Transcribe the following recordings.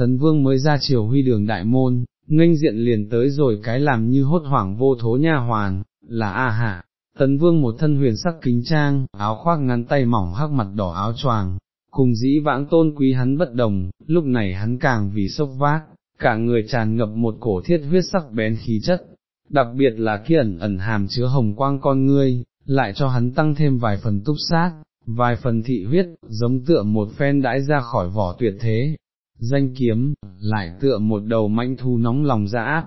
tấn vương mới ra chiều huy đường đại môn, nghênh diện liền tới rồi cái làm như hốt hoảng vô thố nha hoàn, là A Hạ. Tấn vương một thân huyền sắc kính trang, áo khoác ngắn tay mỏng hắc mặt đỏ áo choàng, cùng dĩ vãng tôn quý hắn bất đồng, lúc này hắn càng vì sốc vác, cả người tràn ngập một cổ thiết huyết sắc bén khí chất, đặc biệt là kia ẩn ẩn hàm chứa hồng quang con ngươi, lại cho hắn tăng thêm vài phần túc sát, vài phần thị huyết, giống tựa một phen đãi ra khỏi vỏ tuyệt thế, danh kiếm, lại tựa một đầu manh thu nóng lòng ra áp.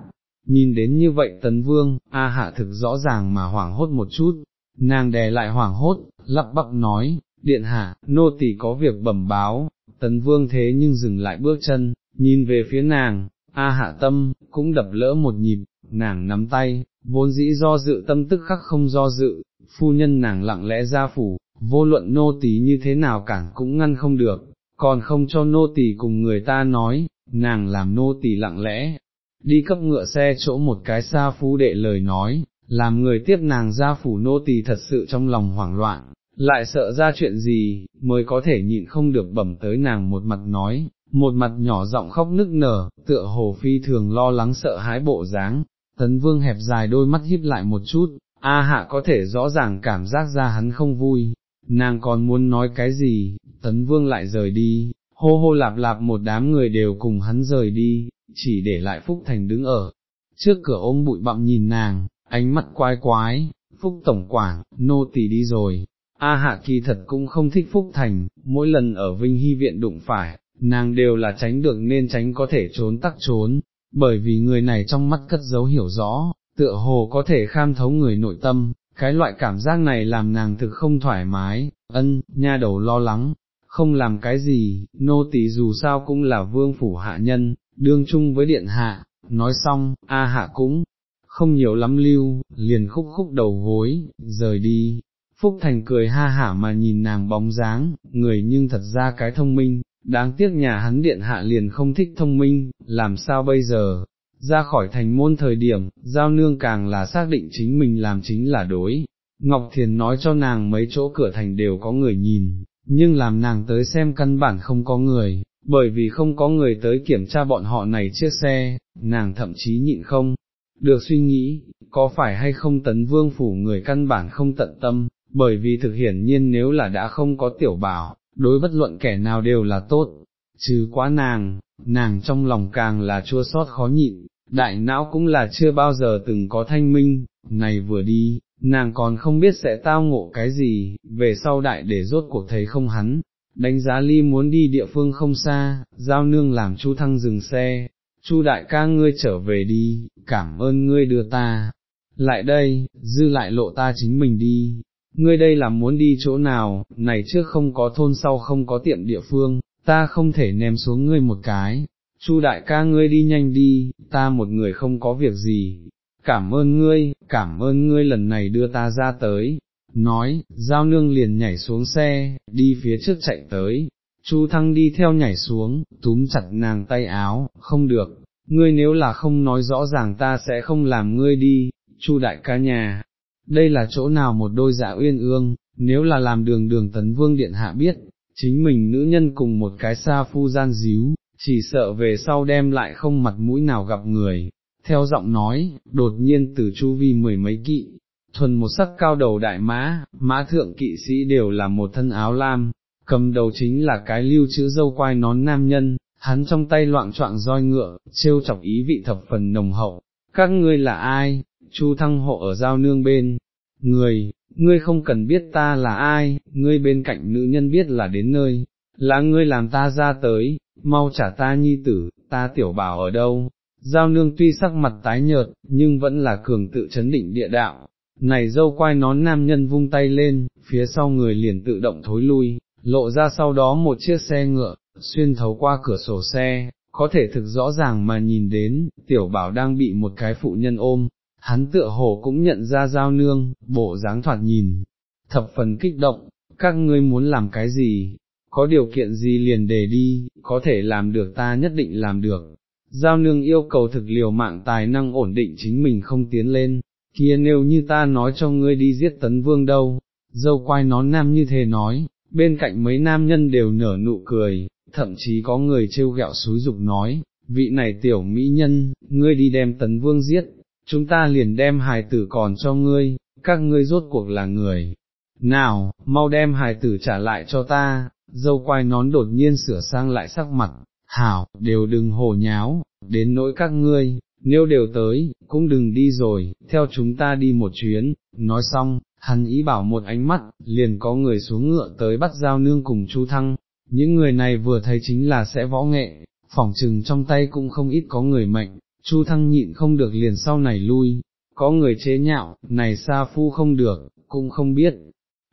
Nhìn đến như vậy tấn vương, A hạ thực rõ ràng mà hoảng hốt một chút, nàng đè lại hoảng hốt, lắp bắp nói, điện hạ, nô tỳ có việc bẩm báo, tấn vương thế nhưng dừng lại bước chân, nhìn về phía nàng, A hạ tâm, cũng đập lỡ một nhịp, nàng nắm tay, vốn dĩ do dự tâm tức khắc không do dự, phu nhân nàng lặng lẽ ra phủ, vô luận nô tỳ như thế nào cản cũng ngăn không được, còn không cho nô tỳ cùng người ta nói, nàng làm nô tỳ lặng lẽ, đi cấp ngựa xe chỗ một cái xa phú đệ lời nói, làm người tiếp nàng ra phủ nô tỳ thật sự trong lòng hoảng loạn, lại sợ ra chuyện gì, mới có thể nhịn không được bẩm tới nàng một mặt nói, một mặt nhỏ giọng khóc nức nở, tựa hồ phi thường lo lắng sợ hãi bộ dáng. Tấn vương hẹp dài đôi mắt híp lại một chút, A hạ có thể rõ ràng cảm giác ra hắn không vui, nàng còn muốn nói cái gì, tấn vương lại rời đi, hô hô lạp lạp một đám người đều cùng hắn rời đi, chỉ để lại Phúc Thành đứng ở, trước cửa ôm bụi bặm nhìn nàng, ánh mắt quái quái, Phúc Tổng Quảng, nô tỳ đi rồi, A Hạ kỳ thật cũng không thích Phúc Thành, mỗi lần ở Vinh Hy Viện đụng phải, nàng đều là tránh được nên tránh có thể trốn tắc trốn, bởi vì người này trong mắt cất dấu hiểu rõ, tựa hồ có thể kham thấu người nội tâm, cái loại cảm giác này làm nàng thực không thoải mái, ân, nha đầu lo lắng, không làm cái gì, nô tỳ dù sao cũng là vương phủ hạ nhân, đương chung với điện hạ, nói xong, A hạ cũng không nhiều lắm lưu, liền khúc khúc đầu gối, rời đi. Phúc Thành cười ha hả mà nhìn nàng bóng dáng, người nhưng thật ra cái thông minh, đáng tiếc nhà hắn điện hạ liền không thích thông minh, làm sao bây giờ, ra khỏi thành môn thời điểm, giao nương càng là xác định chính mình làm chính là đối. Ngọc Thiền nói cho nàng mấy chỗ cửa thành đều có người nhìn, nhưng làm nàng tới xem căn bản không có người, bởi vì không có người tới kiểm tra bọn họ này chiếc xe, nàng thậm chí nhịn không, được suy nghĩ, có phải hay không tấn vương phủ người căn bản không tận tâm, bởi vì thực hiển nhiên nếu là đã không có tiểu bảo, đối bất luận kẻ nào đều là tốt, trừ quá nàng, nàng trong lòng càng là chua xót khó nhịn, đại não cũng là chưa bao giờ từng có thanh minh, này vừa đi, nàng còn không biết sẽ tao ngộ cái gì, về sau đại để rốt cuộc thấy không hắn, đánh giá ly muốn đi địa phương không xa, giao nương làm chu thăng dừng xe, chu đại ca ngươi trở về đi, cảm ơn ngươi đưa ta, lại đây, dư lại lộ ta chính mình đi, ngươi đây là muốn đi chỗ nào, này trước không có thôn sau không có tiệm địa phương, ta không thể ném xuống ngươi một cái, Chu đại ca ngươi đi nhanh đi, ta một người không có việc gì, cảm ơn ngươi, cảm ơn ngươi lần này đưa ta ra tới, nói, giao nương liền nhảy xuống xe, đi phía trước chạy tới, Chu thăng đi theo nhảy xuống, túm chặt nàng tay áo, không được, ngươi nếu là không nói rõ ràng ta sẽ không làm ngươi đi, Chu đại ca nhà, đây là chỗ nào một đôi dạ uyên ương, nếu là làm đường đường tấn vương điện hạ biết, chính mình nữ nhân cùng một cái xa phu gian díu, chỉ sợ về sau đem lại không mặt mũi nào gặp người, theo giọng nói, đột nhiên từ chu vi mười mấy kỵ, thuần một sắc cao đầu đại mã, mã thượng kỵ sĩ đều là một thân áo lam, cầm đầu chính là cái lưu chữ dâu quai nón nam nhân, hắn trong tay loạn trọng roi ngựa, trêu chọc ý vị thập phần nồng hậu, các ngươi là ai, chu thăng hộ ở giao nương bên, người, ngươi không cần biết ta là ai, ngươi bên cạnh nữ nhân biết là đến nơi, là ngươi làm ta ra tới, mau trả ta nhi tử, ta tiểu bảo ở đâu, giao nương tuy sắc mặt tái nhợt, nhưng vẫn là cường tự chấn định địa đạo, này dâu quai nón nam nhân vung tay lên, phía sau người liền tự động thối lui, lộ ra sau đó một chiếc xe ngựa, xuyên thấu qua cửa sổ xe, có thể thực rõ ràng mà nhìn đến, tiểu bảo đang bị một cái phụ nhân ôm, hắn tựa hồ cũng nhận ra giao nương, bộ dáng thoạt nhìn, thập phần kích động, các ngươi muốn làm cái gì, có điều kiện gì liền đề đi, có thể làm được ta nhất định làm được. Giao nương yêu cầu thực liều mạng tài năng ổn định chính mình không tiến lên, kia nếu như ta nói cho ngươi đi giết tấn vương đâu, dâu quai nón nam như thế nói, bên cạnh mấy nam nhân đều nở nụ cười, thậm chí có người trêu ghẹo xúi dục nói, vị này tiểu mỹ nhân, ngươi đi đem tấn vương giết, chúng ta liền đem hài tử còn cho ngươi, các ngươi rốt cuộc là người. Nào, mau đem hài tử trả lại cho ta, dâu quai nón đột nhiên sửa sang lại sắc mặt, hảo, đều đừng hồ nháo, đến nỗi các ngươi, nếu đều tới, cũng đừng đi rồi, theo chúng ta đi một chuyến, nói xong, hắn ý bảo một ánh mắt, liền có người xuống ngựa tới bắt giao nương cùng chu thăng, những người này vừa thấy chính là sẽ võ nghệ, phỏng trừng trong tay cũng không ít có người mệnh, chu thăng nhịn không được liền sau này lui, có người chế nhạo, này xa phu không được, cũng không biết,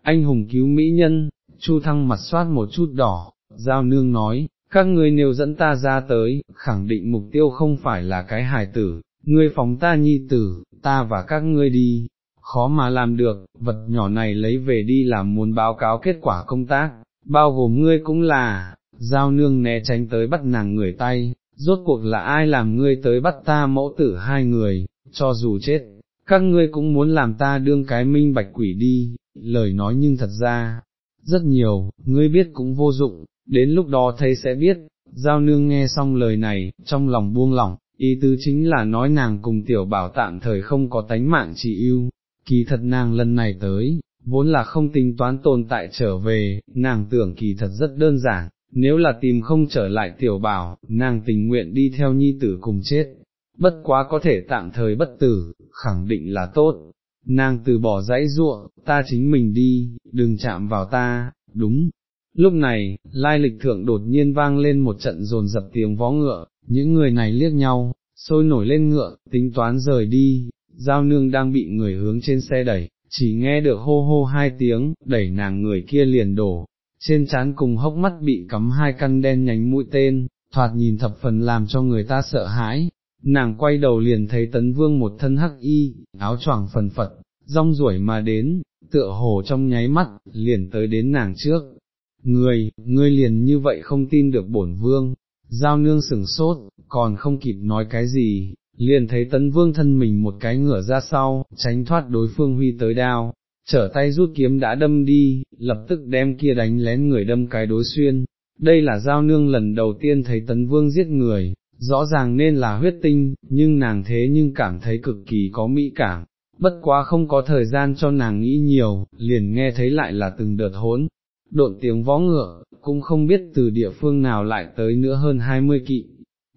anh hùng cứu mỹ nhân, chu thăng mặt soát một chút đỏ, giao nương nói, các ngươi nếu dẫn ta ra tới, khẳng định mục tiêu không phải là cái hài tử, ngươi phóng ta nhi tử, ta và các ngươi đi, khó mà làm được, vật nhỏ này lấy về đi làm muốn báo cáo kết quả công tác, bao gồm ngươi cũng là, giao nương né tránh tới bắt nàng người tay, rốt cuộc là ai làm ngươi tới bắt ta mẫu tử hai người, cho dù chết, các ngươi cũng muốn làm ta đương cái minh bạch quỷ đi, lời nói nhưng thật ra, rất nhiều, ngươi biết cũng vô dụng, đến lúc đó thấy sẽ biết, giao nương nghe xong lời này, trong lòng buông lỏng, ý tứ chính là nói nàng cùng tiểu bảo tạm thời không có tánh mạng chỉ yêu, kỳ thật nàng lần này tới, vốn là không tính toán tồn tại trở về, nàng tưởng kỳ thật rất đơn giản, nếu là tìm không trở lại tiểu bảo, nàng tình nguyện đi theo nhi tử cùng chết, bất quá có thể tạm thời bất tử, khẳng định là tốt, nàng từ bỏ dãy ruộng, ta chính mình đi, đừng chạm vào ta, đúng. Lúc này, lai lịch thượng đột nhiên vang lên một trận rồn dập tiếng vó ngựa, những người này liếc nhau, sôi nổi lên ngựa, tính toán rời đi, giao nương đang bị người hướng trên xe đẩy, chỉ nghe được hô hô hai tiếng, đẩy nàng người kia liền đổ, trên trán cùng hốc mắt bị cắm hai căn đen nhánh mũi tên, thoạt nhìn thập phần làm cho người ta sợ hãi, nàng quay đầu liền thấy tấn vương một thân hắc y, áo choàng phần phật, rong ruổi mà đến, tựa hồ trong nháy mắt, liền tới đến nàng trước. Người, ngươi liền như vậy không tin được bổn vương, giao nương sừng sốt, còn không kịp nói cái gì, liền thấy tấn vương thân mình một cái ngửa ra sau, tránh thoát đối phương huy tới đao, trở tay rút kiếm đã đâm đi, lập tức đem kia đánh lén người đâm cái đối xuyên. Đây là giao nương lần đầu tiên thấy tấn vương giết người, rõ ràng nên là huyết tinh, nhưng nàng thế nhưng cảm thấy cực kỳ có mỹ cảm, bất quá không có thời gian cho nàng nghĩ nhiều, liền nghe thấy lại là từng đợt hỗn, độn tiếng vó ngựa, cũng không biết từ địa phương nào lại tới nữa hơn hai mươi kỵ.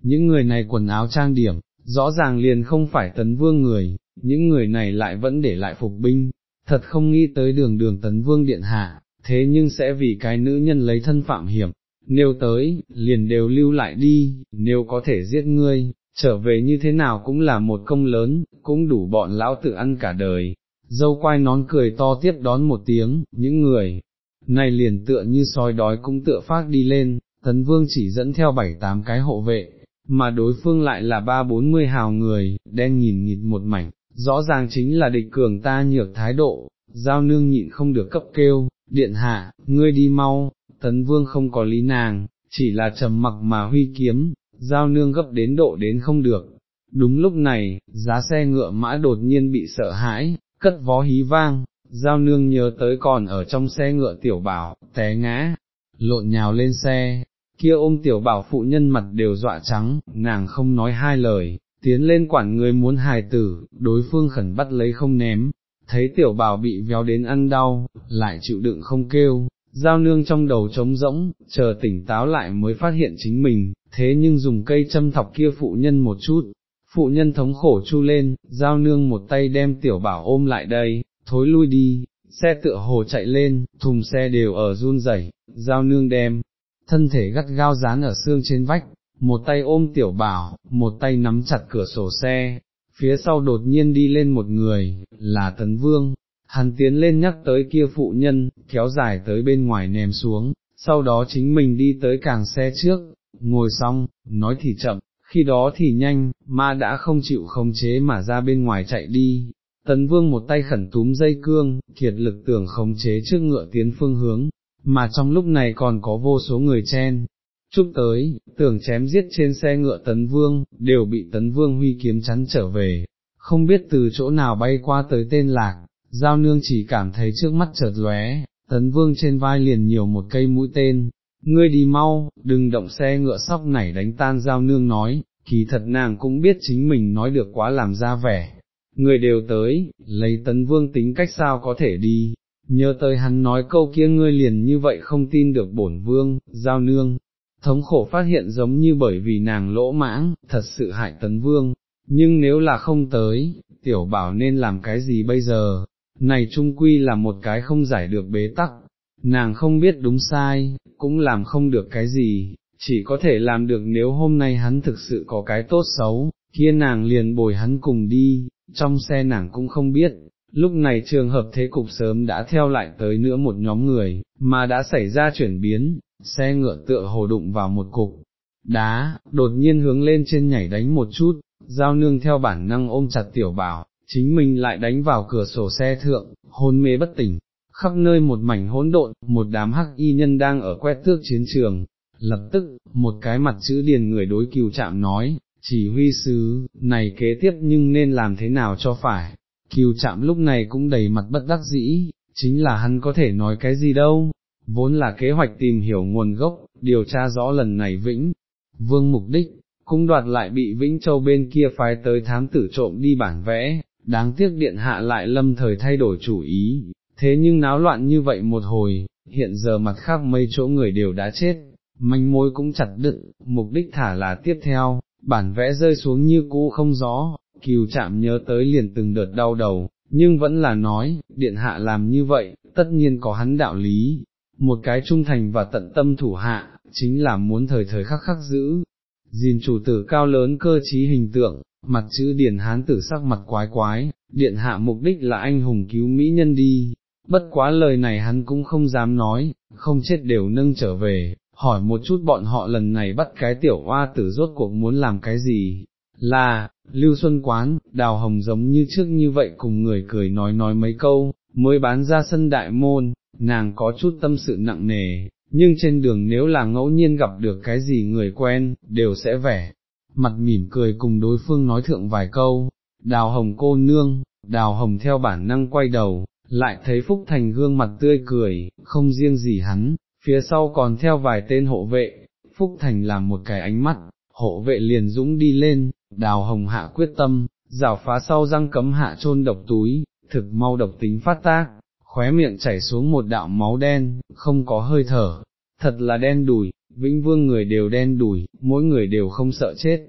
Những người này quần áo trang điểm, rõ ràng liền không phải tấn vương người, những người này lại vẫn để lại phục binh, thật không nghĩ tới đường đường tấn vương điện hạ, thế nhưng sẽ vì cái nữ nhân lấy thân phạm hiểm, nêu tới, liền đều lưu lại đi, nếu có thể giết ngươi, trở về như thế nào cũng là một công lớn, cũng đủ bọn lão tự ăn cả đời. Dâu quai nón cười to tiếp đón một tiếng, những người, này liền tựa như sói đói cũng tựa phát đi lên, tấn vương chỉ dẫn theo bảy tám cái hộ vệ, mà đối phương lại là ba bốn mươi hào người, đen nhìn nghịt một mảnh, rõ ràng chính là địch cường ta nhược thái độ, giao nương nhịn không được cấp kêu, điện hạ, ngươi đi mau, tấn vương không có lý nàng, chỉ là trầm mặc mà huy kiếm, giao nương gấp đến độ đến không được. Đúng lúc này, giá xe ngựa mã đột nhiên bị sợ hãi, cất vó hí vang, giao nương nhớ tới còn ở trong xe ngựa tiểu bảo, té ngã, lộn nhào lên xe, kia ôm tiểu bảo phụ nhân mặt đều dọa trắng, nàng không nói hai lời, tiến lên quản người muốn hài tử, đối phương khẩn bắt lấy không ném, thấy tiểu bảo bị véo đến ăn đau, lại chịu đựng không kêu, giao nương trong đầu trống rỗng, chờ tỉnh táo lại mới phát hiện chính mình, thế nhưng dùng cây châm thọc kia phụ nhân một chút, phụ nhân thống khổ chu lên, giao nương một tay đem tiểu bảo ôm lại đây, thối lui đi, xe tựa hồ chạy lên, thùng xe đều ở run rẩy, giao nương đem, thân thể gắt gao dán ở xương trên vách, một tay ôm tiểu bảo, một tay nắm chặt cửa sổ xe, phía sau đột nhiên đi lên một người, là Tấn Vương, hắn tiến lên nhắc tới kia phụ nhân, kéo dài tới bên ngoài ném xuống, sau đó chính mình đi tới càng xe trước, ngồi xong, nói thì chậm, khi đó thì nhanh, ma đã không chịu không chế mà ra bên ngoài chạy đi. Tấn vương một tay khẩn túm dây cương, kiệt lực tưởng khống chế trước ngựa tiến phương hướng, mà trong lúc này còn có vô số người chen, chúc tới, tưởng chém giết trên xe ngựa tấn vương, đều bị tấn vương huy kiếm chắn trở về, không biết từ chỗ nào bay qua tới tên lạc, giao nương chỉ cảm thấy trước mắt chợt lóe, tấn vương trên vai liền nhiều một cây mũi tên, ngươi đi mau, đừng động xe ngựa sóc nảy đánh tan giao nương nói, kỳ thật nàng cũng biết chính mình nói được quá làm ra vẻ, người đều tới, lấy tấn vương tính cách sao có thể đi, nhớ tới hắn nói câu kia ngươi liền như vậy không tin được bổn vương, giao nương, thống khổ phát hiện giống như bởi vì nàng lỗ mãng, thật sự hại tấn vương, nhưng nếu là không tới, tiểu bảo nên làm cái gì bây giờ, này trung quy là một cái không giải được bế tắc, nàng không biết đúng sai, cũng làm không được cái gì, chỉ có thể làm được nếu hôm nay hắn thực sự có cái tốt xấu, kia nàng liền bồi hắn cùng đi, trong xe nàng cũng không biết, lúc này trường hợp thế cục sớm đã theo lại tới nữa một nhóm người, mà đã xảy ra chuyển biến, xe ngựa tựa hồ đụng vào một cục, đá, đột nhiên hướng lên trên nhảy đánh một chút, giao nương theo bản năng ôm chặt tiểu bảo, chính mình lại đánh vào cửa sổ xe thượng, hôn mê bất tỉnh, khắp nơi một mảnh hỗn độn, một đám hắc y nhân đang ở quét tước chiến trường, lập tức, một cái mặt chữ điền người đối cừu chạm nói, chỉ huy sứ, này kế tiếp nhưng nên làm thế nào cho phải, cừu chạm lúc này cũng đầy mặt bất đắc dĩ, chính là hắn có thể nói cái gì đâu, vốn là kế hoạch tìm hiểu nguồn gốc, điều tra rõ lần này Vĩnh, Vương mục đích, cũng đoạt lại bị Vĩnh Châu bên kia phái tới thám tử trộm đi bản vẽ, đáng tiếc điện hạ lại lâm thời thay đổi chủ ý, thế nhưng náo loạn như vậy một hồi, hiện giờ mặt khác mấy chỗ người đều đã chết, manh mối cũng chặt đựng, mục đích thả là tiếp theo, bản vẽ rơi xuống như cũ không rõ, kiều chạm nhớ tới liền từng đợt đau đầu, nhưng vẫn là nói, điện hạ làm như vậy, tất nhiên có hắn đạo lý, một cái trung thành và tận tâm thủ hạ, chính là muốn thời thời khắc khắc giữ, dìn chủ tử cao lớn cơ trí hình tượng, mặt chữ điển hán tử sắc mặt quái quái, điện hạ mục đích là anh hùng cứu mỹ nhân đi, bất quá lời này hắn cũng không dám nói, không chết đều nâng trở về, hỏi một chút bọn họ lần này bắt cái tiểu hoa tử rốt cuộc muốn làm cái gì, là, Lưu Xuân Quán, Đào Hồng giống như trước như vậy cùng người cười nói nói mấy câu, mới bán ra sân đại môn, nàng có chút tâm sự nặng nề, nhưng trên đường nếu là ngẫu nhiên gặp được cái gì người quen, đều sẽ vẻ, mặt mỉm cười cùng đối phương nói thượng vài câu, Đào Hồng cô nương, Đào Hồng theo bản năng quay đầu, lại thấy Phúc Thành gương mặt tươi cười, không riêng gì hắn, phía sau còn theo vài tên hộ vệ, Phúc Thành làm một cái ánh mắt, hộ vệ liền dũng đi lên, đào hồng hạ quyết tâm, rào phá sau răng cấm hạ trôn độc túi, thực mau độc tính phát tác, khóe miệng chảy xuống một đạo máu đen, không có hơi thở, thật là đen đùi, vĩnh vương người đều đen đùi, mỗi người đều không sợ chết.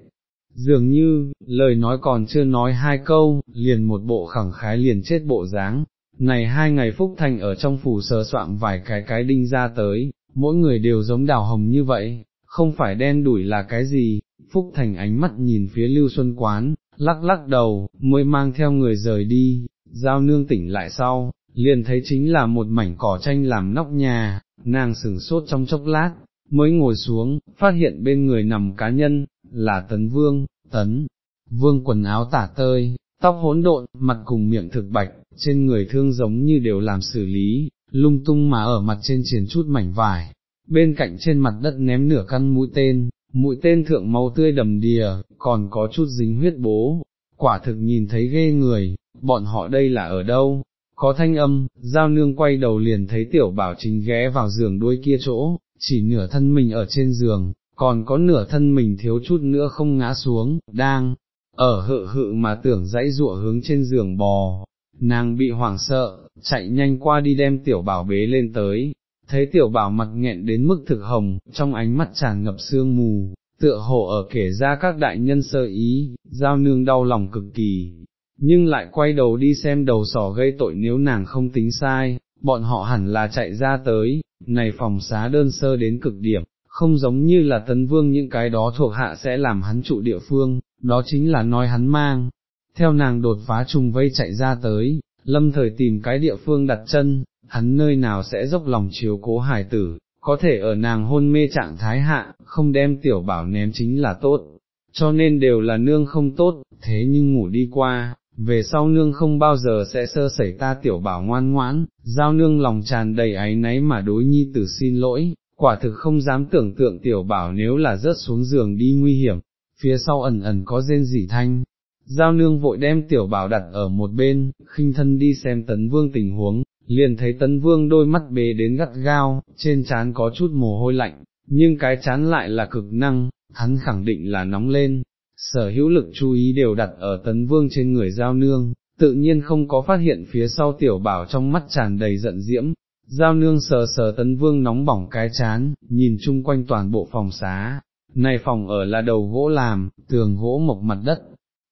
Dường như, lời nói còn chưa nói hai câu, liền một bộ khẳng khái liền chết bộ dáng, này hai ngày Phúc Thành ở trong phủ sờ soạn vài cái cái đinh ra tới, mỗi người đều giống đào hồng như vậy, không phải đen đủi là cái gì, Phúc Thành ánh mắt nhìn phía Lưu Xuân Quán, lắc lắc đầu, mới mang theo người rời đi, giao nương tỉnh lại sau, liền thấy chính là một mảnh cỏ tranh làm nóc nhà, nàng sửng sốt trong chốc lát, mới ngồi xuống, phát hiện bên người nằm cá nhân, là Tấn Vương, Tấn, Vương quần áo tả tơi, tóc hỗn độn, mặt cùng miệng thực bạch, trên người thương giống như đều làm xử lý, lung tung mà ở mặt trên triển chút mảnh vải, bên cạnh trên mặt đất ném nửa căn mũi tên, mũi tên thượng máu tươi đầm đìa, còn có chút dính huyết bố, quả thực nhìn thấy ghê người, bọn họ đây là ở đâu? Có thanh âm, giao nương quay đầu liền thấy tiểu bảo chính ghé vào giường đuôi kia chỗ, chỉ nửa thân mình ở trên giường, còn có nửa thân mình thiếu chút nữa không ngã xuống, đang, ở hự hự mà tưởng dãy rụa hướng trên giường bò, nàng bị hoảng sợ, chạy nhanh qua đi đem tiểu bảo bế lên tới, thấy tiểu bảo mặt nghẹn đến mức thực hồng, trong ánh mắt tràn ngập sương mù, tựa hồ ở kể ra các đại nhân sơ ý, giao nương đau lòng cực kỳ, nhưng lại quay đầu đi xem đầu sỏ gây tội nếu nàng không tính sai, bọn họ hẳn là chạy ra tới, này phòng xá đơn sơ đến cực điểm, không giống như là tấn vương những cái đó thuộc hạ sẽ làm hắn trụ địa phương, đó chính là nói hắn mang. Theo nàng đột phá trùng vây chạy ra tới, lâm thời tìm cái địa phương đặt chân, hắn nơi nào sẽ dốc lòng chiếu cố hài tử, có thể ở nàng hôn mê trạng thái hạ, không đem tiểu bảo ném chính là tốt, cho nên đều là nương không tốt, thế nhưng ngủ đi qua, về sau nương không bao giờ sẽ sơ sẩy ta tiểu bảo ngoan ngoãn, giao nương lòng tràn đầy áy náy mà đối nhi tử xin lỗi, quả thực không dám tưởng tượng tiểu bảo nếu là rớt xuống giường đi nguy hiểm, phía sau ẩn ẩn có rên rỉ thanh. Giao nương vội đem tiểu bảo đặt ở một bên, khinh thân đi xem tấn vương tình huống, liền thấy tấn vương đôi mắt bế đến gắt gao, trên trán có chút mồ hôi lạnh, nhưng cái chán lại là cực năng, hắn khẳng định là nóng lên, sở hữu lực chú ý đều đặt ở tấn vương trên người giao nương, tự nhiên không có phát hiện phía sau tiểu bảo trong mắt tràn đầy giận diễm, giao nương sờ sờ tấn vương nóng bỏng cái chán, nhìn chung quanh toàn bộ phòng xá, này phòng ở là đầu gỗ làm, tường gỗ mộc mặt đất,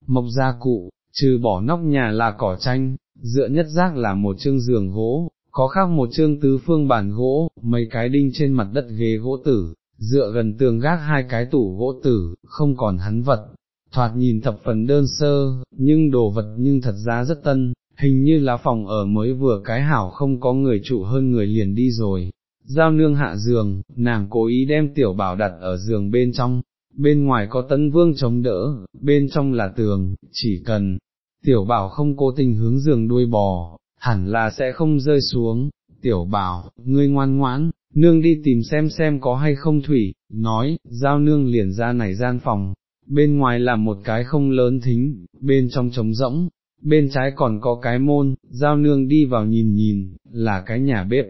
mộc gia cụ, trừ bỏ nóc nhà là cỏ tranh, dựa nhất giác là một chương giường gỗ, có khác một chương tứ phương bàn gỗ, mấy cái đinh trên mặt đất ghế gỗ tử, dựa gần tường gác hai cái tủ gỗ tử, không còn hắn vật, thoạt nhìn thập phần đơn sơ, nhưng đồ vật nhưng thật ra rất tân, hình như là phòng ở mới vừa cái hảo không có người trụ hơn người liền đi rồi. Giao nương hạ giường, nàng cố ý đem tiểu bảo đặt ở giường bên trong, bên ngoài có tấn vương chống đỡ, bên trong là tường, chỉ cần, tiểu bảo không cố tình hướng giường đuôi bò, hẳn là sẽ không rơi xuống, tiểu bảo, ngươi ngoan ngoãn, nương đi tìm xem xem có hay không thủy, nói, giao nương liền ra này gian phòng, bên ngoài là một cái không lớn thính, bên trong trống rỗng, bên trái còn có cái môn, giao nương đi vào nhìn nhìn, là cái nhà bếp,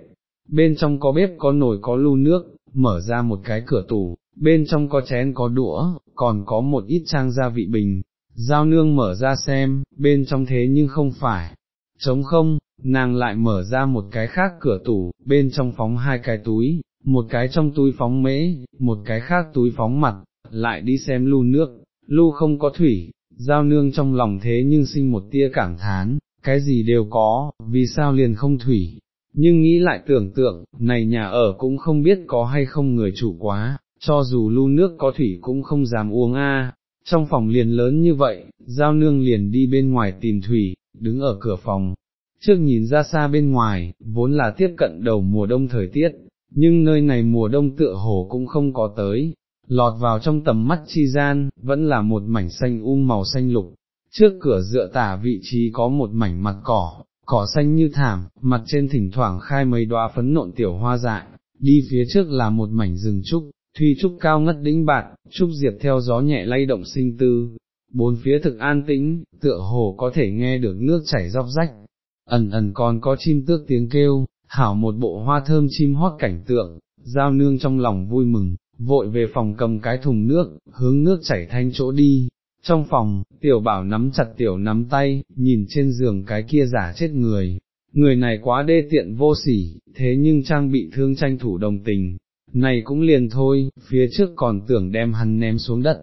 bên trong có bếp có nồi có lu nước, mở ra một cái cửa tủ, bên trong có chén có đũa, còn có một ít trang gia vị bình, giao nương mở ra xem, bên trong thế nhưng không phải, trống không, nàng lại mở ra một cái khác cửa tủ, bên trong phóng hai cái túi, một cái trong túi phóng mễ, một cái khác túi phóng mặt, lại đi xem lu nước, lu không có thủy, giao nương trong lòng thế nhưng sinh một tia cảm thán, cái gì đều có, vì sao liền không thủy, nhưng nghĩ lại tưởng tượng, này nhà ở cũng không biết có hay không người chủ quá, cho dù lu nước có thủy cũng không dám uống a. Trong phòng liền lớn như vậy, giao nương liền đi bên ngoài tìm thủy, đứng ở cửa phòng, trước nhìn ra xa bên ngoài, vốn là tiếp cận đầu mùa đông thời tiết, nhưng nơi này mùa đông tựa hồ cũng không có tới, lọt vào trong tầm mắt chi gian, vẫn là một mảnh xanh um màu xanh lục, trước cửa dựa tả vị trí có một mảnh mặt cỏ, cỏ xanh như thảm, mặt trên thỉnh thoảng khai mấy đóa phấn nộn tiểu hoa dại, đi phía trước là một mảnh rừng trúc, thuy trúc cao ngất đĩnh bạt, trúc diệp theo gió nhẹ lay động sinh tư, bốn phía thực an tĩnh, tựa hồ có thể nghe được nước chảy róc rách, ẩn ẩn còn có chim tước tiếng kêu, hảo một bộ hoa thơm chim hót cảnh tượng, giao nương trong lòng vui mừng, vội về phòng cầm cái thùng nước, hướng nước chảy thanh chỗ đi. Trong phòng, tiểu bảo nắm chặt tiểu nắm tay, nhìn trên giường cái kia giả chết người, người này quá đê tiện vô sỉ, thế nhưng trang bị thương tranh thủ đồng tình, này cũng liền thôi, phía trước còn tưởng đem hắn ném xuống đất,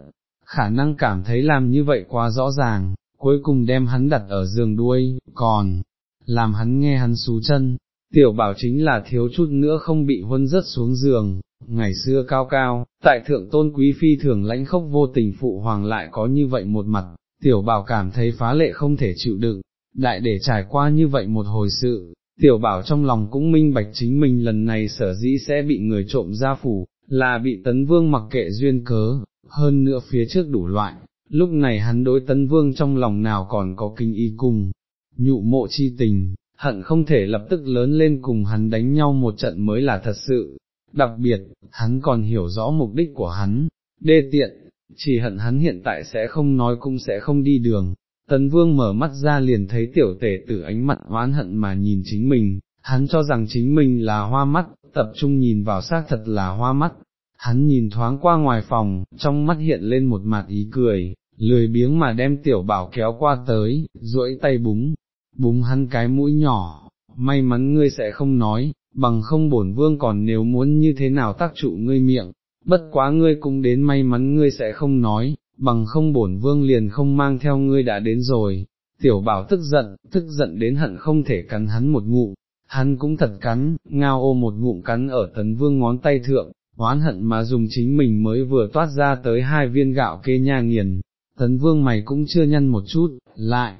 khả năng cảm thấy làm như vậy quá rõ ràng, cuối cùng đem hắn đặt ở giường đuôi, còn, làm hắn nghe hắn xú chân, tiểu bảo chính là thiếu chút nữa không bị huân rớt xuống giường, ngày xưa cao cao, tại thượng tôn quý phi thường lãnh khốc vô tình phụ hoàng lại có như vậy một mặt, tiểu bảo cảm thấy phá lệ không thể chịu đựng, đại để trải qua như vậy một hồi sự, tiểu bảo trong lòng cũng minh bạch chính mình lần này sở dĩ sẽ bị người trộm ra phủ, là bị tấn vương mặc kệ duyên cớ, hơn nữa phía trước đủ loại, lúc này hắn đối tấn vương trong lòng nào còn có kinh y cùng, nhụ mộ chi tình, hận không thể lập tức lớn lên cùng hắn đánh nhau một trận mới là thật sự, đặc biệt, hắn còn hiểu rõ mục đích của hắn, đê tiện, chỉ hận hắn hiện tại sẽ không nói cũng sẽ không đi đường. Tấn Vương mở mắt ra liền thấy tiểu tể tử ánh mặt oán hận mà nhìn chính mình, hắn cho rằng chính mình là hoa mắt, tập trung nhìn vào xác thật là hoa mắt, hắn nhìn thoáng qua ngoài phòng, trong mắt hiện lên một mặt ý cười, lười biếng mà đem tiểu bảo kéo qua tới, duỗi tay búng, búng hắn cái mũi nhỏ, may mắn ngươi sẽ không nói, bằng không bổn vương còn nếu muốn như thế nào tác trụ ngươi miệng, bất quá ngươi cũng đến may mắn ngươi sẽ không nói, bằng không bổn vương liền không mang theo ngươi đã đến rồi. Tiểu bảo tức giận, tức giận đến hận không thể cắn hắn một ngụm, hắn cũng thật cắn, ngao ô một ngụm cắn ở tấn vương ngón tay thượng, oán hận mà dùng chính mình mới vừa toát ra tới hai viên gạo kê nha nghiền, tấn vương mày cũng chưa nhăn một chút, lại,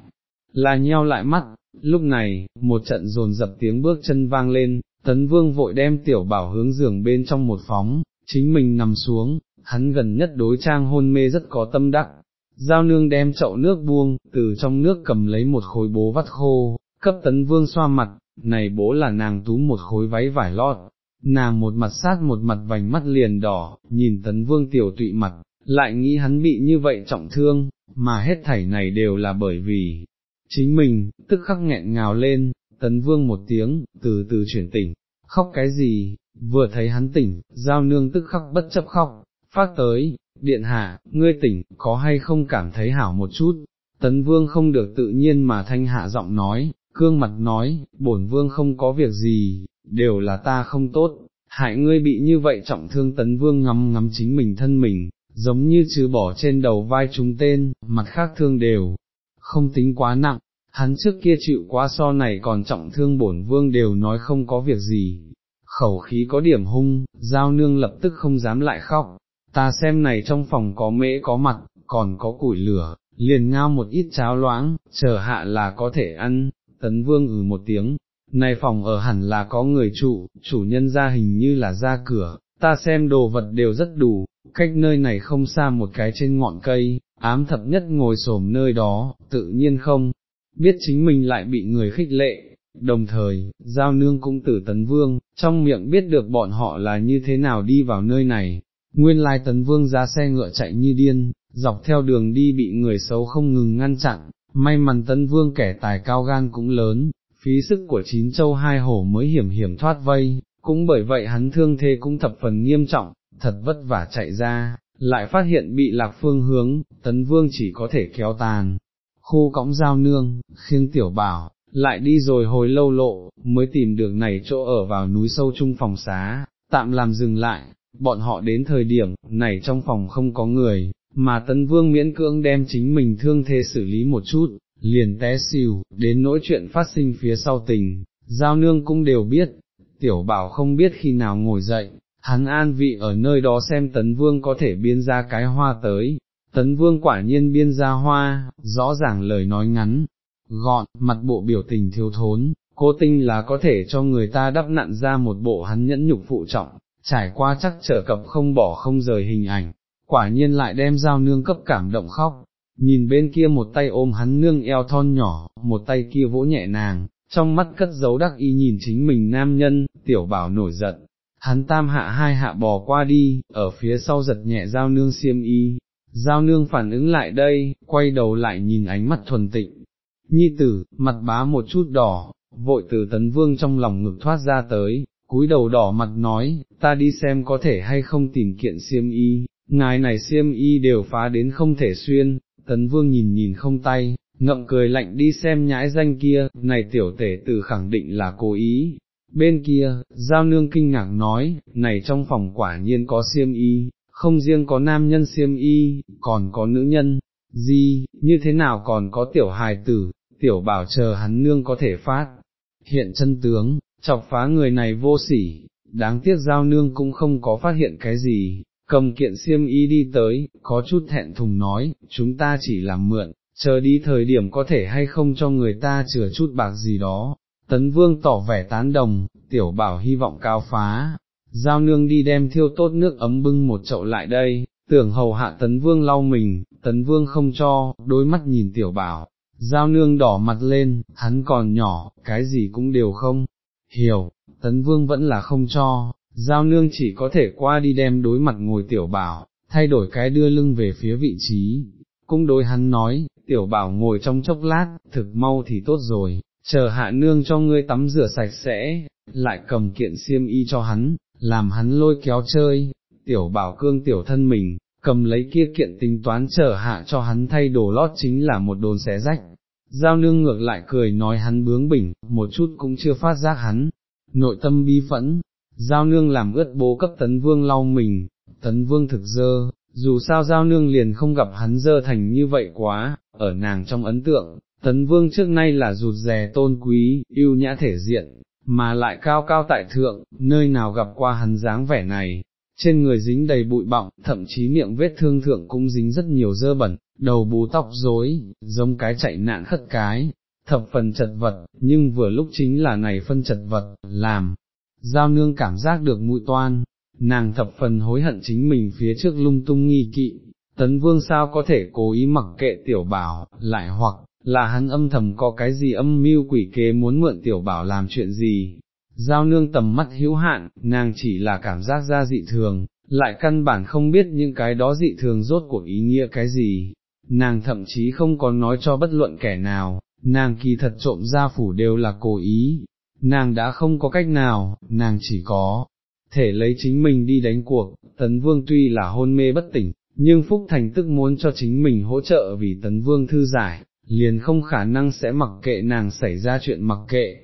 là nheo lại mắt, lúc này, một trận rồn dập tiếng bước chân vang lên, tấn vương vội đem tiểu bảo hướng giường bên trong một phóng, chính mình nằm xuống, hắn gần nhất đối trang hôn mê rất có tâm đắc. Giao nương đem chậu nước buông, từ trong nước cầm lấy một khối bố vắt khô, cấp tấn vương xoa mặt, này bố là nàng tú một khối váy vải lót, nàng một mặt sát một mặt vành mắt liền đỏ, nhìn tấn vương tiểu tụy mặt, lại nghĩ hắn bị như vậy trọng thương, mà hết thảy này đều là bởi vì, chính mình, tức khắc nghẹn ngào lên, tấn vương một tiếng, từ từ chuyển tỉnh, khóc cái gì, vừa thấy hắn tỉnh, giao nương tức khắc bất chấp khóc, phát tới, điện hạ, ngươi tỉnh, có hay không cảm thấy hảo một chút, tấn vương không được tự nhiên mà thanh hạ giọng nói, cương mặt nói, bổn vương không có việc gì, đều là ta không tốt, hại ngươi bị như vậy trọng thương tấn vương ngắm ngắm chính mình thân mình, giống như chứ bỏ trên đầu vai chúng tên, mặt khác thương đều, không tính quá nặng, hắn trước kia chịu quá so này còn trọng thương bổn vương đều nói không có việc gì, khẩu khí có điểm hung, giao nương lập tức không dám lại khóc, ta xem này trong phòng có mễ có mặt, còn có củi lửa, liền ngao một ít cháo loãng, chờ hạ là có thể ăn, tấn vương ừ một tiếng, này phòng ở hẳn là có người trụ, chủ nhân ra hình như là ra cửa, ta xem đồ vật đều rất đủ, cách nơi này không xa một cái trên ngọn cây, ám thập nhất ngồi xổm nơi đó, tự nhiên không, biết chính mình lại bị người khích lệ, đồng thời, giao nương cũng tử tấn vương, trong miệng biết được bọn họ là như thế nào đi vào nơi này, nguyên lai tấn vương ra xe ngựa chạy như điên, dọc theo đường đi bị người xấu không ngừng ngăn chặn, may mắn tấn vương kẻ tài cao gan cũng lớn, phí sức của chín châu hai hổ mới hiểm hiểm thoát vây, cũng bởi vậy hắn thương thế cũng thập phần nghiêm trọng, thật vất vả chạy ra, lại phát hiện bị lạc phương hướng, tấn vương chỉ có thể kéo tàn, khu cõng giao nương, khiêng tiểu bảo, lại đi rồi hồi lâu lộ, mới tìm được này chỗ ở vào núi sâu trung phòng xá, tạm làm dừng lại, bọn họ đến thời điểm, này trong phòng không có người, mà tấn vương miễn cưỡng đem chính mình thương thế xử lý một chút, liền té xìu, đến nỗi chuyện phát sinh phía sau tình, giao nương cũng đều biết, tiểu bảo không biết khi nào ngồi dậy, hắn an vị ở nơi đó xem tấn vương có thể biên ra cái hoa tới, tấn vương quả nhiên biên ra hoa, rõ ràng lời nói ngắn, gọn, mặt bộ biểu tình thiếu thốn, cố tinh là có thể cho người ta đắp nặn ra một bộ hắn nhẫn nhục phụ trọng, trải qua chắc trở cập không bỏ không rời hình ảnh, quả nhiên lại đem giao nương cấp cảm động khóc, nhìn bên kia một tay ôm hắn nương eo thon nhỏ, một tay kia vỗ nhẹ nàng, trong mắt cất giấu đắc y nhìn chính mình nam nhân, tiểu bảo nổi giận, hắn tam hạ hai hạ bò qua đi, ở phía sau giật nhẹ giao nương xiêm y, giao nương phản ứng lại đây, quay đầu lại nhìn ánh mắt thuần tịnh, nhi tử, mặt bá một chút đỏ, vội từ tấn vương trong lòng ngực thoát ra tới, cúi đầu đỏ mặt nói, ta đi xem có thể hay không tìm kiện xiêm y, ngài này xiêm y đều phá đến không thể xuyên, tấn vương nhìn nhìn không tay, ngậm cười lạnh đi xem nhãi danh kia, này tiểu tể tử khẳng định là cố ý. Bên kia, giao nương kinh ngạc nói, này trong phòng quả nhiên có xiêm y, không riêng có nam nhân xiêm y, còn có nữ nhân, gì, như thế nào còn có tiểu hài tử, tiểu bảo chờ hắn nương có thể phát. Hiện chân tướng, chọc phá người này vô sỉ, đáng tiếc giao nương cũng không có phát hiện cái gì, cầm kiện xiêm y đi tới, có chút thẹn thùng nói, chúng ta chỉ làm mượn, chờ đi thời điểm có thể hay không cho người ta chừa chút bạc gì đó. Tấn vương tỏ vẻ tán đồng, tiểu bảo hy vọng cao phá, giao nương đi đem thiêu tốt nước ấm bưng một chậu lại đây, tưởng hầu hạ tấn vương lau mình, tấn vương không cho, đôi mắt nhìn tiểu bảo, giao nương đỏ mặt lên, hắn còn nhỏ, cái gì cũng đều không, hiểu, tấn vương vẫn là không cho, giao nương chỉ có thể qua đi đem đối mặt ngồi tiểu bảo, thay đổi cái đưa lưng về phía vị trí, cũng đối hắn nói, tiểu bảo ngồi trong chốc lát, thực mau thì tốt rồi, chờ hạ nương cho ngươi tắm rửa sạch sẽ, lại cầm kiện xiêm y cho hắn, làm hắn lôi kéo chơi, tiểu bảo cương tiểu thân mình, cầm lấy kia kiện tính toán chờ hạ cho hắn thay đồ lót chính là một đồn xé rách. Giao nương ngược lại cười nói hắn bướng bỉnh, một chút cũng chưa phát giác hắn, nội tâm bi phẫn, giao nương làm ướt bố cấp tấn vương lau mình, tấn vương thực dơ, dù sao giao nương liền không gặp hắn dơ thành như vậy quá, ở nàng trong ấn tượng, tấn vương trước nay là rụt rè tôn quý, yêu nhã thể diện, mà lại cao cao tại thượng, nơi nào gặp qua hắn dáng vẻ này, trên người dính đầy bụi bọng, thậm chí miệng vết thương thượng cũng dính rất nhiều dơ bẩn, đầu bù tóc rối, giống cái chạy nạn khất cái, thập phần chật vật, nhưng vừa lúc chính là này phân chật vật, làm, giao nương cảm giác được mũi toan, nàng thập phần hối hận chính mình phía trước lung tung nghi kỵ, tấn vương sao có thể cố ý mặc kệ tiểu bảo, lại hoặc, là hắn âm thầm có cái gì âm mưu quỷ kế muốn mượn tiểu bảo làm chuyện gì, giao nương tầm mắt hữu hạn, nàng chỉ là cảm giác ra dị thường, lại căn bản không biết những cái đó dị thường rốt cuộc ý nghĩa cái gì, nàng thậm chí không có nói cho bất luận kẻ nào, nàng kỳ thật trộm gia phủ đều là cố ý, nàng đã không có cách nào, nàng chỉ có thể lấy chính mình đi đánh cuộc, tấn vương tuy là hôn mê bất tỉnh, nhưng Phúc Thành tức muốn cho chính mình hỗ trợ vì tấn vương thư giải, liền không khả năng sẽ mặc kệ nàng xảy ra chuyện mặc kệ.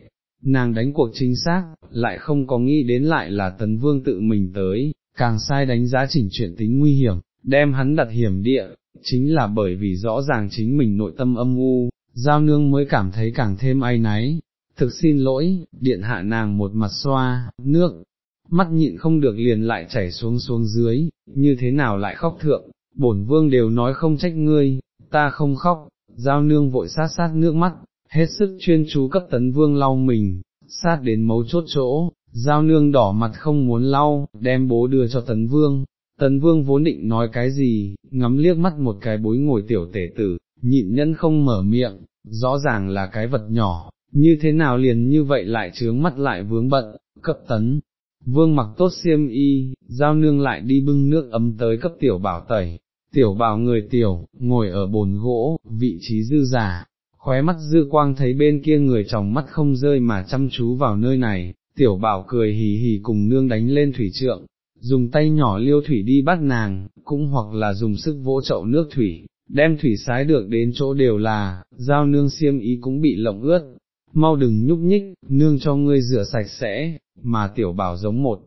Nàng đánh cuộc chính xác, lại không có nghĩ đến lại là tấn vương tự mình tới, càng sai đánh giá chỉnh chuyện tính nguy hiểm, đem hắn đặt hiểm địa, chính là bởi vì rõ ràng chính mình nội tâm âm u, giao nương mới cảm thấy càng thêm ai náy. Thực xin lỗi, điện hạ nàng một mặt xoa, nước, mắt nhịn không được liền lại chảy xuống xuống dưới, như thế nào lại khóc thượng, bổn vương đều nói không trách ngươi, ta không khóc, giao nương vội sát sát nước mắt, hết sức chuyên chú cấp tấn vương lau mình, sát đến mấu chốt chỗ, giao nương đỏ mặt không muốn lau, đem bố đưa cho tấn vương. Tấn vương vốn định nói cái gì, ngắm liếc mắt một cái bối ngồi tiểu tể tử, nhịn nhân không mở miệng, rõ ràng là cái vật nhỏ, như thế nào liền như vậy lại trướng mắt lại vướng bận, cấp tấn, vương mặc tốt xiêm y, giao nương lại đi bưng nước ấm tới cấp tiểu bảo tẩy, tiểu bảo người tiểu, ngồi ở bồn gỗ, vị trí dư giả, khóe mắt dư quang thấy bên kia người chồng mắt không rơi mà chăm chú vào nơi này, tiểu bảo cười hì hì cùng nương đánh lên thủy trượng, dùng tay nhỏ liêu thủy đi bắt nàng, cũng hoặc là dùng sức vỗ chậu nước thủy, đem thủy sái được đến chỗ đều là, giao nương xiêm ý cũng bị lộng ướt, mau đừng nhúc nhích, nương cho ngươi rửa sạch sẽ, mà tiểu bảo giống một.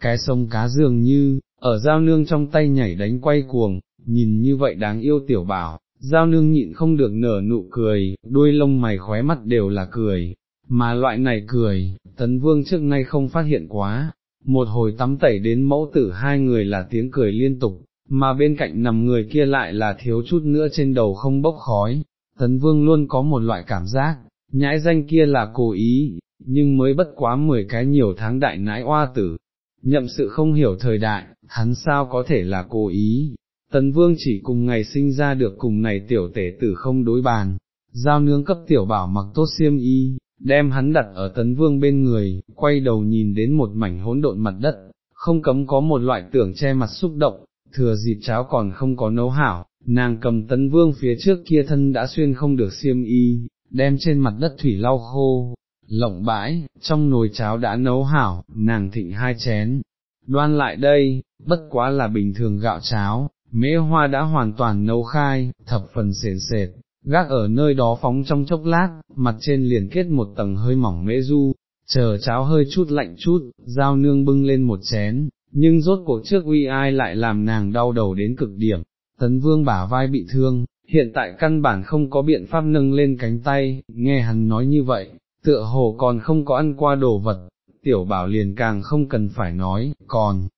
Cái sông cá dường như, ở giao nương trong tay nhảy đánh quay cuồng, nhìn như vậy đáng yêu tiểu bảo, giao nương nhịn không được nở nụ cười, đuôi lông mày khóe mắt đều là cười, mà loại này cười, tấn vương trước nay không phát hiện quá, một hồi tắm tẩy đến mẫu tử hai người là tiếng cười liên tục, mà bên cạnh nằm người kia lại là thiếu chút nữa trên đầu không bốc khói, tấn vương luôn có một loại cảm giác, nhãi danh kia là cố ý, nhưng mới bất quá mười cái nhiều tháng đại nãi oa tử, nhậm sự không hiểu thời đại, hắn sao có thể là cố ý. Tấn vương chỉ cùng ngày sinh ra được cùng này tiểu tể tử không đối bàn, giao nương cấp tiểu bảo mặc tốt xiêm y, đem hắn đặt ở tấn vương bên người, quay đầu nhìn đến một mảnh hỗn độn mặt đất, không cấm có một loại tưởng che mặt xúc động, thừa dịp cháo còn không có nấu hảo, nàng cầm tấn vương phía trước kia thân đã xuyên không được xiêm y, đem trên mặt đất thủy lau khô, lộng bãi, trong nồi cháo đã nấu hảo, nàng thịnh hai chén, đoan lại đây, bất quá là bình thường gạo cháo, mễ hoa đã hoàn toàn nấu khai, thập phần sền sệt, gác ở nơi đó phóng trong chốc lát, mặt trên liền kết một tầng hơi mỏng mễ du, chờ cháo hơi chút lạnh chút, dao nương bưng lên một chén, nhưng rốt cuộc trước uy ai lại làm nàng đau đầu đến cực điểm, tấn vương bả vai bị thương, hiện tại căn bản không có biện pháp nâng lên cánh tay, nghe hắn nói như vậy, tựa hồ còn không có ăn qua đồ vật, tiểu bảo liền càng không cần phải nói, còn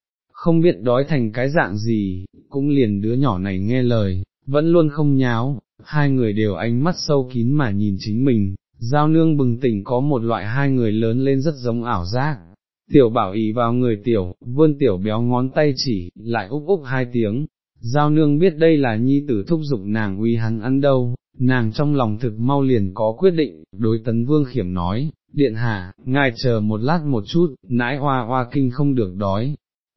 không biết đói thành cái dạng gì, cũng liền đứa nhỏ này nghe lời, vẫn luôn không nháo, hai người đều ánh mắt sâu kín mà nhìn chính mình, giao nương bừng tỉnh có một loại hai người lớn lên rất giống ảo giác. Tiểu bảo ý vào người tiểu, vươn tiểu béo ngón tay chỉ, lại úp úp hai tiếng, Giao nương biết đây là nhi tử thúc giục nàng uy hắn ăn đâu, nàng trong lòng thực mau liền có quyết định, đối tấn vương khiểm nói, điện hạ, ngài chờ một lát một chút, nãi hoa hoa kinh không được đói.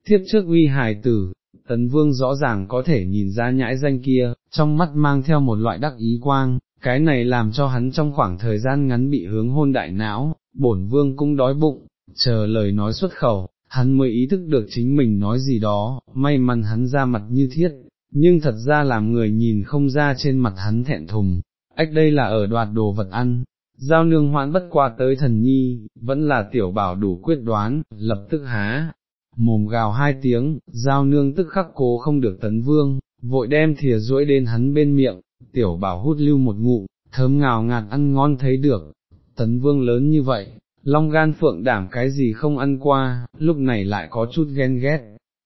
Thiếp trước uy hài tử, tấn vương rõ ràng có thể nhìn ra nhãi danh kia, trong mắt mang theo một loại đắc ý quang, cái này làm cho hắn trong khoảng thời gian ngắn bị hướng hôn đại não, bổn vương cũng đói bụng, chờ lời nói xuất khẩu, hắn mới ý thức được chính mình nói gì đó, may mắn hắn ra mặt như thiết, nhưng thật ra làm người nhìn không ra trên mặt hắn thẹn thùng, ách đây là ở đoạt đồ vật ăn. Giao nương hoãn bất qua tới thần nhi, vẫn là tiểu bảo đủ quyết đoán, lập tức há, mồm gào hai tiếng, giao nương tức khắc cố không được tấn vương, vội đem thìa duỗi đến hắn bên miệng, tiểu bảo hút lưu một ngụm, thơm ngào ngạt ăn ngon thấy được, tấn vương lớn như vậy, long gan phượng đảm cái gì không ăn qua, lúc này lại có chút ghen ghét,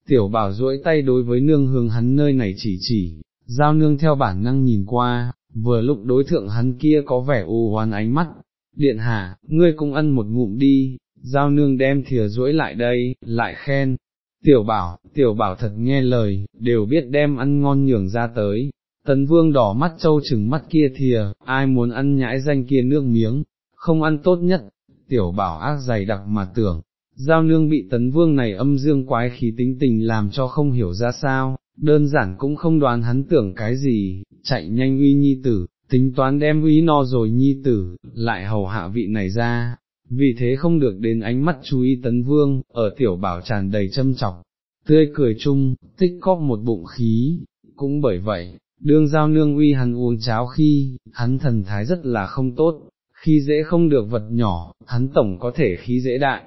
tiểu bảo duỗi tay đối với nương hướng hắn nơi này chỉ chỉ, giao nương theo bản năng nhìn qua, vừa lúc đối thượng hắn kia có vẻ u hoán ánh mắt, điện hạ, ngươi cũng ăn một ngụm đi, giao nương đem thìa duỗi lại đây, lại khen, tiểu bảo, tiểu bảo thật nghe lời, đều biết đem ăn ngon nhường ra tới. Tấn vương đỏ mắt trâu chừng mắt kia thìa, ai muốn ăn nhãi danh kia nước miếng, không ăn tốt nhất, tiểu bảo ác dày đặc mà tưởng, giao nương bị tấn vương này âm dương quái khí tính tình làm cho không hiểu ra sao, đơn giản cũng không đoán hắn tưởng cái gì, chạy nhanh uy nhi tử, tính toán đem uy no rồi nhi tử, lại hầu hạ vị này ra, vì thế không được đến ánh mắt chú ý tấn vương, ở tiểu bảo tràn đầy châm chọc, tươi cười chung, tích cóp một bụng khí, cũng bởi vậy, đương giao nương uy hắn uống cháo khi, hắn thần thái rất là không tốt, khi dễ không được vật nhỏ, hắn tổng có thể khí dễ đại.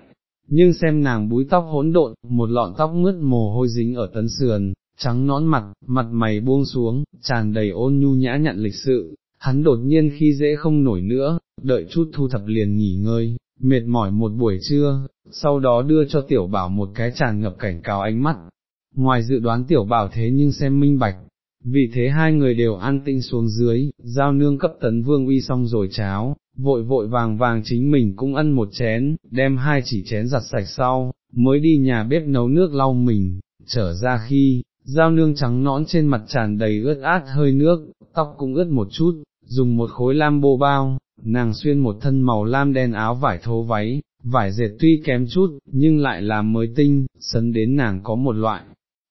Nhưng xem nàng búi tóc hỗn độn, một lọn tóc mướt mồ hôi dính ở tấn sườn, trắng nón mặt, mặt mày buông xuống, tràn đầy ôn nhu nhã nhặn lịch sự, hắn đột nhiên khi dễ không nổi nữa, đợi chút thu thập liền nghỉ ngơi, mệt mỏi một buổi trưa, sau đó đưa cho tiểu bảo một cái tràn ngập cảnh cáo ánh mắt. Ngoài dự đoán tiểu bảo thế nhưng xem minh bạch, vì thế hai người đều an tinh xuống dưới, giao nương cấp tấn vương uy xong rồi cháo, vội vội vàng vàng chính mình cũng ăn một chén, đem hai chỉ chén giặt sạch sau, mới đi nhà bếp nấu nước lau mình, trở ra khi, giao nương trắng nõn trên mặt tràn đầy ướt át hơi nước, tóc cũng ướt một chút, dùng một khối lam bô bao, nàng xuyên một thân màu lam đen áo vải thô váy, vải dệt tuy kém chút, nhưng lại là mới tinh, sấn đến nàng có một loại,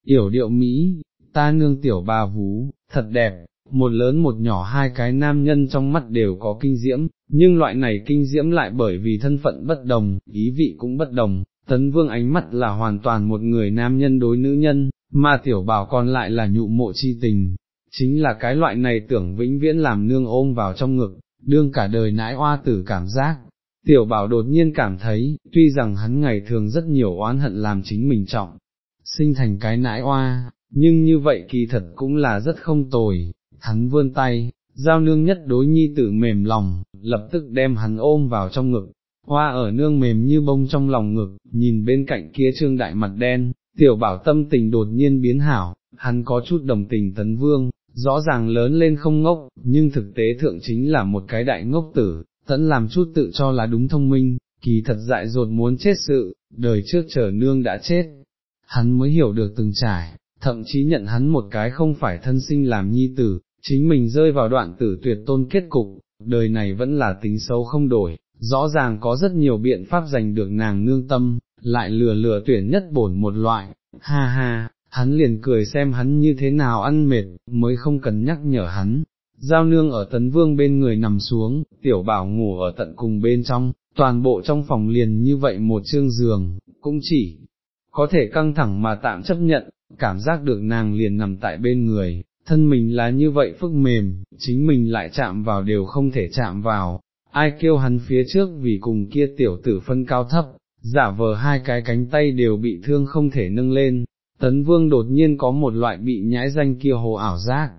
yểu điệu Mỹ, ta nương tiểu bà vú, thật đẹp, một lớn một nhỏ hai cái nam nhân trong mắt đều có kinh diễm, nhưng loại này kinh diễm lại bởi vì thân phận bất đồng, ý vị cũng bất đồng, tấn vương ánh mắt là hoàn toàn một người nam nhân đối nữ nhân, mà tiểu bảo còn lại là nhụ mộ chi tình, chính là cái loại này tưởng vĩnh viễn làm nương ôm vào trong ngực, đương cả đời nãi oa tử cảm giác. Tiểu bảo đột nhiên cảm thấy, tuy rằng hắn ngày thường rất nhiều oán hận làm chính mình trọng, sinh thành cái nãi oa, nhưng như vậy kỳ thật cũng là rất không tồi, hắn vươn tay, giao nương nhất đối nhi tử mềm lòng, lập tức đem hắn ôm vào trong ngực, hoa ở nương mềm như bông trong lòng ngực, nhìn bên cạnh kia trương đại mặt đen, tiểu bảo tâm tình đột nhiên biến hảo, hắn có chút đồng tình tấn vương, rõ ràng lớn lên không ngốc, nhưng thực tế thượng chính là một cái đại ngốc tử, tẫn làm chút tự cho là đúng thông minh, kỳ thật dại dột muốn chết sự, đời trước chờ nương đã chết, hắn mới hiểu được từng trải, thậm chí nhận hắn một cái không phải thân sinh làm nhi tử, chính mình rơi vào đoạn tử tuyệt tôn kết cục, đời này vẫn là tính xấu không đổi, rõ ràng có rất nhiều biện pháp giành được nàng nương tâm, lại lừa lừa tuyển nhất bổn một loại, ha ha, hắn liền cười xem hắn như thế nào ăn mệt, mới không cần nhắc nhở hắn. Giao nương ở tấn vương bên người nằm xuống, tiểu bảo ngủ ở tận cùng bên trong, toàn bộ trong phòng liền như vậy một chương giường, cũng chỉ có thể căng thẳng mà tạm chấp nhận, cảm giác được nàng liền nằm tại bên người, thân mình là như vậy phức mềm, chính mình lại chạm vào đều không thể chạm vào, ai kêu hắn phía trước vì cùng kia tiểu tử phân cao thấp, giả vờ hai cái cánh tay đều bị thương không thể nâng lên, tấn vương đột nhiên có một loại bị nhãi danh kia hồ ảo giác,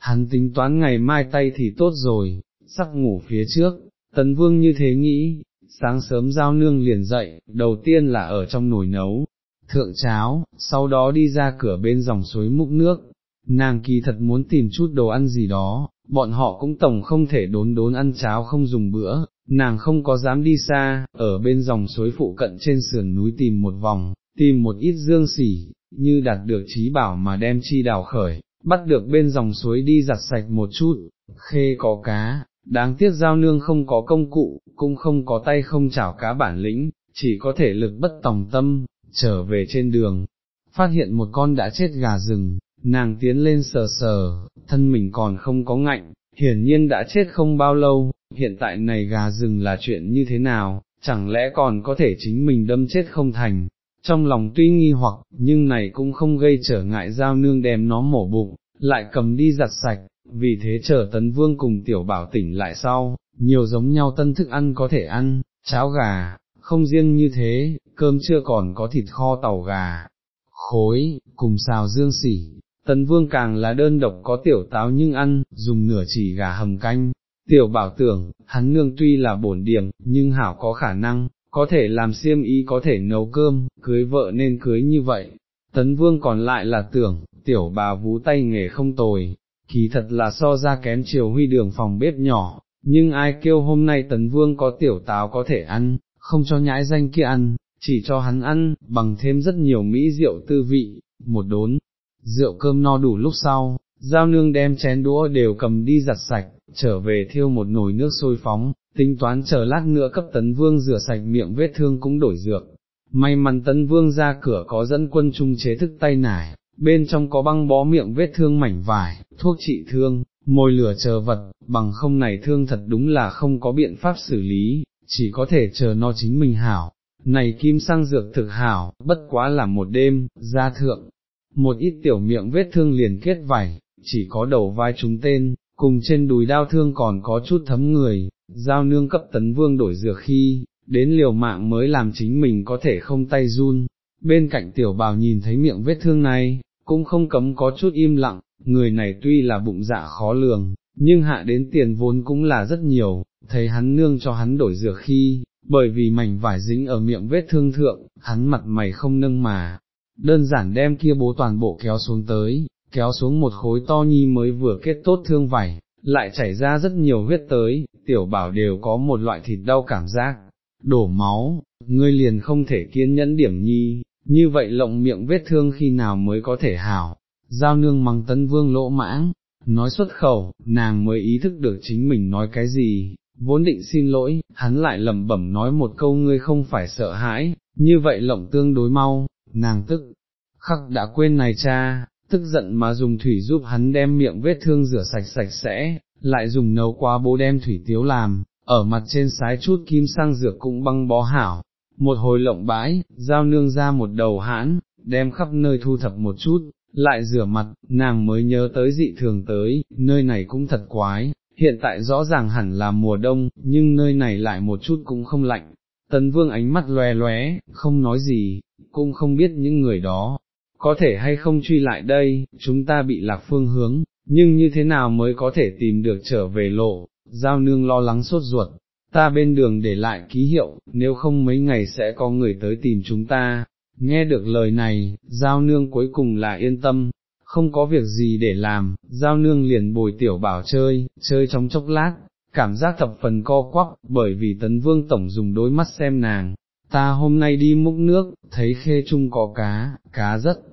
hắn tính toán ngày mai tay thì tốt rồi, sắp ngủ phía trước, tấn vương như thế nghĩ, sáng sớm giao nương liền dậy, đầu tiên là ở trong nồi nấu, thượng cháo, sau đó đi ra cửa bên dòng suối múc nước, nàng kỳ thật muốn tìm chút đồ ăn gì đó, bọn họ cũng tổng không thể đốn đốn ăn cháo không dùng bữa, nàng không có dám đi xa, ở bên dòng suối phụ cận trên sườn núi tìm một vòng, tìm một ít dương xỉ, như đạt được trí bảo mà đem chi đào khởi, bắt được bên dòng suối đi giặt sạch một chút, khê có cá, đáng tiếc giao nương không có công cụ, cũng không có tay không chảo cá bản lĩnh, chỉ có thể lực bất tòng tâm, trở về trên đường, phát hiện một con đã chết gà rừng, nàng tiến lên sờ sờ, thân mình còn không có ngạnh, hiển nhiên đã chết không bao lâu, hiện tại này gà rừng là chuyện như thế nào, chẳng lẽ còn có thể chính mình đâm chết không thành, trong lòng tuy nghi hoặc, nhưng này cũng không gây trở ngại giao nương đem nó mổ bụng, lại cầm đi giặt sạch, vì thế chờ tấn vương cùng tiểu bảo tỉnh lại sau, nhiều giống nhau tân thức ăn có thể ăn, cháo gà, không riêng như thế, cơm chưa còn có thịt kho tàu gà, khối, cùng xào dương sỉ, tấn vương càng là đơn độc có tiểu táo nhưng ăn, dùng nửa chỉ gà hầm canh, tiểu bảo tưởng, hắn nương tuy là bổn điểm, nhưng hảo có khả năng, có thể làm xiêm ý có thể nấu cơm, cưới vợ nên cưới như vậy. Tấn vương còn lại là tưởng, tiểu bà vú tay nghề không tồi, kỳ thật là so ra kém chiều huy đường phòng bếp nhỏ, nhưng ai kêu hôm nay tấn vương có tiểu táo có thể ăn, không cho nhãi danh kia ăn, chỉ cho hắn ăn, bằng thêm rất nhiều mỹ rượu tư vị, một đốn, rượu cơm no đủ lúc sau, giao nương đem chén đũa đều cầm đi giặt sạch, trở về thiêu một nồi nước sôi phóng, tính toán chờ lát nữa cấp tấn vương rửa sạch miệng vết thương cũng đổi dược. May mắn tấn vương ra cửa có dẫn quân trung chế thức tay nải, bên trong có băng bó miệng vết thương mảnh vải, thuốc trị thương, mồi lửa chờ vật, bằng không này thương thật đúng là không có biện pháp xử lý, chỉ có thể chờ nó chính mình hảo. Này kim sang dược thực hảo, bất quá là một đêm, ra thượng, một ít tiểu miệng vết thương liền kết vảy, chỉ có đầu vai chúng tên, cùng trên đùi đao thương còn có chút thấm người, giao nương cấp tấn vương đổi dược khi, đến liều mạng mới làm chính mình có thể không tay run. Bên cạnh tiểu bào nhìn thấy miệng vết thương này, cũng không cấm có chút im lặng, người này tuy là bụng dạ khó lường, nhưng hạ đến tiền vốn cũng là rất nhiều, thấy hắn nương cho hắn đổi dược khi, bởi vì mảnh vải dính ở miệng vết thương thượng, hắn mặt mày không nâng mà, đơn giản đem kia bố toàn bộ kéo xuống tới, kéo xuống một khối to nhi mới vừa kết tốt thương vải, lại chảy ra rất nhiều huyết tới, tiểu bảo đều có một loại thịt đau cảm giác, đổ máu, ngươi liền không thể kiên nhẫn điểm nhi, như vậy lộng miệng vết thương khi nào mới có thể hảo, giao nương mắng tấn vương lỗ mãng, nói xuất khẩu, nàng mới ý thức được chính mình nói cái gì, vốn định xin lỗi, hắn lại lẩm bẩm nói một câu ngươi không phải sợ hãi, như vậy lộng tương đối mau, nàng tức, khắc đã quên này cha, tức giận mà dùng thủy giúp hắn đem miệng vết thương rửa sạch sạch sẽ, lại dùng nấu quá bố đem thủy tiếu làm, ở mặt trên sái chút kim sang dược cũng băng bó hảo, một hồi lộng bãi, giao nương ra một đầu hãn, đem khắp nơi thu thập một chút, lại rửa mặt, nàng mới nhớ tới dị thường tới, nơi này cũng thật quái, hiện tại rõ ràng hẳn là mùa đông, nhưng nơi này lại một chút cũng không lạnh. Tấn vương ánh mắt loe loé, không nói gì, cũng không biết những người đó, có thể hay không truy lại đây, chúng ta bị lạc phương hướng, nhưng như thế nào mới có thể tìm được trở về lộ, giao nương lo lắng sốt ruột, ta bên đường để lại ký hiệu, nếu không mấy ngày sẽ có người tới tìm chúng ta. Nghe được lời này, giao nương cuối cùng là yên tâm, không có việc gì để làm, giao nương liền bồi tiểu bảo chơi, chơi trong chốc lát, cảm giác thập phần co quắp, bởi vì tấn vương tổng dùng đôi mắt xem nàng, ta hôm nay đi múc nước, thấy khê chung có cá, cá rất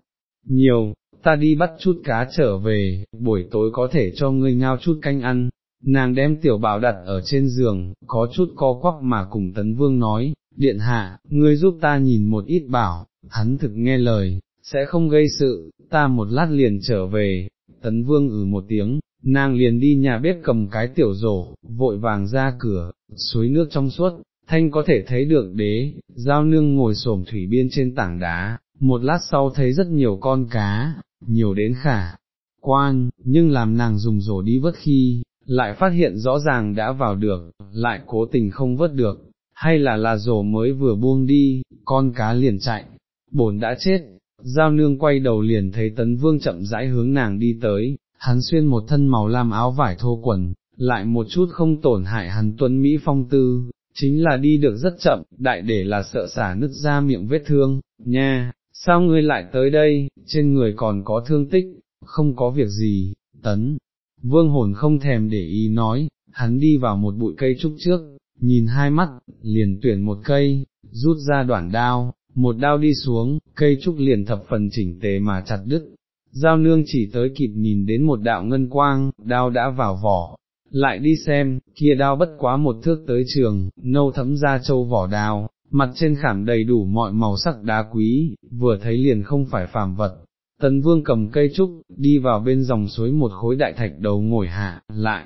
nhiều, ta đi bắt chút cá trở về, buổi tối có thể cho ngươi ngao chút canh ăn. Nàng đem tiểu bảo đặt ở trên giường, có chút co quắp mà cùng tấn vương nói, điện hạ, ngươi giúp ta nhìn một ít bảo, hắn thực nghe lời, sẽ không gây sự, ta một lát liền trở về, tấn vương ừ một tiếng, nàng liền đi nhà bếp cầm cái tiểu rổ, vội vàng ra cửa, suối nước trong suốt, thanh có thể thấy được đế, giao nương ngồi xổm thủy biên trên tảng đá, một lát sau thấy rất nhiều con cá, nhiều đến khả, quan, nhưng làm nàng dùng rổ đi vớt khi, lại phát hiện rõ ràng đã vào được, lại cố tình không vớt được, hay là là rổ mới vừa buông đi, con cá liền chạy, bổn đã chết, giao nương quay đầu liền thấy tấn vương chậm rãi hướng nàng đi tới, hắn xuyên một thân màu lam áo vải thô quần, lại một chút không tổn hại hắn tuấn Mỹ phong tư, chính là đi được rất chậm, đại để là sợ xả nứt ra miệng vết thương, nha, sao ngươi lại tới đây, trên người còn có thương tích, không có việc gì, tấn, vương hồn không thèm để ý nói, hắn đi vào một bụi cây trúc trước, nhìn hai mắt, liền tuyển một cây, rút ra đoạn đao, một đao đi xuống, cây trúc liền thập phần chỉnh tề mà chặt đứt. Giao nương chỉ tới kịp nhìn đến một đạo ngân quang, đao đã vào vỏ, lại đi xem, kia đao bất quá một thước tới trường, nâu thấm ra châu vỏ đao, mặt trên khảm đầy đủ mọi màu sắc đá quý, vừa thấy liền không phải phàm vật. Tấn vương cầm cây trúc, đi vào bên dòng suối một khối đại thạch đầu ngồi hạ, lại,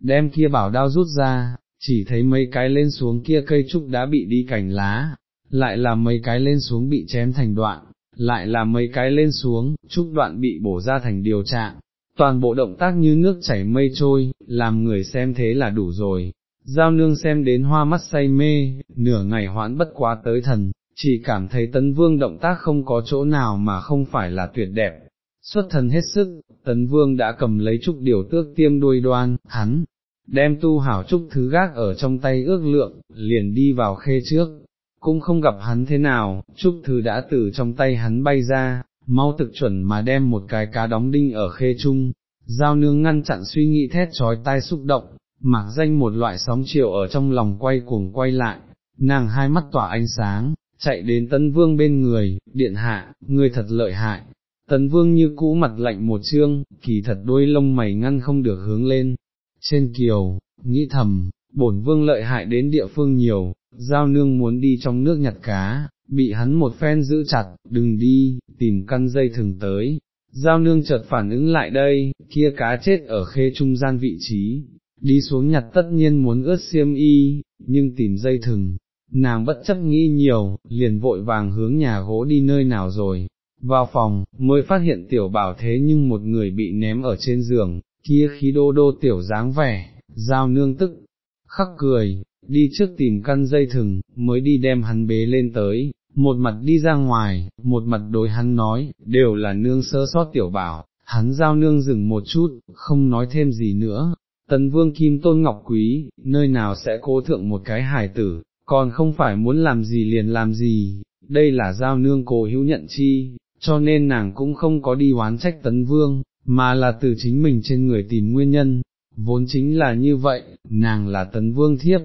đem kia bảo đao rút ra, chỉ thấy mấy cái lên xuống kia cây trúc đã bị đi cành lá, lại là mấy cái lên xuống bị chém thành đoạn, lại là mấy cái lên xuống, trúc đoạn bị bổ ra thành điều trạng, toàn bộ động tác như nước chảy mây trôi, làm người xem thế là đủ rồi. Giao nương xem đến hoa mắt say mê, nửa ngày hoãn bất quá tới thần, chỉ cảm thấy tấn vương động tác không có chỗ nào mà không phải là tuyệt đẹp. Xuất thần hết sức, tấn vương đã cầm lấy trúc điều tước tiêm đuôi đoan, hắn, đem tu hảo trúc thứ gác ở trong tay ước lượng, liền đi vào khê trước, cũng không gặp hắn thế nào, trúc thứ đã từ trong tay hắn bay ra, mau thực chuẩn mà đem một cái cá đóng đinh ở khê chung, giao nương ngăn chặn suy nghĩ thét trói tai xúc động, mặc danh một loại sóng chiều ở trong lòng quay cuồng quay lại, nàng hai mắt tỏa ánh sáng, chạy đến tấn vương bên người, điện hạ, người thật lợi hại. Tấn vương như cũ mặt lạnh một trương, kỳ thật đôi lông mày ngăn không được hướng lên, trên kiều, nghĩ thầm, bổn vương lợi hại đến địa phương nhiều, giao nương muốn đi trong nước nhặt cá, bị hắn một phen giữ chặt, đừng đi, tìm căn dây thừng tới, giao nương chợt phản ứng lại đây, kia cá chết ở khê trung gian vị trí, đi xuống nhặt tất nhiên muốn ướt xiêm y, nhưng tìm dây thừng, nàng bất chấp nghĩ nhiều, liền vội vàng hướng nhà gỗ đi nơi nào rồi, vào phòng, mới phát hiện tiểu bảo thế nhưng một người bị ném ở trên giường, kia khí đô đô tiểu dáng vẻ, giao nương tức, khắc cười, đi trước tìm căn dây thừng, mới đi đem hắn bế lên tới, một mặt đi ra ngoài, một mặt đối hắn nói, đều là nương sơ sót tiểu bảo, hắn giao nương dừng một chút, không nói thêm gì nữa. Tần vương kim tôn ngọc quý, nơi nào sẽ cố thượng một cái hài tử, còn không phải muốn làm gì liền làm gì, đây là giao nương cổ hữu nhận chi, cho nên nàng cũng không có đi oán trách tấn vương, mà là từ chính mình trên người tìm nguyên nhân, vốn chính là như vậy, nàng là tấn vương thiếp,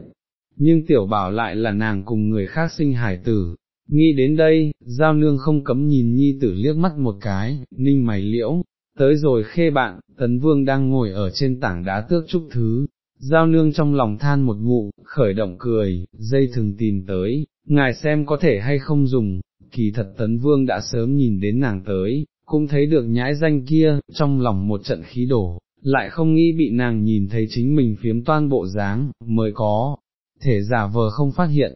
nhưng tiểu bảo lại là nàng cùng người khác sinh hải tử. Nghĩ đến đây, giao nương không cấm nhìn nhi tử liếc mắt một cái, ninh mày liễu, tới rồi khê bạn, tấn vương đang ngồi ở trên tảng đá tước trúc thứ, giao nương trong lòng than một ngụ, khởi động cười, dây thừng tìm tới, ngài xem có thể hay không dùng, kỳ thật tấn vương đã sớm nhìn đến nàng tới, cũng thấy được nhãi danh kia, trong lòng một trận khí đổ, lại không nghĩ bị nàng nhìn thấy chính mình phiếm toan bộ dáng, mới có, thể giả vờ không phát hiện,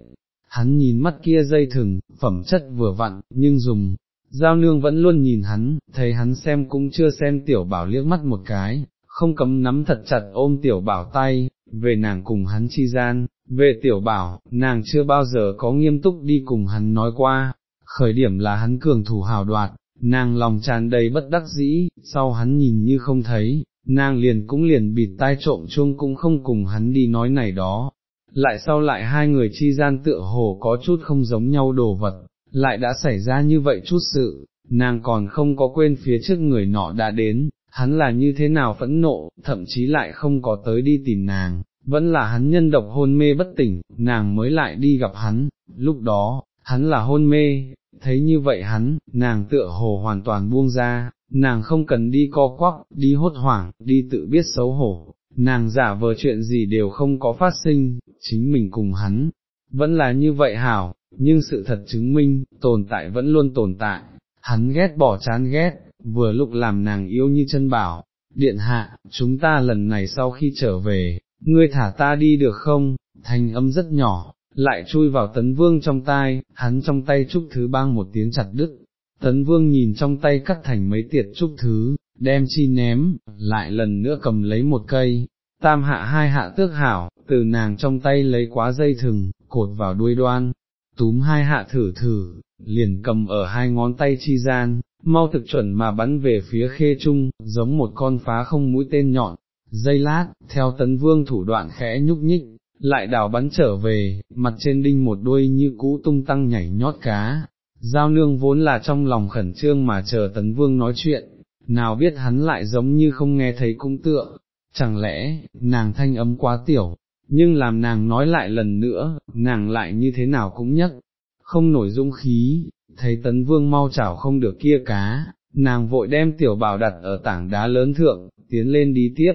hắn nhìn mắt kia dây thừng, phẩm chất vừa vặn, nhưng dùng, giao nương vẫn luôn nhìn hắn, thấy hắn xem cũng chưa xem tiểu bảo liếc mắt một cái, không cấm nắm thật chặt ôm tiểu bảo tay, về nàng cùng hắn chi gian, về tiểu bảo, nàng chưa bao giờ có nghiêm túc đi cùng hắn nói qua, khởi điểm là hắn cường thủ hào đoạt, nàng lòng tràn đầy bất đắc dĩ, sau hắn nhìn như không thấy, nàng liền cũng liền bịt tai trộm chuông cũng không cùng hắn đi nói này đó. Lại sau lại hai người chi gian tựa hồ có chút không giống nhau đồ vật, lại đã xảy ra như vậy chút sự, nàng còn không có quên phía trước người nọ đã đến, hắn là như thế nào phẫn nộ, thậm chí lại không có tới đi tìm nàng, vẫn là hắn nhân độc hôn mê bất tỉnh, nàng mới lại đi gặp hắn, lúc đó, hắn là hôn mê, thấy như vậy hắn, nàng tựa hồ hoàn toàn buông ra, nàng không cần đi co quắc, đi hốt hoảng, đi tự biết xấu hổ, nàng giả vờ chuyện gì đều không có phát sinh, chính mình cùng hắn, vẫn là như vậy hảo, nhưng sự thật chứng minh, tồn tại vẫn luôn tồn tại, hắn ghét bỏ chán ghét, vừa lúc làm nàng yêu như chân bảo, điện hạ, chúng ta lần này sau khi trở về, ngươi thả ta đi được không, thanh âm rất nhỏ, lại chui vào tấn vương trong tai, hắn trong tay trúc thứ bang một tiếng chặt đứt, tấn vương nhìn trong tay cắt thành mấy tiệt trúc thứ, đem chi ném, lại lần nữa cầm lấy một cây, tam hạ hai hạ tước hảo, từ nàng trong tay lấy quá dây thừng, cột vào đuôi đoan, túm hai hạ thử thử, liền cầm ở hai ngón tay chi gian, mau thực chuẩn mà bắn về phía khê trung, giống một con phá không mũi tên nhọn, dây lát, theo tấn vương thủ đoạn khẽ nhúc nhích, lại đào bắn trở về, mặt trên đinh một đuôi như cũ tung tăng nhảy nhót cá. Giao nương vốn là trong lòng khẩn trương mà chờ tấn vương nói chuyện, nào biết hắn lại giống như không nghe thấy cung tựa, chẳng lẽ, nàng thanh ấm quá tiểu, nhưng làm nàng nói lại lần nữa, nàng lại như thế nào cũng nhất, không nổi dung khí, thấy tấn vương mau chảo không được kia cá, nàng vội đem tiểu bảo đặt ở tảng đá lớn thượng, tiến lên đi tiếp,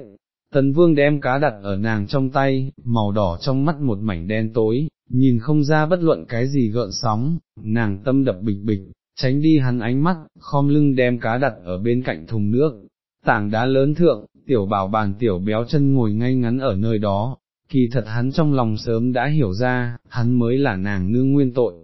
tấn vương đem cá đặt ở nàng trong tay, màu đỏ trong mắt một mảnh đen tối, nhìn không ra bất luận cái gì gợn sóng, nàng tâm đập bịch bịch, tránh đi hắn ánh mắt, khom lưng đem cá đặt ở bên cạnh thùng nước, tảng đá lớn thượng, tiểu bảo bàn tiểu béo chân ngồi ngay ngắn ở nơi đó, kỳ thật hắn trong lòng sớm đã hiểu ra, hắn mới là nàng nương nguyên tội.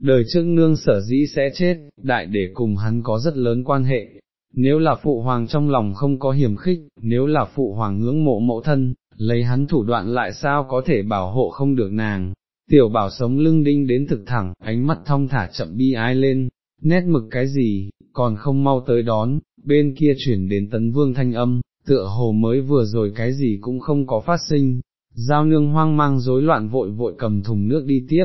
Đời trước nương sở dĩ sẽ chết, đại để cùng hắn có rất lớn quan hệ, nếu là phụ hoàng trong lòng không có hiểm khích, nếu là phụ hoàng ngưỡng mộ mẫu thân, lấy hắn thủ đoạn lại sao có thể bảo hộ không được nàng. Tiểu bảo sống lưng đinh đến thực thẳng, ánh mắt thong thả chậm bi ai lên, nét mực cái gì, còn không mau tới đón, bên kia chuyển đến tấn vương thanh âm, tựa hồ mới vừa rồi cái gì cũng không có phát sinh, giao nương hoang mang rối loạn vội vội cầm thùng nước đi tiếp,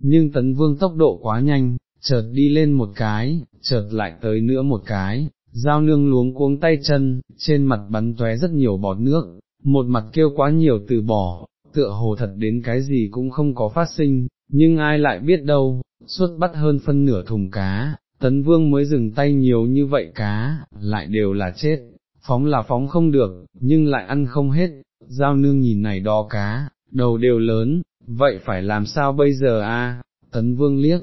nhưng tấn vương tốc độ quá nhanh, chợt đi lên một cái, chợt lại tới nữa một cái, giao nương luống cuống tay chân, trên mặt bắn tóe rất nhiều bọt nước, một mặt kêu quá nhiều từ bỏ, tựa hồ thật đến cái gì cũng không có phát sinh, nhưng ai lại biết đâu, suốt bắt hơn phân nửa thùng cá, tấn vương mới dừng tay nhiều như vậy cá, lại đều là chết, phóng là phóng không được, nhưng lại ăn không hết, giao nương nhìn này đó cá, đầu đều lớn, vậy phải làm sao bây giờ a? tấn vương liếc,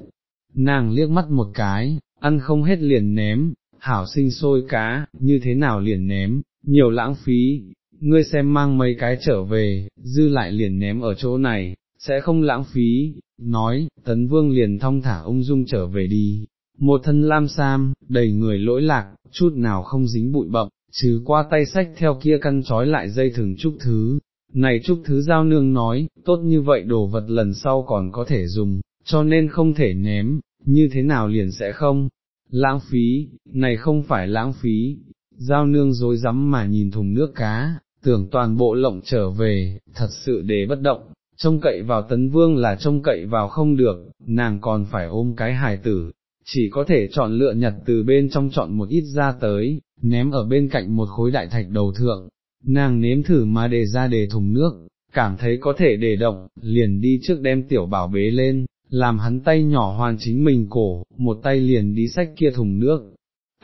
nàng liếc mắt một cái, ăn không hết liền ném, hảo sinh sôi cá, như thế nào liền ném, nhiều lãng phí, ngươi xem mang mấy cái trở về, dư lại liền ném ở chỗ này, sẽ không lãng phí, nói, tấn vương liền thong thả ung dung trở về đi, một thân lam sam, đầy người lỗi lạc, chút nào không dính bụi bậm, trừ qua tay sách theo kia căn trói lại dây thừng trúc thứ. Này trúc thứ giao nương nói, tốt như vậy đồ vật lần sau còn có thể dùng, cho nên không thể ném, như thế nào liền sẽ không, lãng phí, này không phải lãng phí, giao nương dối rắm mà nhìn thùng nước cá, tưởng toàn bộ lộng trở về, thật sự để bất động, trông cậy vào tấn vương là trông cậy vào không được, nàng còn phải ôm cái hài tử, chỉ có thể chọn lựa nhặt từ bên trong chọn một ít ra tới, ném ở bên cạnh một khối đại thạch đầu thượng, nàng nếm thử mà để ra để thùng nước, cảm thấy có thể để động, liền đi trước đem tiểu bảo bế lên, làm hắn tay nhỏ hoàn chính mình cổ, một tay liền đi sách kia thùng nước,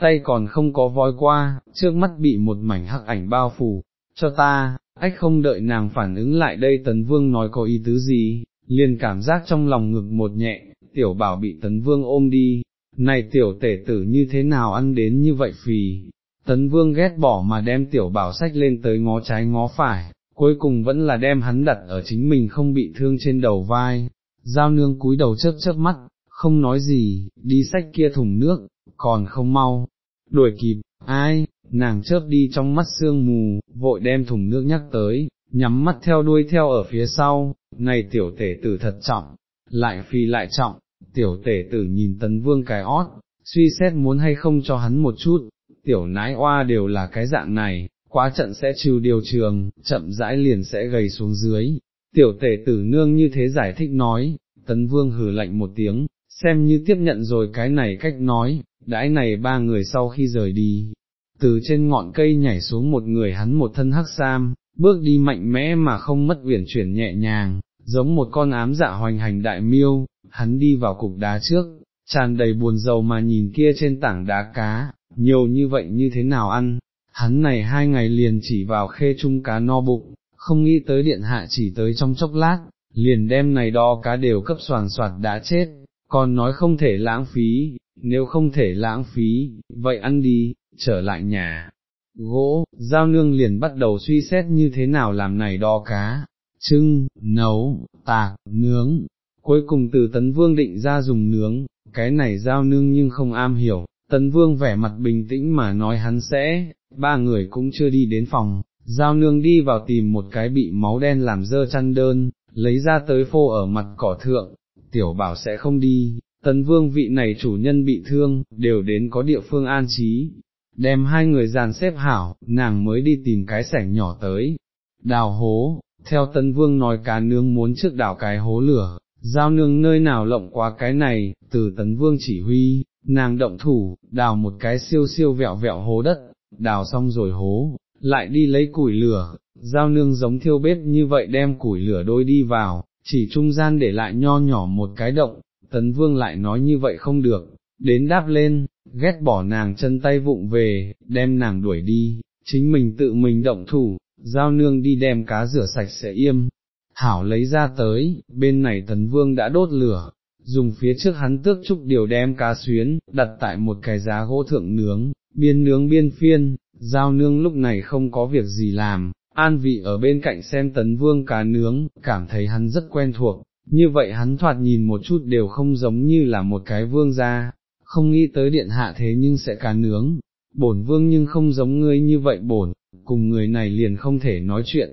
tay còn không có voi qua, trước mắt bị một mảnh hắc ảnh bao phủ, cho ta, ách không đợi nàng phản ứng lại đây tấn vương nói có ý tứ gì, liền cảm giác trong lòng ngực một nhẹ, tiểu bảo bị tấn vương ôm đi, này tiểu tể tử như thế nào ăn đến như vậy phì, tấn vương ghét bỏ mà đem tiểu bảo sách lên tới ngó trái ngó phải, cuối cùng vẫn là đem hắn đặt ở chính mình không bị thương trên đầu vai, giao nương cúi đầu chớp chớp mắt, không nói gì, đi sách kia thùng nước, còn không mau, đuổi kịp, ai, nàng chớp đi trong mắt sương mù, vội đem thùng nước nhắc tới, nhắm mắt theo đuôi theo ở phía sau, này tiểu tể tử thật trọng, lại phi lại trọng, tiểu tể tử nhìn tấn vương cái ót, suy xét muốn hay không cho hắn một chút, tiểu nái oa đều là cái dạng này, quá trận sẽ trừ điều trường, chậm rãi liền sẽ gầy xuống dưới. Tiểu tể tử nương như thế giải thích nói, tấn vương hừ lạnh một tiếng, xem như tiếp nhận rồi cái này cách nói, đãi này ba người sau khi rời đi, từ trên ngọn cây nhảy xuống một người hắn một thân hắc sam, bước đi mạnh mẽ mà không mất uyển chuyển nhẹ nhàng, giống một con ám dạ hoành hành đại miêu, hắn đi vào cục đá trước, tràn đầy buồn rầu mà nhìn kia trên tảng đá cá, nhiều như vậy như thế nào ăn, hắn này hai ngày liền chỉ vào khê chung cá no bụng, không nghĩ tới điện hạ chỉ tới trong chốc lát, liền đem này đo cá đều cấp soàn soạt đã chết, còn nói không thể lãng phí, nếu không thể lãng phí, vậy ăn đi, trở lại nhà. Gỗ, giao nương liền bắt đầu suy xét như thế nào làm này đo cá, trưng, nấu, tạc, nướng, cuối cùng từ tấn vương định ra dùng nướng, cái này giao nương nhưng không am hiểu, tấn vương vẻ mặt bình tĩnh mà nói hắn sẽ, ba người cũng chưa đi đến phòng, giao nương đi vào tìm một cái bị máu đen làm dơ chăn đơn, lấy ra tới phô ở mặt cỏ thượng, tiểu bảo sẽ không đi, tấn vương vị này chủ nhân bị thương, đều đến có địa phương an trí, đem hai người dàn xếp hảo, nàng mới đi tìm cái sảnh nhỏ tới, đào hố, theo tân vương nói cá nương muốn trước đào cái hố lửa, giao nương nơi nào lộng qua cái này, từ tấn vương chỉ huy, nàng động thủ, đào một cái siêu siêu vẹo vẹo hố đất, đào xong rồi hố, lại đi lấy củi lửa, giao nương giống thiêu bếp như vậy đem củi lửa đôi đi vào, chỉ trung gian để lại nho nhỏ một cái động, tấn vương lại nói như vậy không được, đến đáp lên, ghét bỏ nàng chân tay vụng về, đem nàng đuổi đi, chính mình tự mình động thủ, giao nương đi đem cá rửa sạch sẽ im, hảo lấy ra tới, bên này tấn vương đã đốt lửa, dùng phía trước hắn tước trúc điều đem cá xuyến, đặt tại một cái giá gỗ thượng nướng, biên nướng biên phiên, giao nương lúc này không có việc gì làm, an vị ở bên cạnh xem tấn vương cá nướng, cảm thấy hắn rất quen thuộc, như vậy hắn thoạt nhìn một chút đều không giống như là một cái vương gia, không nghĩ tới điện hạ thế nhưng sẽ cá nướng, bổn vương nhưng không giống ngươi như vậy bổn, cùng người này liền không thể nói chuyện.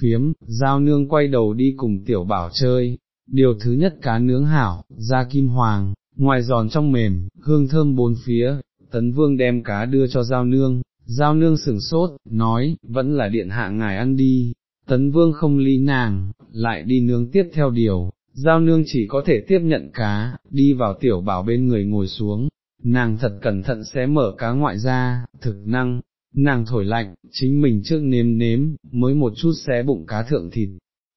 Phiếm, giao nương quay đầu đi cùng tiểu bảo chơi, điều thứ nhất cá nướng hảo, da kim hoàng, ngoài giòn trong mềm, hương thơm bốn phía, tấn vương đem cá đưa cho giao nương, giao nương sửng sốt, nói, vẫn là điện hạ ngài ăn đi, tấn vương không lý nàng, lại đi nướng tiếp theo điều, giao nương chỉ có thể tiếp nhận cá, đi vào tiểu bảo bên người ngồi xuống, nàng thật cẩn thận xé mở cá ngoại ra, thực năng, nàng thổi lạnh, chính mình trước nếm nếm, mới một chút xé bụng cá thượng thịt,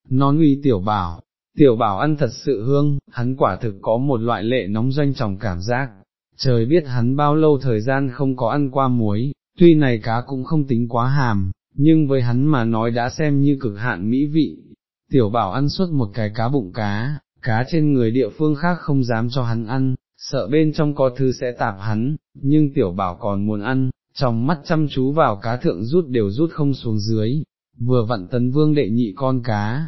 nón uy tiểu bảo, tiểu bảo ăn thật sự hương, hắn quả thực có một loại lệ nóng doanh trọng cảm giác, trời biết hắn bao lâu thời gian không có ăn qua muối, tuy này cá cũng không tính quá hàm, nhưng với hắn mà nói đã xem như cực hạn mỹ vị, tiểu bảo ăn suốt một cái cá bụng cá, cá trên người địa phương khác không dám cho hắn ăn, sợ bên trong có thứ sẽ tạp hắn, nhưng tiểu bảo còn muốn ăn, trong mắt chăm chú vào cá thượng rút đều rút không xuống dưới, vừa vặn tấn vương đệ nhị con cá,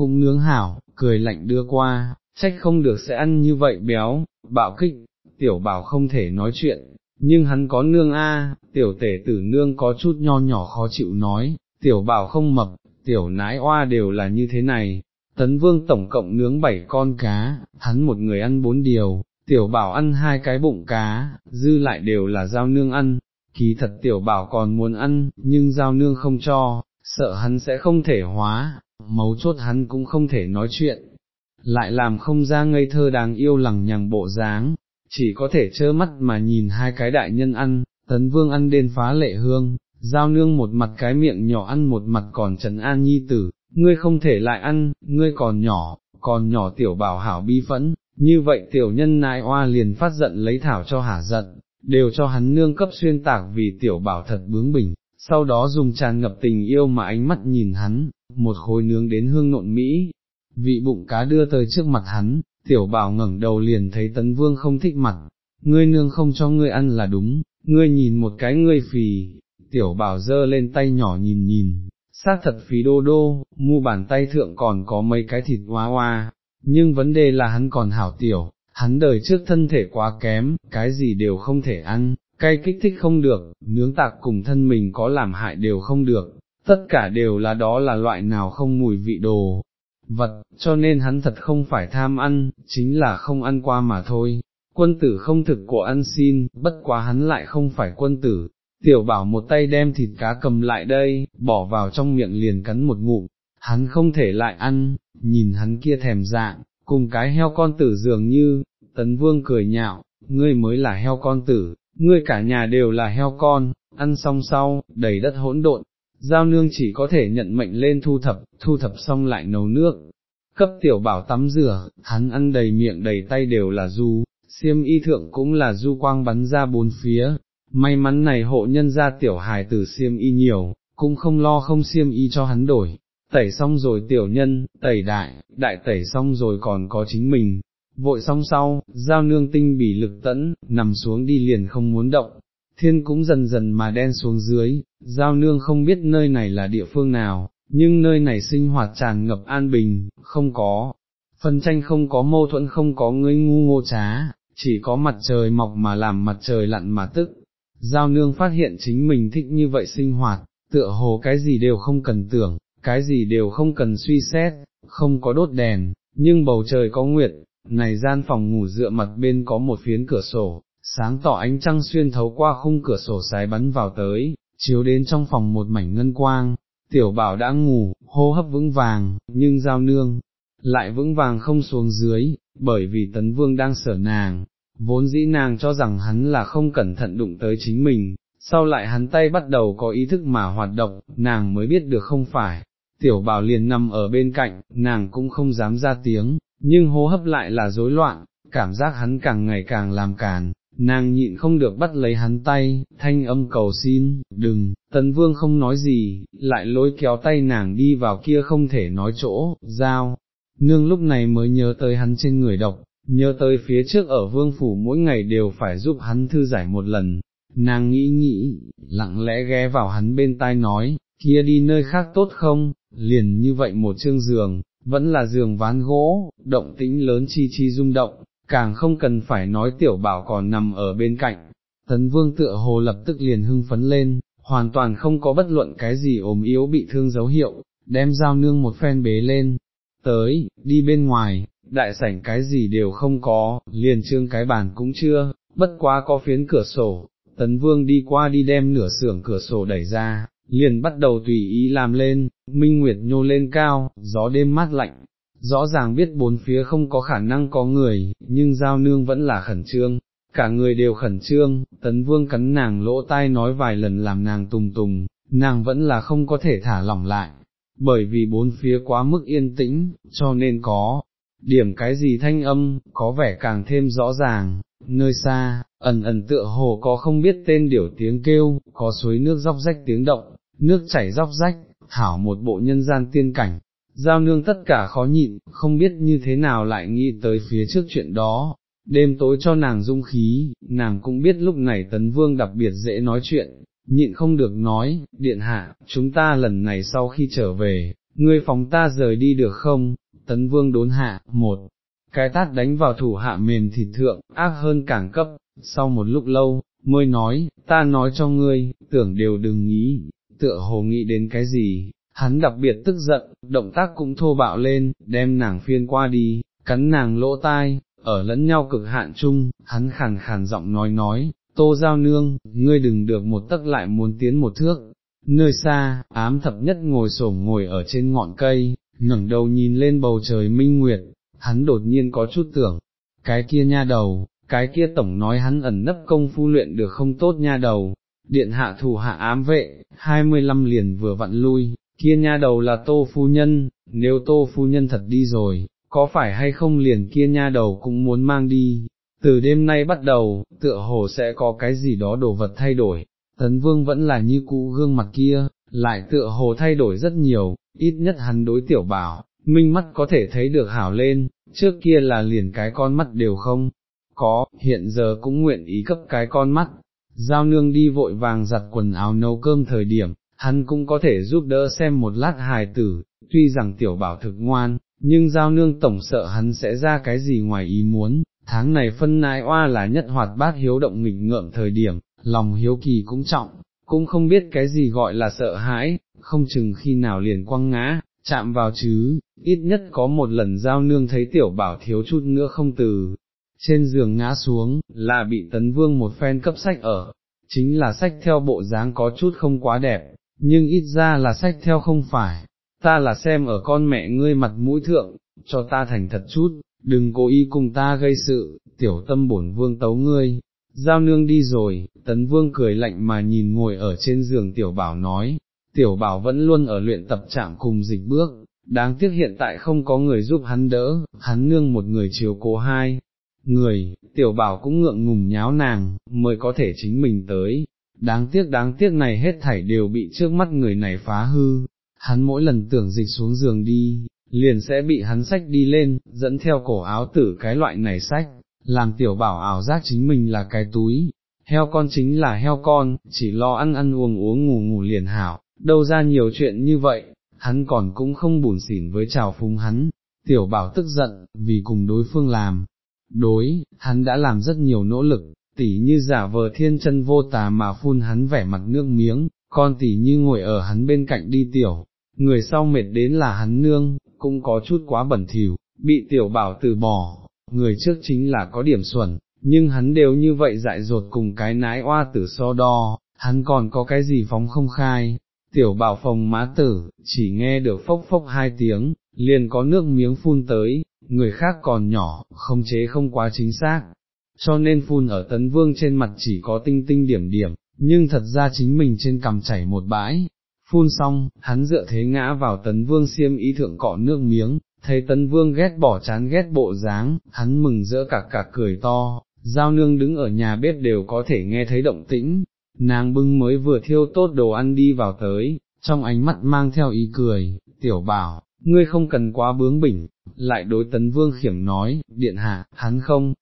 cũng nướng hảo, cười lạnh đưa qua, trách không được sẽ ăn như vậy béo, bạo kích, tiểu bảo không thể nói chuyện, nhưng hắn có nương a, tiểu tể tử nương có chút nho nhỏ khó chịu nói, tiểu bảo không mập, tiểu nái oa đều là như thế này, tấn vương tổng cộng nướng bảy con cá, hắn một người ăn bốn điều, tiểu bảo ăn hai cái bụng cá, dư lại đều là giao nương ăn, kỳ thật tiểu bảo còn muốn ăn, nhưng giao nương không cho, sợ hắn sẽ không thể hóa, mấu chốt hắn cũng không thể nói chuyện, lại làm không ra ngây thơ đáng yêu lẳng nhằng bộ dáng, chỉ có thể trơ mắt mà nhìn hai cái đại nhân ăn, tấn vương ăn đến phá lệ hương, giao nương một mặt cái miệng nhỏ ăn một mặt còn trấn an nhi tử, ngươi không thể lại ăn, ngươi còn nhỏ, còn nhỏ tiểu bảo hảo bi phẫn, như vậy tiểu nhân nại oa liền phát giận lấy thảo cho hả giận, đều cho hắn nương cấp xuyên tạc vì tiểu bảo thật bướng bỉnh, sau đó dùng tràn ngập tình yêu mà ánh mắt nhìn hắn, một khối nướng đến hương nộn mỹ, vị bụng cá đưa tới trước mặt hắn, tiểu bảo ngẩng đầu liền thấy tấn vương không thích mặt, ngươi nương không cho ngươi ăn là đúng, ngươi nhìn một cái ngươi phì, tiểu bảo dơ lên tay nhỏ nhìn nhìn, xác thật phí đô đô, mu bàn tay thượng còn có mấy cái thịt hoa hoa, nhưng vấn đề là hắn còn hảo tiểu, hắn đời trước thân thể quá kém, cái gì đều không thể ăn, cay kích thích không được, nướng tạc cùng thân mình có làm hại đều không được, tất cả đều là đó là loại nào không mùi vị đồ. Vật, cho nên hắn thật không phải tham ăn, chính là không ăn qua mà thôi. Quân tử không thực của ăn xin, bất quá hắn lại không phải quân tử, tiểu bảo một tay đem thịt cá cầm lại đây, bỏ vào trong miệng liền cắn một ngụm, hắn không thể lại ăn, nhìn hắn kia thèm dạng, cùng cái heo con tử dường như, tấn vương cười nhạo, ngươi mới là heo con tử, ngươi cả nhà đều là heo con, ăn xong sau, đầy đất hỗn độn, giao nương chỉ có thể nhận mệnh lên thu thập, thu thập xong lại nấu nước, cấp tiểu bảo tắm rửa, hắn ăn đầy miệng đầy tay đều là du, xiêm y thượng cũng là du quang bắn ra bốn phía, may mắn này hộ nhân ra tiểu hài từ xiêm y nhiều, cũng không lo không xiêm y cho hắn đổi, tẩy xong rồi tiểu nhân, tẩy đại, đại tẩy xong rồi còn có chính mình, vội xong sau, giao nương tinh bỉ lực tẫn, nằm xuống đi liền không muốn động, thiên cũng dần dần mà đen xuống dưới, giao nương không biết nơi này là địa phương nào, nhưng nơi này sinh hoạt tràn ngập an bình, không có, phân tranh không có mâu thuẫn không có ngươi ngu ngô trá, chỉ có mặt trời mọc mà làm mặt trời lặn mà tức. Giao nương phát hiện chính mình thích như vậy sinh hoạt, tựa hồ cái gì đều không cần tưởng, cái gì đều không cần suy xét, không có đốt đèn, nhưng bầu trời có nguyệt, này gian phòng ngủ dựa mặt bên có một phiến cửa sổ, sáng tỏ ánh trăng xuyên thấu qua khung cửa sổ sái bắn vào tới, chiếu đến trong phòng một mảnh ngân quang, tiểu bảo đã ngủ, hô hấp vững vàng, nhưng giao nương, lại vững vàng không xuống dưới, bởi vì tấn vương đang sở nàng, vốn dĩ nàng cho rằng hắn là không cẩn thận đụng tới chính mình, sau lại hắn tay bắt đầu có ý thức mà hoạt động, nàng mới biết được không phải, tiểu bảo liền nằm ở bên cạnh, nàng cũng không dám ra tiếng, nhưng hô hấp lại là rối loạn, cảm giác hắn càng ngày càng làm càn, nàng nhịn không được bắt lấy hắn tay, thanh âm cầu xin, đừng, tấn vương không nói gì, lại lôi kéo tay nàng đi vào kia không thể nói chỗ, giao, nương lúc này mới nhớ tới hắn trên người độc, nhớ tới phía trước ở vương phủ mỗi ngày đều phải giúp hắn thư giải một lần, nàng nghĩ nghĩ, lặng lẽ ghé vào hắn bên tai nói, kia đi nơi khác tốt không, liền như vậy một chương giường, vẫn là giường ván gỗ, động tĩnh lớn chi chi rung động, càng không cần phải nói tiểu bảo còn nằm ở bên cạnh. Tấn vương tựa hồ lập tức liền hưng phấn lên, hoàn toàn không có bất luận cái gì ốm yếu bị thương dấu hiệu, đem dao nương một phen bế lên, tới, đi bên ngoài, đại sảnh cái gì đều không có, liền trương cái bàn cũng chưa, bất quá có phiến cửa sổ, tấn vương đi qua đi đem nửa xưởng cửa sổ đẩy ra, liền bắt đầu tùy ý làm lên, minh nguyệt nhô lên cao, gió đêm mát lạnh, rõ ràng biết bốn phía không có khả năng có người, nhưng giao nương vẫn là khẩn trương, cả người đều khẩn trương, tấn vương cắn nàng lỗ tai nói vài lần làm nàng tùng tùng, nàng vẫn là không có thể thả lỏng lại, bởi vì bốn phía quá mức yên tĩnh, cho nên có, điểm cái gì thanh âm, có vẻ càng thêm rõ ràng, nơi xa, ẩn ẩn tựa hồ có không biết tên điểu tiếng kêu, có suối nước róc rách tiếng động, nước chảy róc rách, thảo một bộ nhân gian tiên cảnh, giao nương tất cả khó nhịn, không biết như thế nào lại nghĩ tới phía trước chuyện đó, đêm tối cho nàng dung khí, nàng cũng biết lúc này tấn vương đặc biệt dễ nói chuyện, nhịn không được nói, điện hạ, chúng ta lần này sau khi trở về, ngươi phóng ta rời đi được không, tấn vương đốn hạ, một, cái tát đánh vào thủ hạ mềm thịt thượng, ác hơn cảng cấp, sau một lúc lâu, mới nói, ta nói cho ngươi, tưởng đều đừng nghĩ, tựa hồ nghĩ đến cái gì, hắn đặc biệt tức giận, động tác cũng thô bạo lên, đem nàng phiên qua đi, cắn nàng lỗ tai, ở lẫn nhau cực hạn chung, hắn khàn khàn giọng nói nói, tô giao nương, ngươi đừng được một tấc lại muốn tiến một thước. Nơi xa, ám thập nhất ngồi sổm ngồi ở trên ngọn cây, ngẩng đầu nhìn lên bầu trời minh nguyệt, hắn đột nhiên có chút tưởng, cái kia nha đầu, cái kia tổng nói hắn ẩn nấp công phu luyện được không tốt nha đầu, điện hạ thủ hạ ám vệ, hai mươi lăm liền vừa vặn lui, kia nha đầu là tô phu nhân, nếu tô phu nhân thật đi rồi, có phải hay không liền kia nha đầu cũng muốn mang đi, từ đêm nay bắt đầu, tựa hồ sẽ có cái gì đó đồ vật thay đổi, tấn vương vẫn là như cũ gương mặt kia, lại tựa hồ thay đổi rất nhiều, ít nhất hắn đối tiểu bảo, minh mắt có thể thấy được hảo lên, trước kia là liền cái con mắt đều không, có, hiện giờ cũng nguyện ý cấp cái con mắt, giao nương đi vội vàng giặt quần áo nấu cơm thời điểm, hắn cũng có thể giúp đỡ xem một lát hài tử, tuy rằng tiểu bảo thực ngoan, nhưng giao nương tổng sợ hắn sẽ ra cái gì ngoài ý muốn, tháng này phân nãi oa là nhất hoạt bát hiếu động nghịch ngợm thời điểm, lòng hiếu kỳ cũng trọng, cũng không biết cái gì gọi là sợ hãi, không chừng khi nào liền quăng ngã, chạm vào chứ, ít nhất có một lần giao nương thấy tiểu bảo thiếu chút nữa không từ, trên giường ngã xuống, là bị tấn vương một phen cấp sách ở, chính là sách theo bộ dáng có chút không quá đẹp, nhưng ít ra là sách theo không phải, ta là xem ở con mẹ ngươi mặt mũi thượng, cho ta thành thật chút, đừng cố ý cùng ta gây sự, tiểu tâm bổn vương tấu ngươi. Giao nương đi rồi, tấn vương cười lạnh mà nhìn ngồi ở trên giường tiểu bảo nói, tiểu bảo vẫn luôn ở luyện tập chạm cùng dịch bước, đáng tiếc hiện tại không có người giúp hắn đỡ, hắn nương một người chiều cố hai. Người, tiểu bảo cũng ngượng ngùng nháo nàng, mới có thể chính mình tới, đáng tiếc đáng tiếc này hết thảy đều bị trước mắt người này phá hư, hắn mỗi lần tưởng dịch xuống giường đi, liền sẽ bị hắn sách đi lên, dẫn theo cổ áo tử cái loại này sách, làm tiểu bảo ảo giác chính mình là cái túi, heo con chính là heo con, chỉ lo ăn ăn uống uống ngủ ngủ liền hảo, đâu ra nhiều chuyện như vậy, hắn còn cũng không buồn xỉn với trào phúng hắn, tiểu bảo tức giận, vì cùng đối phương làm, đối, hắn đã làm rất nhiều nỗ lực, tỉ như giả vờ thiên chân vô tà mà phun hắn vẻ mặt nước miếng, con tỉ như ngồi ở hắn bên cạnh đi tiểu, người sau mệt đến là hắn nương, cũng có chút quá bẩn thỉu, bị tiểu bảo từ bỏ, người trước chính là có điểm xuẩn, nhưng hắn đều như vậy dại dột cùng cái nái oa tử so đo, hắn còn có cái gì phóng không khai, tiểu bảo phòng má tử, chỉ nghe được phốc phốc hai tiếng, liền có nước miếng phun tới, người khác còn nhỏ, không chế không quá chính xác, cho nên phun ở tấn vương trên mặt chỉ có tinh tinh điểm điểm, nhưng thật ra chính mình trên cằm chảy một bãi. Phun xong, hắn dựa thế ngã vào tấn vương xiêm ý thượng cọ nước miếng, thấy tấn vương ghét bỏ chán ghét bộ dáng, hắn mừng rỡ cả cả cười to, giao nương đứng ở nhà bếp đều có thể nghe thấy động tĩnh, nàng bưng mới vừa thiêu tốt đồ ăn đi vào tới, trong ánh mắt mang theo ý cười, tiểu bảo, ngươi không cần quá bướng bỉnh, lại đối tấn vương khiểm nói, điện hạ, hắn không,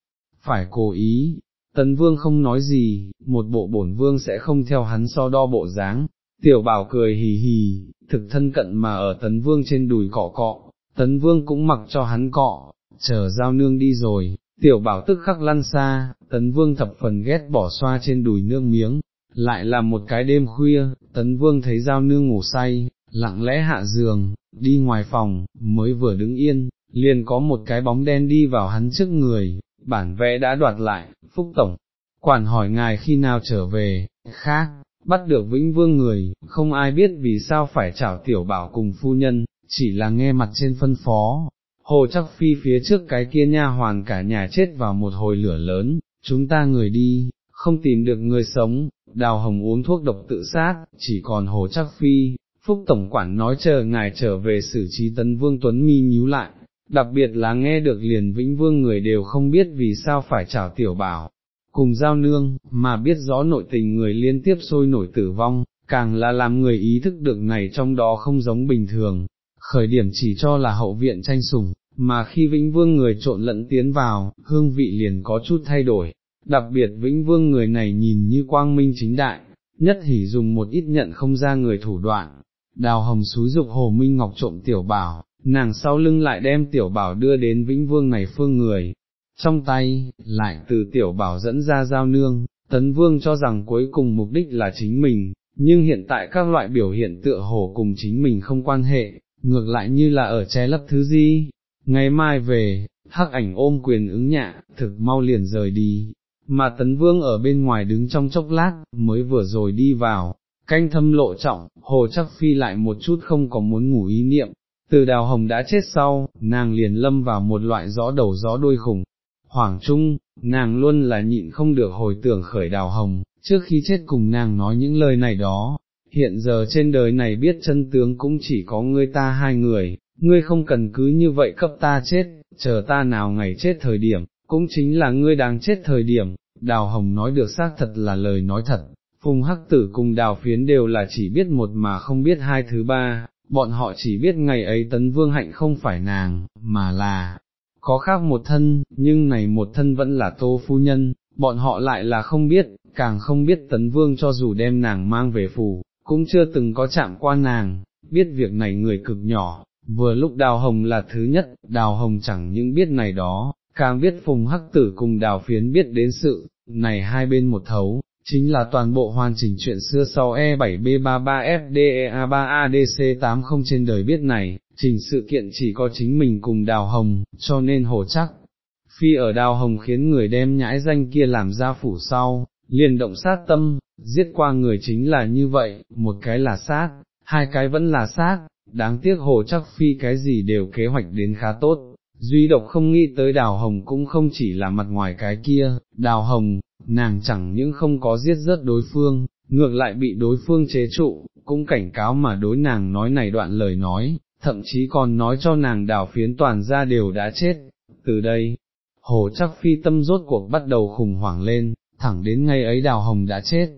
phải cố ý, tấn vương không nói gì, một bộ bổn vương sẽ không theo hắn so đo bộ dáng, tiểu bảo cười hì hì, thực thân cận mà ở tấn vương trên đùi cọ cọ, tấn vương cũng mặc cho hắn cọ, chờ giao nương đi rồi, tiểu bảo tức khắc lăn xa, tấn vương thập phần ghét bỏ xoa trên đùi nương miếng, lại là một cái đêm khuya, tấn vương thấy giao nương ngủ say, lặng lẽ hạ giường, đi ngoài phòng, mới vừa đứng yên, liền có một cái bóng đen đi vào hắn trước người, bản vẽ đã đoạt lại, Phúc Tổng, quản hỏi ngài khi nào trở về, khác, bắt được vĩnh vương người, không ai biết vì sao phải chảo tiểu bảo cùng phu nhân, chỉ là nghe mặt trên phân phó. Hồ chắc phi phía trước cái kia nha hoàn cả nhà chết vào một hồi lửa lớn, chúng ta người đi, không tìm được người sống, đào hồng uống thuốc độc tự sát, chỉ còn hồ chắc phi, Phúc Tổng Quản nói chờ ngài trở về xử trí tấn vương Tuấn Mi nhíu lại, đặc biệt là nghe được liền vĩnh vương người đều không biết vì sao phải chào tiểu bảo, cùng giao nương, mà biết rõ nội tình người liên tiếp sôi nổi tử vong, càng là làm người ý thức được này trong đó không giống bình thường, khởi điểm chỉ cho là hậu viện tranh sủng, mà khi Vĩnh Vương người trộn lẫn tiến vào, hương vị liền có chút thay đổi, đặc biệt Vĩnh Vương người này nhìn như quang minh chính đại, nhất hỉ dùng một ít nhận không ra người thủ đoạn, đào hồng xúi dục Hồ Minh Ngọc trộm tiểu bảo, nàng sau lưng lại đem tiểu bảo đưa đến Vĩnh Vương này phương người, trong tay, lại từ tiểu bảo dẫn ra giao nương, tấn vương cho rằng cuối cùng mục đích là chính mình, nhưng hiện tại các loại biểu hiện tựa hồ cùng chính mình không quan hệ, ngược lại như là ở che lấp thứ gì, ngày mai về, hắc ảnh ôm quyền ứng nhạ, thực mau liền rời đi, mà tấn vương ở bên ngoài đứng trong chốc lát, mới vừa rồi đi vào, canh thâm lộ trọng, hồ chắc phi lại một chút không có muốn ngủ ý niệm, từ đào hồng đã chết sau, nàng liền lâm vào một loại gió đầu gió đuôi khủng, hoảng trung, nàng luôn là nhịn không được hồi tưởng khởi đào hồng, trước khi chết cùng nàng nói những lời này đó, hiện giờ trên đời này biết chân tướng cũng chỉ có ngươi ta hai người, ngươi không cần cứ như vậy cấp ta chết, chờ ta nào ngày chết thời điểm, cũng chính là ngươi đang chết thời điểm, đào hồng nói được xác thật là lời nói thật, phùng hắc tử cùng đào phiến đều là chỉ biết một mà không biết hai thứ ba, bọn họ chỉ biết ngày ấy tấn vương hạnh không phải nàng, mà là, có khác một thân, nhưng này một thân vẫn là tô phu nhân, bọn họ lại là không biết, càng không biết tấn vương cho dù đem nàng mang về phủ, cũng chưa từng có chạm qua nàng, biết việc này người cực nhỏ, vừa lúc đào hồng là thứ nhất, đào hồng chẳng những biết này đó, càng biết phùng hắc tử cùng đào phiến biết đến sự, này hai bên một thấu, chính là toàn bộ hoàn chỉnh chuyện xưa sau E7B33FDEA3ADC80 trên đời biết này, trình sự kiện chỉ có chính mình cùng đào hồng, cho nên hồ chắc. Phi ở đào hồng khiến người đem nhãi danh kia làm ra phủ sau, liền động sát tâm, giết qua người chính là như vậy, một cái là sát, hai cái vẫn là sát, đáng tiếc hồ chắc phi cái gì đều kế hoạch đến khá tốt, duy độc không nghĩ tới đào hồng cũng không chỉ là mặt ngoài cái kia, đào hồng, nàng chẳng những không có giết rớt đối phương, ngược lại bị đối phương chế trụ, cũng cảnh cáo mà đối nàng nói này đoạn lời nói, thậm chí còn nói cho nàng đào phiến toàn ra đều đã chết, từ đây, hồ chắc phi tâm rốt cuộc bắt đầu khủng hoảng lên, thẳng đến ngay ấy đào hồng đã chết.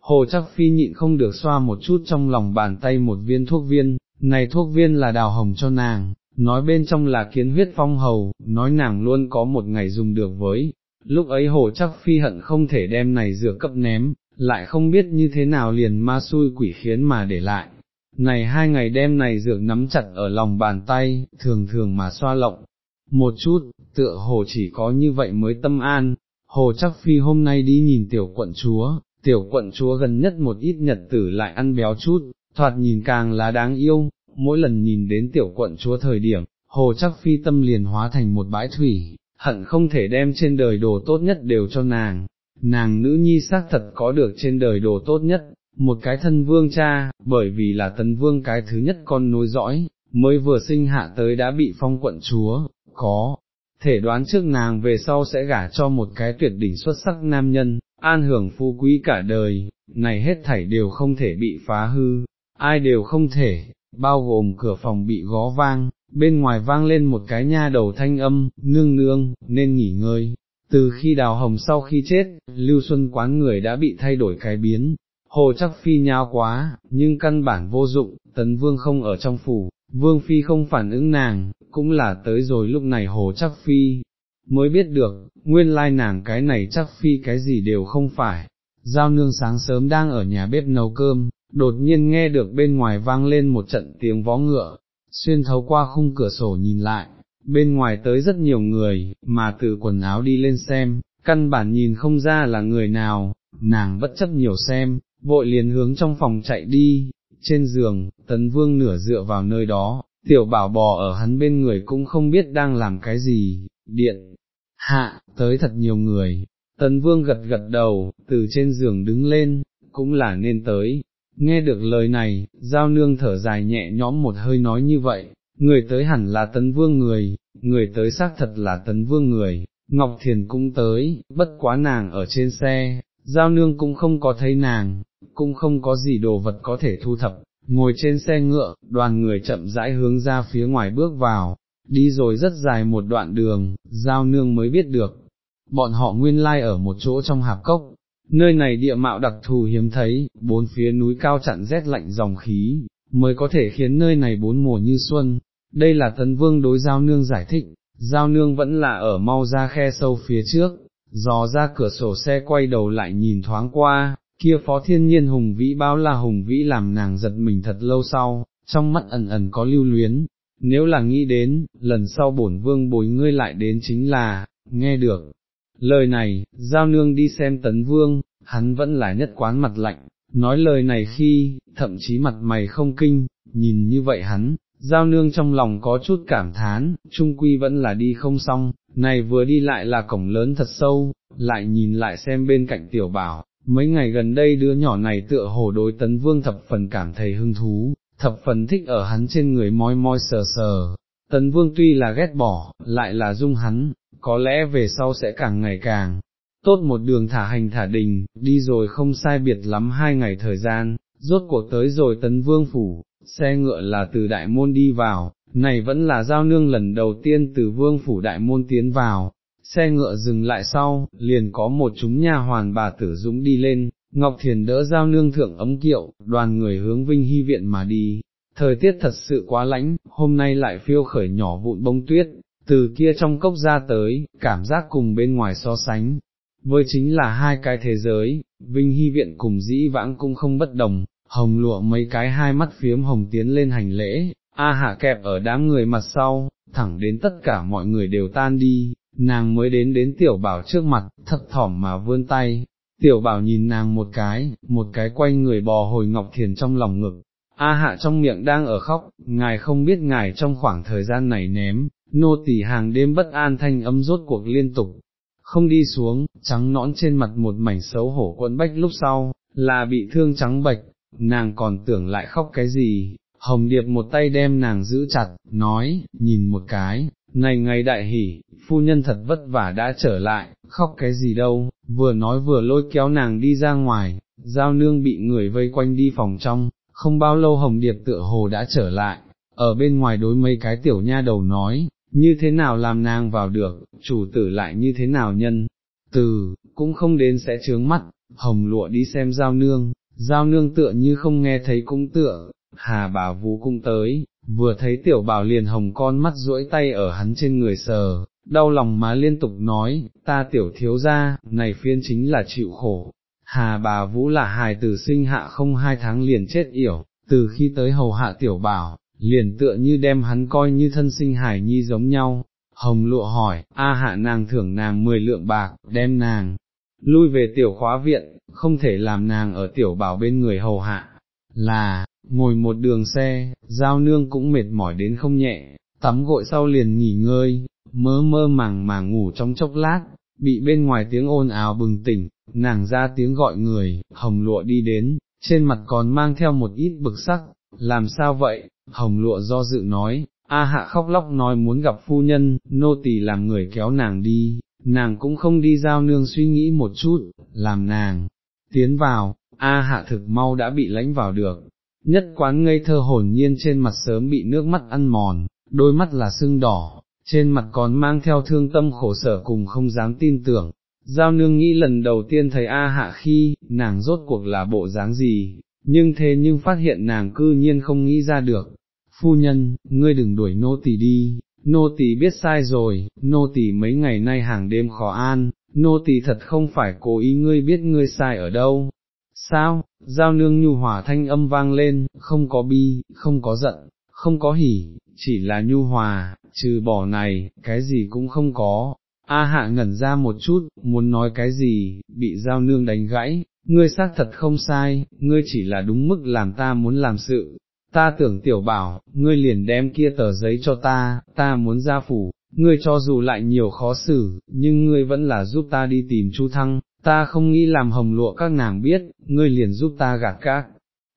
Hồ chắc phi nhịn không được xoa một chút trong lòng bàn tay một viên thuốc viên, này thuốc viên là đào hồng cho nàng, nói bên trong là kiến huyết phong hầu, nói nàng luôn có một ngày dùng được với, lúc ấy hồ chắc phi hận không thể đem này dược cấp ném, lại không biết như thế nào liền ma xui quỷ khiến mà để lại. Này hai ngày đêm này dược nắm chặt ở lòng bàn tay, thường thường mà xoa lộng, một chút, tựa hồ chỉ có như vậy mới tâm an, hồ chắc phi hôm nay đi nhìn tiểu quận chúa, tiểu quận chúa gần nhất một ít nhật tử lại ăn béo chút, thoạt nhìn càng là đáng yêu, mỗi lần nhìn đến tiểu quận chúa thời điểm, hồ chắc phi tâm liền hóa thành một bãi thủy, hận không thể đem trên đời đồ tốt nhất đều cho nàng, nàng nữ nhi xác thật có được trên đời đồ tốt nhất, một cái thân vương cha, bởi vì là tấn vương cái thứ nhất con nối dõi, mới vừa sinh hạ tới đã bị phong quận chúa, có, thể đoán trước nàng về sau sẽ gả cho một cái tuyệt đỉnh xuất sắc nam nhân, an hưởng phú quý cả đời, này hết thảy đều không thể bị phá hư, ai đều không thể, bao gồm cửa phòng bị gó vang, bên ngoài vang lên một cái nha đầu thanh âm, nương nương, nên nghỉ ngơi. Từ khi đào hồng sau khi chết, lưu xuân quán người đã bị thay đổi cái biến, hồ chắc phi nhao quá, nhưng căn bản vô dụng, tấn vương không ở trong phủ, vương phi không phản ứng nàng, cũng là tới rồi lúc này hồ chắc phi, mới biết được, nguyên lai nàng cái này chắc phi cái gì đều không phải. Giao nương sáng sớm đang ở nhà bếp nấu cơm, đột nhiên nghe được bên ngoài vang lên một trận tiếng vó ngựa, xuyên thấu qua khung cửa sổ nhìn lại, bên ngoài tới rất nhiều người, mà từ quần áo đi lên xem, căn bản nhìn không ra là người nào, nàng bất chấp nhiều xem, vội liền hướng trong phòng chạy đi, trên giường, tấn vương nửa dựa vào nơi đó, tiểu bảo bò ở hắn bên người cũng không biết đang làm cái gì, điện, hạ, tới thật nhiều người, tấn vương gật gật đầu, từ trên giường đứng lên, cũng là nên tới, Nghe được lời này, giao nương thở dài nhẹ nhõm một hơi nói như vậy, người tới hẳn là tấn vương người, người tới xác thật là tấn vương người, Ngọc Thiền cũng tới, bất quá nàng ở trên xe, giao nương cũng không có thấy nàng, cũng không có gì đồ vật có thể thu thập, ngồi trên xe ngựa, đoàn người chậm rãi hướng ra phía ngoài bước vào, đi rồi rất dài một đoạn đường, giao nương mới biết được, bọn họ nguyên lai ở một chỗ trong hạp cốc, nơi này địa mạo đặc thù hiếm thấy, bốn phía núi cao chặn rét lạnh dòng khí, mới có thể khiến nơi này bốn mùa như xuân, đây là tấn vương đối giao nương giải thích, giao nương vẫn là ở mau ra khe sâu phía trước, dò ra cửa sổ xe quay đầu lại nhìn thoáng qua, kia phó thiên nhiên hùng vĩ bao là hùng vĩ làm nàng giật mình thật lâu sau, trong mắt ẩn ẩn có lưu luyến, nếu là nghĩ đến, lần sau bổn vương bồi ngươi lại đến chính là, nghe được. Lời này, giao nương đi xem tấn vương, hắn vẫn là nhất quán mặt lạnh, nói lời này khi, thậm chí mặt mày không kinh, nhìn như vậy hắn, giao nương trong lòng có chút cảm thán, trung quy vẫn là đi không xong, này vừa đi lại là cổng lớn thật sâu, lại nhìn lại xem bên cạnh tiểu bảo, mấy ngày gần đây đứa nhỏ này tựa hồ đối tấn vương thập phần cảm thấy hứng thú, thập phần thích ở hắn trên người moi moi sờ sờ, tấn vương tuy là ghét bỏ, lại là dung hắn, có lẽ về sau sẽ càng ngày càng tốt một đường thả hành thả đình, đi rồi không sai biệt lắm hai ngày thời gian, rốt cuộc tới rồi tấn vương phủ, xe ngựa là từ đại môn đi vào, này vẫn là giao nương lần đầu tiên từ vương phủ đại môn tiến vào, xe ngựa dừng lại sau, liền có một chúng nhà hoàn bà tử dũng đi lên, Ngọc Thiền đỡ giao nương thượng ấm kiệu, đoàn người hướng vinh hy viện mà đi, thời tiết thật sự quá lãnh, hôm nay lại phiêu khởi nhỏ vụn bông tuyết, từ kia trong cốc ra tới, cảm giác cùng bên ngoài so sánh, với chính là hai cái thế giới, vinh hy viện cùng dĩ vãng cũng không bất đồng, hồng lụa mấy cái hai mắt phiếm hồng tiến lên hành lễ, A hạ kẹp ở đám người mặt sau, thẳng đến tất cả mọi người đều tan đi, nàng mới đến đến tiểu bảo trước mặt, thật thỏm mà vươn tay, tiểu bảo nhìn nàng một cái, một cái quay người bò hồi ngọc thiền trong lòng ngực, A hạ trong miệng đang ở khóc, ngài không biết ngài trong khoảng thời gian này ném, nô tỳ hàng đêm bất an thanh âm rốt cuộc liên tục, không đi xuống, trắng nõn trên mặt một mảnh xấu hổ quấn bách lúc sau, là bị thương trắng bệch, nàng còn tưởng lại khóc cái gì, Hồng Điệp một tay đem nàng giữ chặt, nói, nhìn một cái, này ngày đại hỉ, phu nhân thật vất vả đã trở lại, khóc cái gì đâu, vừa nói vừa lôi kéo nàng đi ra ngoài, giao nương bị người vây quanh đi phòng trong, không bao lâu Hồng Điệp tựa hồ đã trở lại, ở bên ngoài đối mấy cái tiểu nha đầu nói, như thế nào làm nàng vào được, chủ tử lại như thế nào nhân, từ, cũng không đến sẽ trướng mắt, Hồng lụa đi xem giao nương, giao nương tựa như không nghe thấy cũng tựa, hà bà vũ cung tới, vừa thấy tiểu bảo liền hồng con mắt duỗi tay ở hắn trên người sờ, đau lòng má liên tục nói, ta tiểu thiếu ra, này phiên chính là chịu khổ. Hà bà Vũ là hài tử sinh hạ không hai tháng liền chết yểu, từ khi tới hầu hạ tiểu bảo, liền tựa như đem hắn coi như thân sinh hải nhi giống nhau. Hồng lụa hỏi, A hạ nàng thưởng nàng mười lượng bạc, đem nàng, lui về tiểu khóa viện, không thể làm nàng ở tiểu bảo bên người hầu hạ, là, ngồi một đường xe, giao nương cũng mệt mỏi đến không nhẹ, tắm gội sau liền nghỉ ngơi, mơ mơ màng màng ngủ trong chốc lát, bị bên ngoài tiếng ồn ào bừng tỉnh, nàng ra tiếng gọi người, hồng lụa đi đến, trên mặt còn mang theo một ít bực sắc, làm sao vậy, hồng lụa do dự nói, A hạ khóc lóc nói muốn gặp phu nhân, nô tỳ làm người kéo nàng đi, nàng cũng không đi giao nương suy nghĩ một chút, làm nàng, tiến vào, A hạ thực mau đã bị lãnh vào được, nhất quán ngây thơ hồn nhiên trên mặt sớm bị nước mắt ăn mòn, đôi mắt là sưng đỏ, trên mặt còn mang theo thương tâm khổ sở cùng không dám tin tưởng. Giao nương nghĩ lần đầu tiên thấy A hạ khi, nàng rốt cuộc là bộ dáng gì, nhưng thế nhưng phát hiện nàng cư nhiên không nghĩ ra được. Phu nhân, ngươi đừng đuổi nô tỳ đi, nô tỳ biết sai rồi, nô tỳ mấy ngày nay hàng đêm khó an, nô tỳ thật không phải cố ý ngươi biết ngươi sai ở đâu, Sao, giao nương nhu hòa thanh âm vang lên, không có bi, không có giận, không có hỉ, chỉ là nhu hòa, trừ bỏ này, cái gì cũng không có. A hạ ngẩn ra một chút, muốn nói cái gì, bị giao nương đánh gãy, ngươi xác thật không sai, ngươi chỉ là đúng mức làm ta muốn làm sự. Ta tưởng tiểu bảo, ngươi liền đem kia tờ giấy cho ta, ta muốn ra phủ, ngươi cho dù lại nhiều khó xử, nhưng ngươi vẫn là giúp ta đi tìm Chu Thăng, ta không nghĩ làm hồng lụa các nàng biết, ngươi liền giúp ta gạt các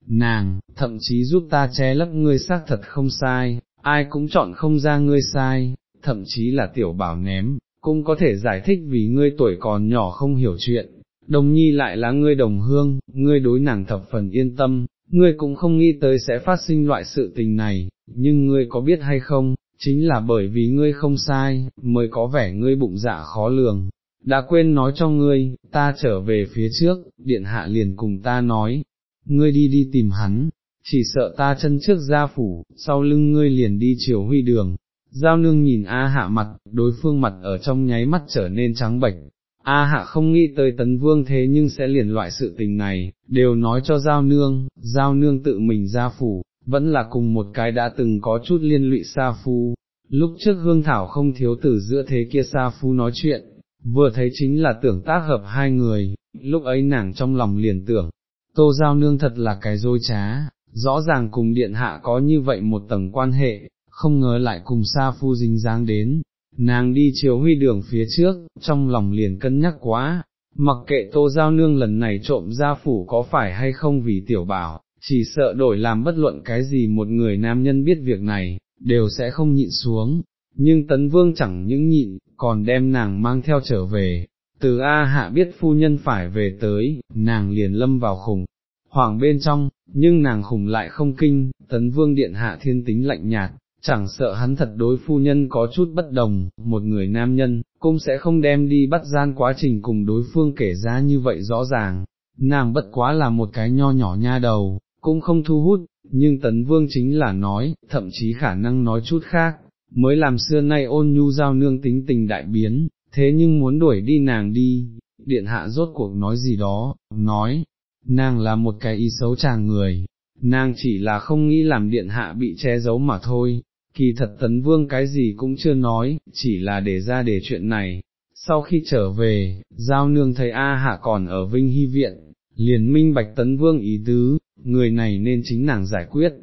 nàng, thậm chí giúp ta che lấp ngươi xác thật không sai, ai cũng chọn không ra ngươi sai, thậm chí là tiểu bảo ném, cũng có thể giải thích vì ngươi tuổi còn nhỏ không hiểu chuyện, đồng nhi lại là ngươi đồng hương, ngươi đối nàng thập phần yên tâm, ngươi cũng không nghĩ tới sẽ phát sinh loại sự tình này, nhưng ngươi có biết hay không, chính là bởi vì ngươi không sai, mới có vẻ ngươi bụng dạ khó lường, đã quên nói cho ngươi, ta trở về phía trước, điện hạ liền cùng ta nói, ngươi đi đi tìm hắn, chỉ sợ ta chân trước ra phủ, sau lưng ngươi liền đi chiều huy đường. Giao nương nhìn A hạ mặt, đối phương mặt ở trong nháy mắt trở nên trắng bệch. A hạ không nghĩ tới tấn vương thế nhưng sẽ liền loại sự tình này, đều nói cho giao nương, giao nương tự mình ra phủ, vẫn là cùng một cái đã từng có chút liên lụy sa phu. Lúc trước hương thảo không thiếu từ giữa thế kia sa phu nói chuyện, vừa thấy chính là tưởng tác hợp hai người, lúc ấy nàng trong lòng liền tưởng, tô giao nương thật là cái dối trá, rõ ràng cùng điện hạ có như vậy một tầng quan hệ, không ngờ lại cùng sa phu dính dáng đến, nàng đi chiếu huy đường phía trước, trong lòng liền cân nhắc quá, mặc kệ tô giao nương lần này trộm gia phủ có phải hay không vì tiểu bảo, chỉ sợ đổi làm bất luận cái gì một người nam nhân biết việc này, đều sẽ không nhịn xuống, nhưng tấn vương chẳng những nhịn, còn đem nàng mang theo trở về, từ A hạ biết phu nhân phải về tới, nàng liền lâm vào khủng, hoàng bên trong, nhưng nàng khủng lại không kinh, tấn vương điện hạ thiên tính lạnh nhạt, chẳng sợ hắn thật đối phu nhân có chút bất đồng, một người nam nhân, cũng sẽ không đem đi bắt gian quá trình cùng đối phương kể ra như vậy rõ ràng, nàng bất quá là một cái nho nhỏ nha đầu, cũng không thu hút, nhưng tấn vương chính là nói, thậm chí khả năng nói chút khác, mới làm xưa nay ôn nhu giao nương tính tình đại biến, thế nhưng muốn đuổi đi nàng đi, điện hạ rốt cuộc nói gì đó, nói, nàng là một cái ý xấu chàng người, nàng chỉ là không nghĩ làm điện hạ bị che giấu mà thôi, kỳ thật tấn vương cái gì cũng chưa nói, chỉ là để ra để chuyện này. Sau khi trở về, giao nương thấy A Hạ còn ở Vinh Hy Viện, liền minh bạch tấn vương ý tứ, người này nên chính nàng giải quyết.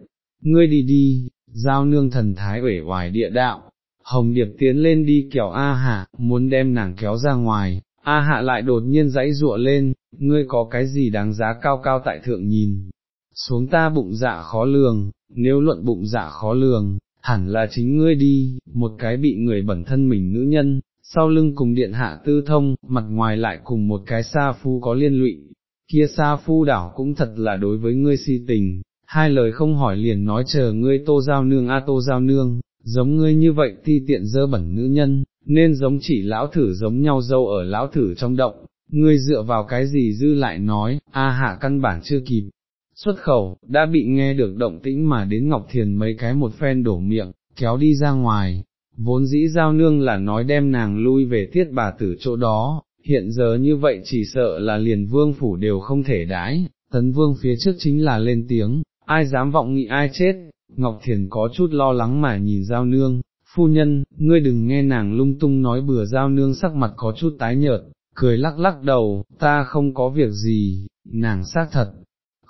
Ngươi đi đi, giao nương thần thái uể oải địa đạo, hồng điệp tiến lên đi kéo A Hạ, muốn đem nàng kéo ra ngoài, A Hạ lại đột nhiên dãy ruộ lên, ngươi có cái gì đáng giá cao cao tại thượng nhìn, xuống ta bụng dạ khó lường, nếu luận bụng dạ khó lường, hẳn là chính ngươi đi, một cái bị người bẩn thân mình nữ nhân, sau lưng cùng điện hạ tư thông, mặt ngoài lại cùng một cái sa phu có liên lụy, kia sa phu đảo cũng thật là đối với ngươi si tình, hai lời không hỏi liền nói chờ ngươi tô giao nương a tô giao nương, giống ngươi như vậy ti tiện dơ bẩn nữ nhân, nên giống chỉ lão thử giống nhau dâu ở lão thử trong động, ngươi dựa vào cái gì dư lại nói, a hạ căn bản chưa kịp. Xuất khẩu, đã bị nghe được động tĩnh mà đến Ngọc Thiền mấy cái một phen đổ miệng, kéo đi ra ngoài, vốn dĩ giao nương là nói đem nàng lui về tiết bà tử chỗ đó, hiện giờ như vậy chỉ sợ là liền vương phủ đều không thể đái, tấn vương phía trước chính là lên tiếng, ai dám vọng nghị ai chết, Ngọc Thiền có chút lo lắng mà nhìn giao nương, phu nhân, ngươi đừng nghe nàng lung tung nói bừa. Giao nương sắc mặt có chút tái nhợt, cười lắc lắc đầu, ta không có việc gì, nàng xác thật,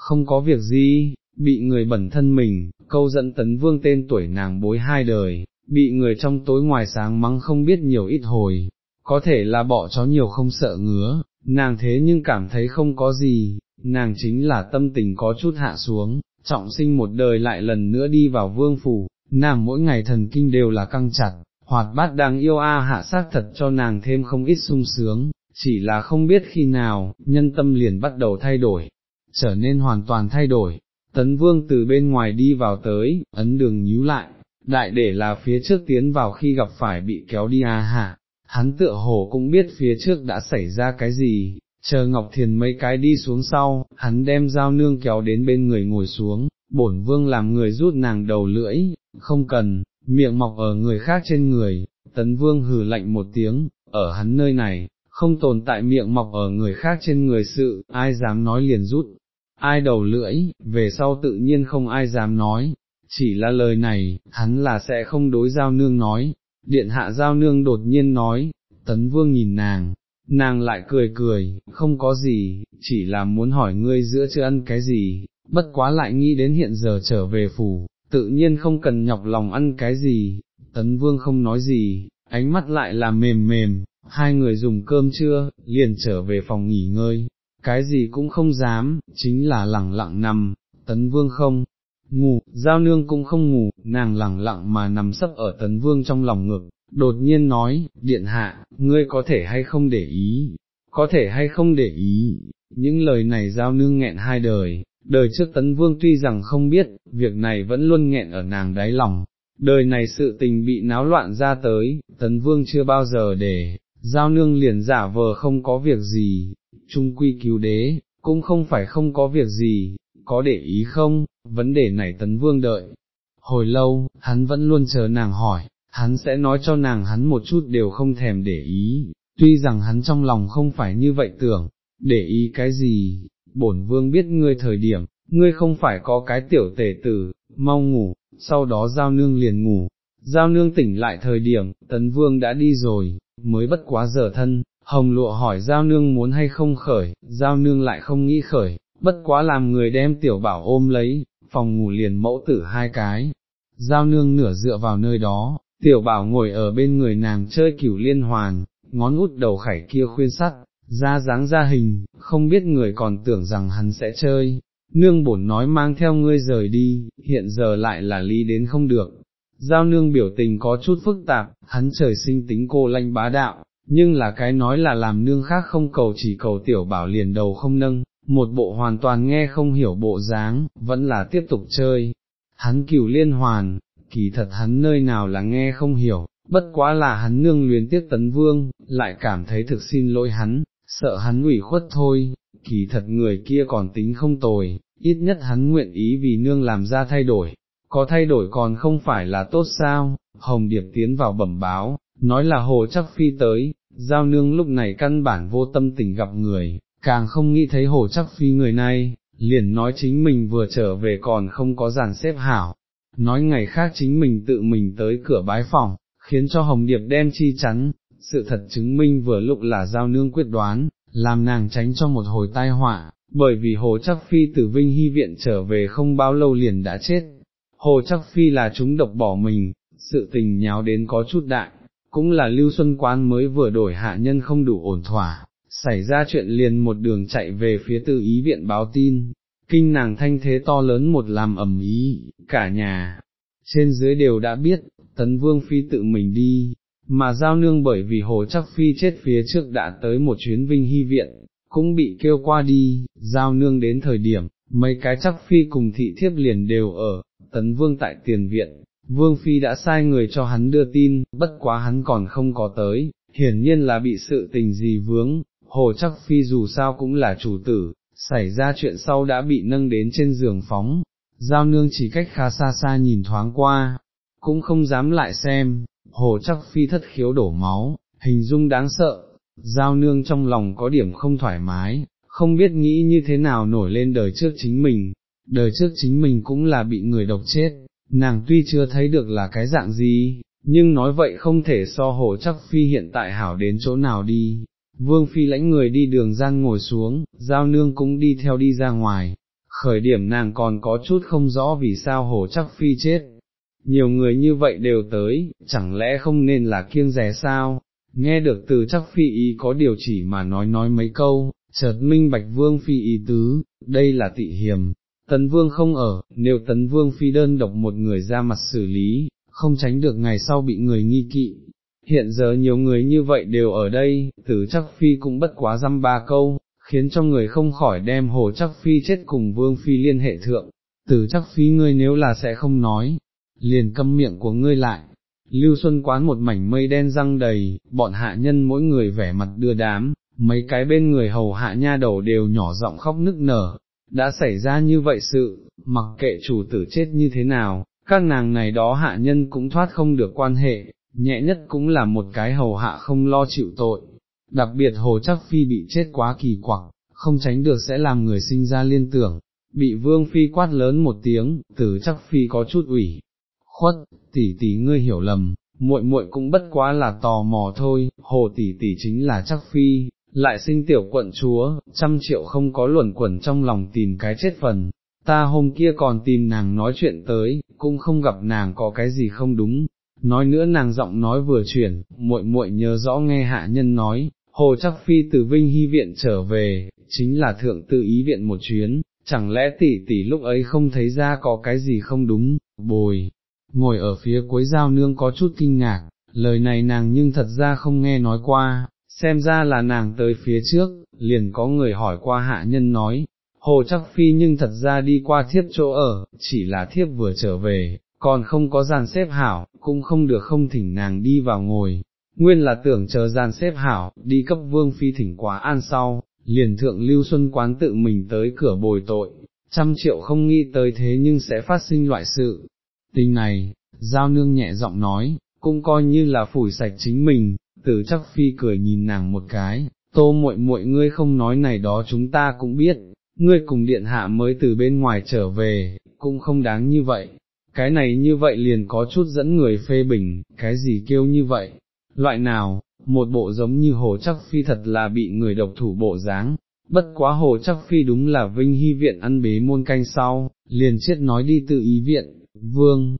không có việc gì, bị người bẩn thân mình, câu dẫn tấn vương tên tuổi nàng bối hai đời, bị người trong tối ngoài sáng mắng không biết nhiều ít hồi, có thể là bỏ chó nhiều không sợ ngứa, nàng thế nhưng cảm thấy không có gì, nàng chính là tâm tình có chút hạ xuống, trọng sinh một đời lại lần nữa đi vào vương phủ, nàng mỗi ngày thần kinh đều là căng chặt, hoạt bát đang yêu a hạ sát thật cho nàng thêm không ít sung sướng, chỉ là không biết khi nào, nhân tâm liền bắt đầu thay đổi, trở nên hoàn toàn thay đổi. Tấn vương từ bên ngoài đi vào tới, ấn đường nhíu lại, đại để là phía trước tiến vào khi gặp phải bị kéo đi à hạ, hắn tựa hồ cũng biết phía trước đã xảy ra cái gì, chờ Ngọc Thiền mấy cái đi xuống sau, hắn đem dao nương kéo đến bên người ngồi xuống, bổn vương làm người rút nàng đầu lưỡi, không cần, miệng mọc ở người khác trên người, tấn vương hừ lạnh một tiếng, ở hắn nơi này, không tồn tại miệng mọc ở người khác trên người sự, ai dám nói liền rút, ai đầu lưỡi, về sau tự nhiên không ai dám nói, chỉ là lời này, hắn là sẽ không đối giao nương nói, điện hạ giao nương đột nhiên nói, tấn vương nhìn nàng, nàng lại cười cười, không có gì, chỉ là muốn hỏi ngươi giữa chưa ăn cái gì, bất quá lại nghĩ đến hiện giờ trở về phủ, tự nhiên không cần nhọc lòng ăn cái gì, tấn vương không nói gì, ánh mắt lại là mềm mềm, hai người dùng cơm trưa, liền trở về phòng nghỉ ngơi, cái gì cũng không dám, chính là lẳng lặng nằm, tấn vương không, ngủ, giao nương cũng không ngủ, nàng lẳng lặng mà nằm sấp ở tấn vương trong lòng ngực, đột nhiên nói, điện hạ, ngươi có thể hay không để ý, có thể hay không để ý, những lời này giao nương nghẹn hai đời, đời trước tấn vương tuy rằng không biết, việc này vẫn luôn nghẹn ở nàng đáy lòng, đời này sự tình bị náo loạn ra tới, tấn vương chưa bao giờ để, giao nương liền giả vờ không có việc gì, trung quy cứu đế, cũng không phải không có việc gì, có để ý không, vấn đề này tấn vương đợi. Hồi lâu, hắn vẫn luôn chờ nàng hỏi, hắn sẽ nói cho nàng hắn một chút đều không thèm để ý, tuy rằng hắn trong lòng không phải như vậy tưởng, để ý cái gì, bổn vương biết ngươi thời điểm, ngươi không phải có cái tiểu tể tử, mau ngủ, sau đó giao nương liền ngủ, giao nương tỉnh lại thời điểm, tấn vương đã đi rồi, mới bất quá giờ thân, hồng lụa hỏi giao nương muốn hay không khởi, giao nương lại không nghĩ khởi, bất quá làm người đem tiểu bảo ôm lấy, phòng ngủ liền mẫu tử hai cái, giao nương nửa dựa vào nơi đó, tiểu bảo ngồi ở bên người nàng chơi cửu liên hoàn, ngón út đầu khải kia khuyên sắt, ra dáng ra hình, không biết người còn tưởng rằng hắn sẽ chơi, nương bổn nói mang theo ngươi rời đi, hiện giờ lại là ly đến không được. Giao nương biểu tình có chút phức tạp, hắn trời sinh tính cô lanh bá đạo, nhưng là cái nói là làm nương khác không cầu chỉ cầu tiểu bảo liền đầu không nâng, một bộ hoàn toàn nghe không hiểu bộ dáng, vẫn là tiếp tục chơi. Hắn cửu liên hoàn, kỳ thật hắn nơi nào là nghe không hiểu, bất quá là hắn nương luyến tiếc tấn vương, lại cảm thấy thực xin lỗi hắn, sợ hắn ủy khuất thôi, kỳ thật người kia còn tính không tồi, ít nhất hắn nguyện ý vì nương làm ra thay đổi, có thay đổi còn không phải là tốt sao, Hồng Điệp tiến vào bẩm báo, nói là hồ chắc phi tới, giao nương lúc này căn bản vô tâm tình gặp người, càng không nghĩ thấy hồ chắc phi người này, liền nói chính mình vừa trở về còn không có giàn xếp hảo, nói ngày khác chính mình tự mình tới cửa bái phòng, khiến cho Hồng Điệp đem chi chắn, sự thật chứng minh vừa lúc là giao nương quyết đoán, làm nàng tránh cho một hồi tai họa, bởi vì Hồ Chắc Phi từ Vinh Hy Viện trở về không bao lâu liền đã chết. Hồ Chắc Phi là chúng độc bỏ mình, sự tình nháo đến có chút đại, cũng là Lưu Xuân Quán mới vừa đổi hạ nhân không đủ ổn thỏa, xảy ra chuyện liền một đường chạy về phía tư ý viện báo tin, kinh nàng thanh thế to lớn một làm ẩm ý, cả nhà, trên dưới đều đã biết, tấn vương phi tự mình đi, mà giao nương bởi vì hồ chắc phi chết phía trước đã tới một chuyến vinh hy viện, cũng bị kêu qua đi, giao nương đến thời điểm, mấy cái chắc phi cùng thị thiếp liền đều ở, tấn vương tại tiền viện, vương phi đã sai người cho hắn đưa tin, bất quá hắn còn không có tới, hiển nhiên là bị sự tình gì vướng, hồ chắc phi dù sao cũng là chủ tử, xảy ra chuyện sau đã bị nâng đến trên giường phóng, giao nương chỉ cách khá xa xa nhìn thoáng qua, cũng không dám lại xem, hồ chắc phi thất khiếu đổ máu, hình dung đáng sợ, giao nương trong lòng có điểm không thoải mái, không biết nghĩ như thế nào nổi lên đời trước chính mình, đời trước chính mình cũng là bị người độc chết, nàng tuy chưa thấy được là cái dạng gì, nhưng nói vậy không thể so hồ chắc phi hiện tại hảo đến chỗ nào đi. Vương phi lãnh người đi đường gian ngồi xuống, giao nương cũng đi theo đi ra ngoài, khởi điểm nàng còn có chút không rõ vì sao hồ chắc phi chết, nhiều người như vậy đều tới, chẳng lẽ không nên là kiêng rẻ sao, nghe được từ chắc phi ý có điều chỉ mà nói nói mấy câu, chợt minh bạch vương phi ý tứ, đây là tị hiểm tấn vương không ở, nếu tấn vương phi đơn độc một người ra mặt xử lý, không tránh được ngày sau bị người nghi kỵ. Hiện giờ nhiều người như vậy đều ở đây, tử chắc phi cũng bất quá dăm ba câu, khiến cho người không khỏi đem hồ chắc phi chết cùng vương phi liên hệ thượng, tử chắc phi ngươi nếu là sẽ không nói, liền câm miệng của ngươi lại. Lưu Xuân quán một mảnh mây đen răng đầy, bọn hạ nhân mỗi người vẻ mặt đưa đám, mấy cái bên người hầu hạ nha đầu đều nhỏ giọng khóc nức nở, đã xảy ra như vậy sự, mặc kệ chủ tử chết như thế nào, các nàng này đó hạ nhân cũng thoát không được quan hệ, nhẹ nhất cũng là một cái hầu hạ không lo chịu tội, đặc biệt hồ chắc phi bị chết quá kỳ quặc, không tránh được sẽ làm người sinh ra liên tưởng, bị vương phi quát lớn một tiếng, tử chắc phi có chút ủy, khuất, tỷ tỷ ngươi hiểu lầm, muội muội cũng bất quá là tò mò thôi, hồ tỷ tỷ chính là chắc phi, lại sinh tiểu quận chúa, trăm triệu không có luẩn quẩn trong lòng tìm cái chết phần, ta hôm kia còn tìm nàng nói chuyện tới, cũng không gặp nàng có cái gì không đúng, nói nữa nàng giọng nói vừa chuyển, muội muội nhớ rõ nghe hạ nhân nói, hồ chắc phi từ Vinh Hy viện trở về, chính là thượng tự ý viện một chuyến, chẳng lẽ tỷ tỷ lúc ấy không thấy ra có cái gì không đúng, bồi, ngồi ở phía cuối giao nương có chút kinh ngạc, lời này nàng nhưng thật ra không nghe nói qua, xem ra là nàng tới phía trước, liền có người hỏi qua hạ nhân nói, hồ chắc phi nhưng thật ra đi qua thiếp chỗ ở, chỉ là thiếp vừa trở về, còn không có dàn xếp hảo, cũng không được không thỉnh nàng đi vào ngồi, nguyên là tưởng chờ dàn xếp hảo, đi cấp vương phi thỉnh quá an sau, liền thượng lưu xuân quán tự mình tới cửa bồi tội, trăm triệu không nghĩ tới thế nhưng sẽ phát sinh loại sự. Tình này, giao nương nhẹ giọng nói, cũng coi như là phủi sạch chính mình, tử chắc phi cười nhìn nàng một cái, tô muội muội ngươi không nói này đó chúng ta cũng biết, ngươi cùng điện hạ mới từ bên ngoài trở về, cũng không đáng như vậy, cái này như vậy liền có chút dẫn người phê bình, cái gì kêu như vậy, loại nào, một bộ giống như hồ chắc phi thật là bị người độc thủ bộ dáng. Bất quá hồ chắc phi đúng là vinh hy viện ăn bế môn canh sau, liền chết nói đi tự ý viện, vương,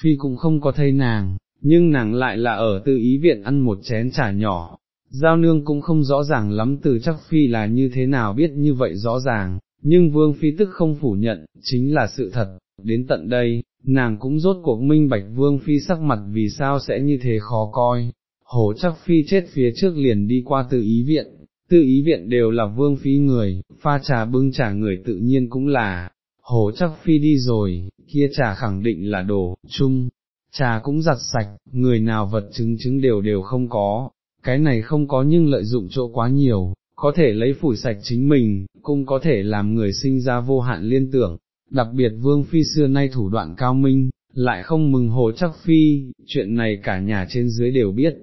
phi cũng không có thấy nàng, nhưng nàng lại là ở tự ý viện ăn một chén trà nhỏ, giao nương cũng không rõ ràng lắm từ chắc phi là như thế nào biết như vậy rõ ràng, nhưng vương phi tức không phủ nhận, chính là sự thật, đến tận đây, nàng cũng rốt cuộc minh bạch vương phi sắc mặt vì sao sẽ như thế khó coi, hồ chắc phi chết phía trước liền đi qua tự ý viện, tự ý viện đều là vương phi người, pha trà bưng trà người tự nhiên cũng là, hồ chắc phi đi rồi, kia trà khẳng định là đồ, chung, trà cũng giặt sạch, người nào vật chứng chứng đều đều không có, cái này không có nhưng lợi dụng chỗ quá nhiều, có thể lấy phủi sạch chính mình, cũng có thể làm người sinh ra vô hạn liên tưởng, đặc biệt vương phi xưa nay thủ đoạn cao minh, lại không mừng hồ chắc phi, chuyện này cả nhà trên dưới đều biết.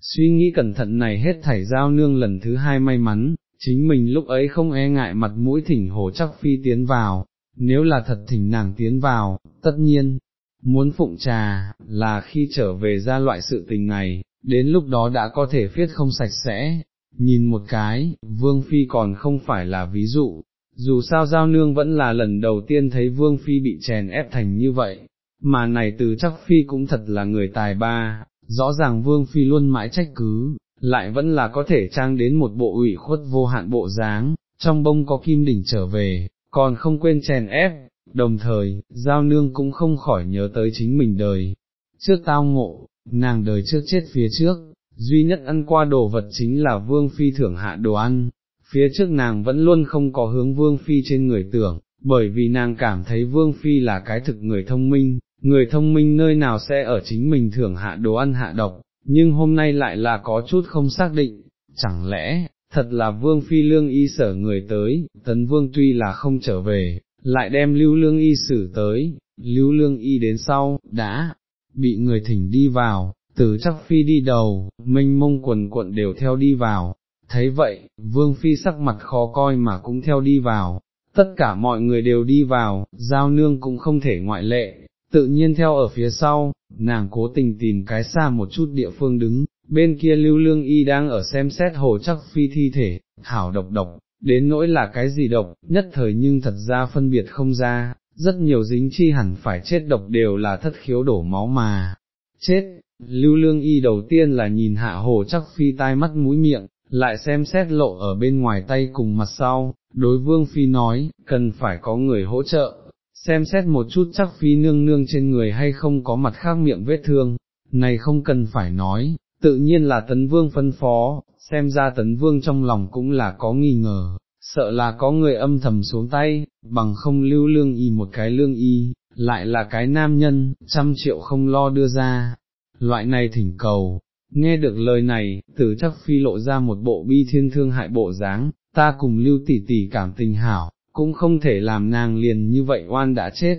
Suy nghĩ cẩn thận này hết thảy giao nương lần thứ hai may mắn, chính mình lúc ấy không e ngại mặt mũi thỉnh hồ chắc phi tiến vào, nếu là thật thỉnh nàng tiến vào, tất nhiên, muốn phụng trà, là khi trở về ra loại sự tình này, đến lúc đó đã có thể phiết không sạch sẽ, nhìn một cái, vương phi còn không phải là ví dụ, dù sao giao nương vẫn là lần đầu tiên thấy vương phi bị chèn ép thành như vậy, mà này từ chắc phi cũng thật là người tài ba, rõ ràng vương phi luôn mãi trách cứ, lại vẫn là có thể trang đến một bộ ủy khuất vô hạn bộ dáng, trong bông có kim đỉnh trở về, còn không quên chèn ép, đồng thời, giao nương cũng không khỏi nhớ tới chính mình đời. Trước tao ngộ, nàng đời trước chết phía trước, duy nhất ăn qua đồ vật chính là vương phi thưởng hạ đồ ăn, phía trước nàng vẫn luôn không có hướng vương phi trên người tưởng, bởi vì nàng cảm thấy vương phi là cái thực người thông minh, người thông minh nơi nào sẽ ở chính mình thưởng hạ đồ ăn hạ độc, nhưng hôm nay lại là có chút không xác định, chẳng lẽ, thật là vương phi lương y sở người tới, tấn vương tuy là không trở về, lại đem lưu lương y xử tới, lưu lương y đến sau, đã, bị người thỉnh đi vào, tử chắc phi đi đầu, minh mông quần quận đều theo đi vào, thấy vậy, vương phi sắc mặt khó coi mà cũng theo đi vào, tất cả mọi người đều đi vào, giao nương cũng không thể ngoại lệ, tự nhiên theo ở phía sau, nàng cố tình tìm cái xa một chút địa phương đứng, bên kia lưu lương y đang ở xem xét hồ chắc phi thi thể, hảo độc độc, đến nỗi là cái gì độc, nhất thời nhưng thật ra phân biệt không ra, rất nhiều dính chi hẳn phải chết độc đều là thất khiếu đổ máu mà, chết, lưu lương y đầu tiên là nhìn hạ hồ chắc phi tai mắt mũi miệng, lại xem xét lộ ở bên ngoài tay cùng mặt sau, đối vương phi nói, cần phải có người hỗ trợ, xem xét một chút chắc phi nương nương trên người hay không có mặt khác miệng vết thương, này không cần phải nói, tự nhiên là tấn vương phân phó, xem ra tấn vương trong lòng cũng là có nghi ngờ, sợ là có người âm thầm xuống tay, bằng không lưu lương y một cái lương y, lại là cái nam nhân, trăm triệu không lo đưa ra, loại này thỉnh cầu. Nghe được lời này, tử chắc phi lộ ra một bộ bi thiên thương hại bộ dáng, ta cùng lưu tỷ tỷ cảm tình hảo, cũng không thể làm nàng liền như vậy oan đã chết.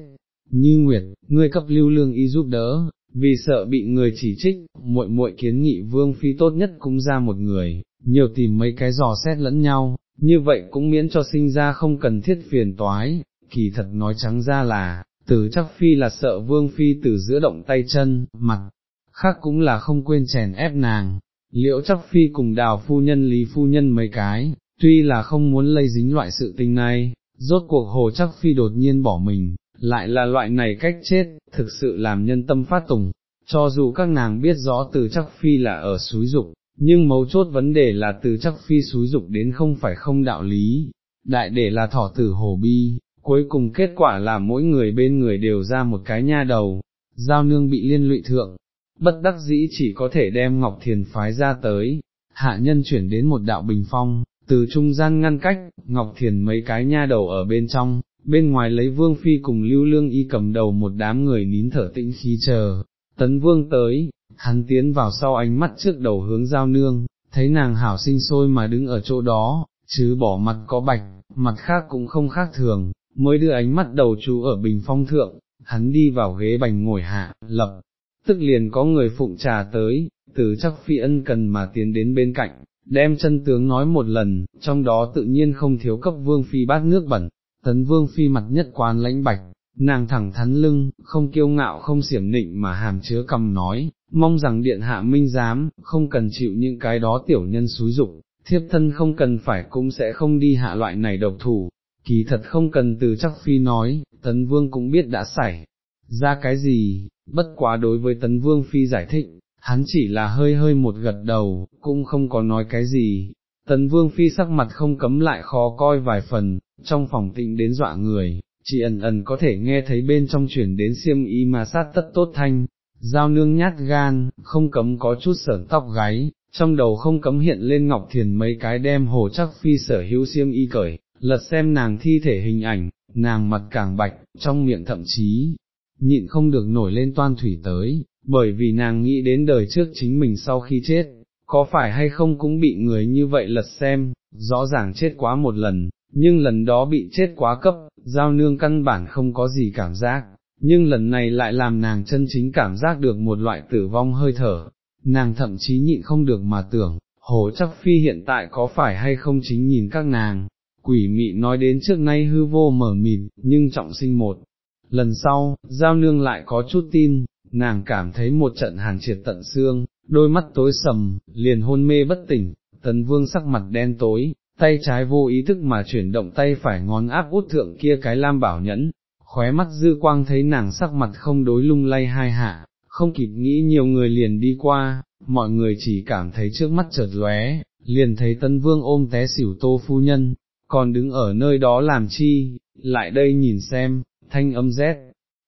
Như Nguyệt, ngươi cấp lưu lương y giúp đỡ, vì sợ bị người chỉ trích, muội muội kiến nghị vương phi tốt nhất cũng ra một người, nhiều tìm mấy cái dò xét lẫn nhau, như vậy cũng miễn cho sinh ra không cần thiết phiền toái, kỳ thật nói trắng ra là, tử chắc phi là sợ vương phi từ giữa động tay chân, mặt, khác cũng là không quên chèn ép nàng, liễu chắc phi cùng đào phu nhân lý phu nhân mấy cái, tuy là không muốn lây dính loại sự tình này, rốt cuộc hồ chắc phi đột nhiên bỏ mình, lại là loại này cách chết, thực sự làm nhân tâm phát tùng, cho dù các nàng biết rõ từ chắc phi là ở suối dục, nhưng mấu chốt vấn đề là từ chắc phi suối dục đến không phải không đạo lý, đại để là thỏ tử hồ bi, cuối cùng kết quả là mỗi người bên người đều ra một cái nha đầu, giao nương bị liên lụy thượng, bất đắc dĩ chỉ có thể đem Ngọc Thiền phái ra tới, hạ nhân chuyển đến một đạo bình phong, từ trung gian ngăn cách, Ngọc Thiền mấy cái nha đầu ở bên trong, bên ngoài lấy Vương Phi cùng Lưu Lương Y cầm đầu một đám người nín thở tĩnh khí chờ, tấn Vương tới, hắn tiến vào sau ánh mắt trước đầu hướng giao nương, thấy nàng hảo sinh sôi mà đứng ở chỗ đó, chứ bỏ mặt có bạch, mặt khác cũng không khác thường, mới đưa ánh mắt đầu chú ở bình phong thượng, hắn đi vào ghế bành ngồi hạ, lập, tức liền có người phụng trà tới, từ chắc phi ân cần mà tiến đến bên cạnh, đem chân tướng nói một lần, trong đó tự nhiên không thiếu cấp vương phi bát nước bẩn, tấn vương phi mặt nhất quan lãnh bạch, nàng thẳng thắn lưng, không kiêu ngạo không xiểm nịnh mà hàm chứa cầm nói, mong rằng điện hạ minh giám, không cần chịu những cái đó tiểu nhân xúi dục, thiếp thân không cần phải cũng sẽ không đi hạ loại này độc thủ, kỳ thật không cần từ chắc phi nói, tấn vương cũng biết đã xảy ra cái gì, bất quá đối với tấn vương phi giải thích, hắn chỉ là hơi hơi một gật đầu, cũng không có nói cái gì. Tấn vương phi sắc mặt không cấm lại khó coi vài phần, trong phòng tịnh đến dọa người, chỉ ẩn ẩn có thể nghe thấy bên trong chuyển đến xiêm y mà sát tất tốt thanh, giao nương nhát gan, không cấm có chút sởn tóc gáy, trong đầu không cấm hiện lên ngọc thiền mấy cái đem hồ chắc phi sở hữu xiêm y cởi, lật xem nàng thi thể hình ảnh, nàng mặt càng bạch, trong miệng thậm chí, nhịn không được nổi lên toan thủy tới, bởi vì nàng nghĩ đến đời trước chính mình sau khi chết, có phải hay không cũng bị người như vậy lật xem, rõ ràng chết quá một lần, nhưng lần đó bị chết quá cấp, giao nương căn bản không có gì cảm giác, nhưng lần này lại làm nàng chân chính cảm giác được một loại tử vong hơi thở, nàng thậm chí nhịn không được mà tưởng, hồ chắc phi hiện tại có phải hay không chính nhìn các nàng, quỷ mị nói đến trước nay hư vô mở mịt, nhưng trọng sinh một. Lần sau, giao nương lại có chút tin, nàng cảm thấy một trận hàn triệt tận xương, đôi mắt tối sầm, liền hôn mê bất tỉnh, tấn vương sắc mặt đen tối, tay trái vô ý thức mà chuyển động tay phải ngón áp út thượng kia cái lam bảo nhẫn, khóe mắt dư quang thấy nàng sắc mặt không đối lung lay hai hạ, không kịp nghĩ nhiều người liền đi qua, mọi người chỉ cảm thấy trước mắt chợt lóe, liền thấy tân vương ôm té xỉu tô phu nhân, còn đứng ở nơi đó làm chi, lại đây nhìn xem, thanh âm rét,